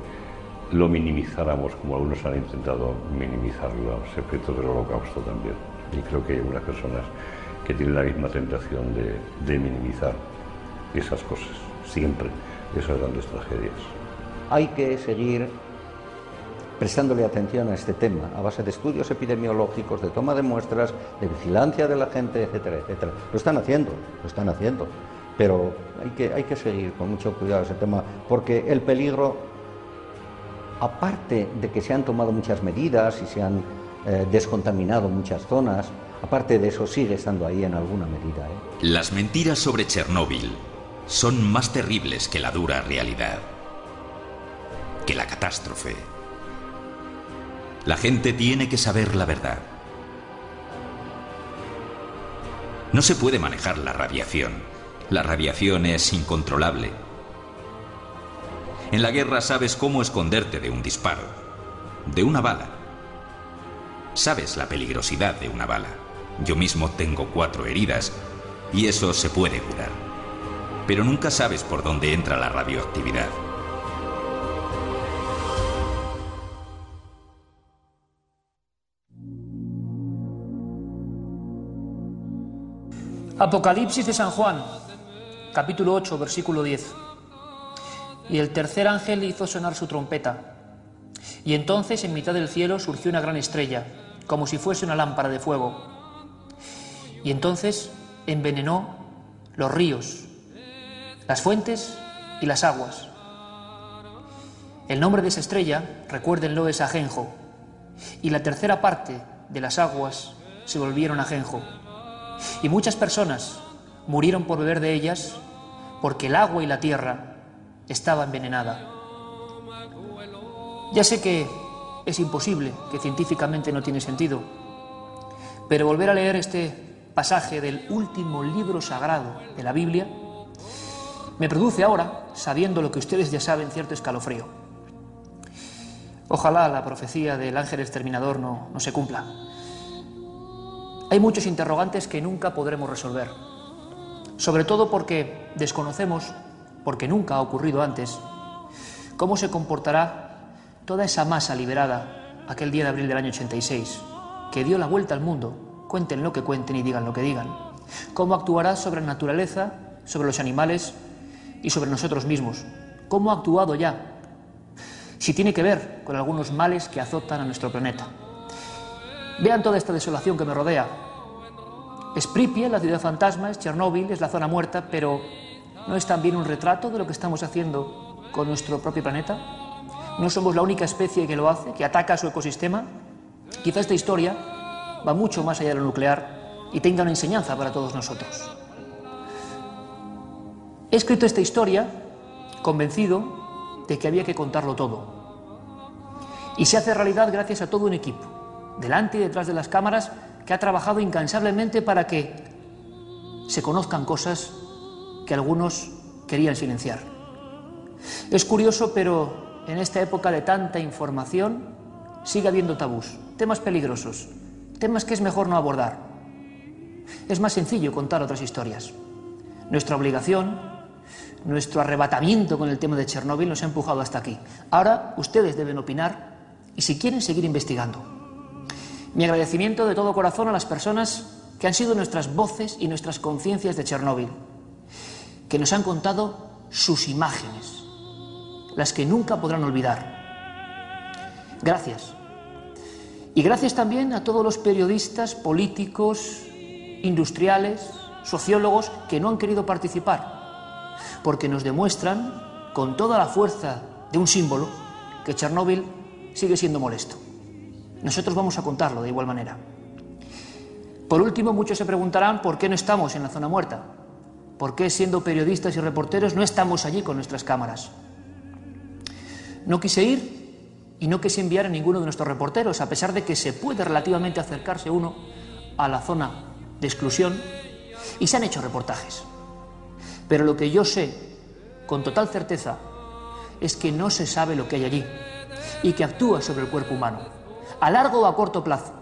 lo minimizáramos, como algunos han intentado minimizar los efectos del holocausto también. Y creo que hay algunas personas que tienen la misma tentación de, de minimizar esas cosas, siempre, esas grandes tragedias.
Hay que seguir prestándole atención a este tema a base de estudios epidemiológicos, de toma de muestras, de vigilancia de la gente, etcétera, etcétera. Lo están haciendo, lo están haciendo, pero hay que, hay que seguir con mucho cuidado ese tema, porque el peligro, aparte de que se han tomado muchas medidas y se han eh, descontaminado muchas zonas, aparte de eso sigue estando ahí en alguna medida. ¿eh?
Las mentiras sobre Chernóbil son más terribles que la dura realidad, que la catástrofe. La gente tiene que saber la verdad. No se puede manejar la radiación, La radiación es incontrolable. En la guerra sabes cómo esconderte de un disparo, de una bala. Sabes la peligrosidad de una bala. Yo mismo tengo cuatro heridas y eso se puede curar. Pero nunca sabes por dónde entra la radioactividad.
Apocalipsis de San Juan, capítulo 8, versículo 10. Y el tercer ángel hizo sonar su trompeta. Y entonces en mitad del cielo surgió una gran estrella, como si fuese una lámpara de fuego. Y entonces envenenó los ríos, las fuentes y las aguas. El nombre de esa estrella, recuérdenlo, es ajenjo, y la tercera parte de las aguas se volvieron ajenjo. Y muchas personas murieron por beber de ellas porque el agua y la tierra estaba envenenada. Ya sé que es imposible, que científicamente no tiene sentido, pero volver a leer este pasaje del último libro sagrado de la Biblia me produce ahora, sabiendo lo que ustedes ya saben, cierto escalofrío. Ojalá la profecía del ángel exterminador no, no se cumpla. Hay muchos interrogantes que nunca podremos resolver, sobre todo porque desconocemos, porque nunca ha ocurrido antes, cómo se comportará toda esa masa liberada aquel día de abril del año 86, que dio la vuelta al mundo, cuenten lo que cuenten y digan lo que digan, cómo actuará sobre la naturaleza, sobre los animales y sobre nosotros mismos, cómo ha actuado ya, si tiene que ver con algunos males que azotan a nuestro planeta. Vean toda esta desolación que me rodea. Es Pripyat, la ciudad fantasma, es Chernóbil, es la zona muerta, pero ¿no es también un retrato de lo que estamos haciendo con nuestro propio planeta? ¿No somos la única especie que lo hace, que ataca su ecosistema? Quizá esta historia va mucho más allá de lo nuclear y tenga una enseñanza para todos nosotros. He escrito esta historia convencido de que había que contarlo todo. Y se hace realidad gracias a todo un equipo delante y detrás de las cámaras, que ha trabajado incansablemente para que se conozcan cosas que algunos querían silenciar. Es curioso, pero en esta época de tanta información sigue habiendo tabús, temas peligrosos, temas que es mejor no abordar. Es más sencillo contar otras historias. Nuestra obligación, nuestro arrebatamiento con el tema de Chernóbil nos ha empujado hasta aquí. Ahora ustedes deben opinar y si quieren seguir investigando. Mi agradecimiento de todo corazón a las personas que han sido nuestras voces y nuestras conciencias de Chernóbil, que nos han contado sus imágenes, las que nunca podrán olvidar. Gracias. Y gracias también a todos los periodistas, políticos, industriales, sociólogos que no han querido participar, porque nos demuestran con toda la fuerza de un símbolo que Chernóbil sigue siendo molesto. Nosotros vamos a contarlo de igual manera. Por último, muchos se preguntarán por qué no estamos en la zona muerta. ¿Por qué siendo periodistas y reporteros no estamos allí con nuestras cámaras? No quise ir y no quise enviar a ninguno de nuestros reporteros, a pesar de que se puede relativamente acercarse uno a la zona de exclusión y se han hecho reportajes. Pero lo que yo sé con total certeza es que no se sabe lo que hay allí y que actúa sobre el cuerpo humano a largo o a corto plazo.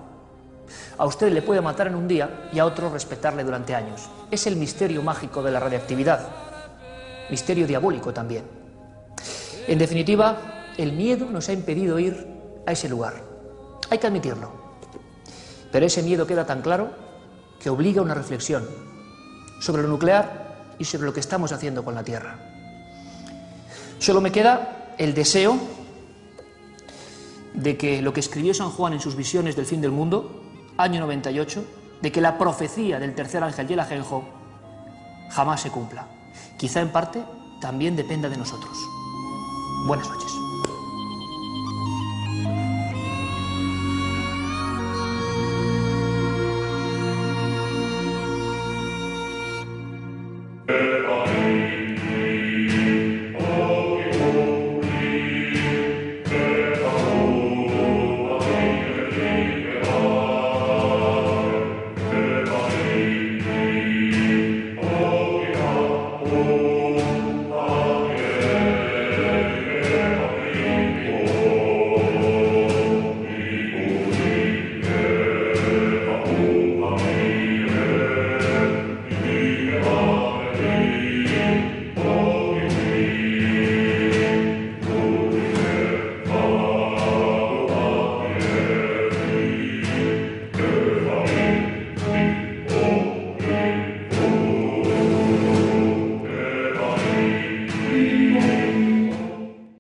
A usted le puede matar en un día y a otro respetarle durante años. Es el misterio mágico de la radiactividad. Misterio diabólico también. En definitiva, el miedo nos ha impedido ir a ese lugar. Hay que admitirlo. Pero ese miedo queda tan claro que obliga a una reflexión sobre lo nuclear y sobre lo que estamos haciendo con la Tierra. Solo me queda el deseo de que lo que escribió San Juan en sus visiones del fin del mundo, año 98, de que la profecía del tercer ángel y el ajenjo jamás se cumpla. Quizá en parte también dependa de nosotros. Buenas noches.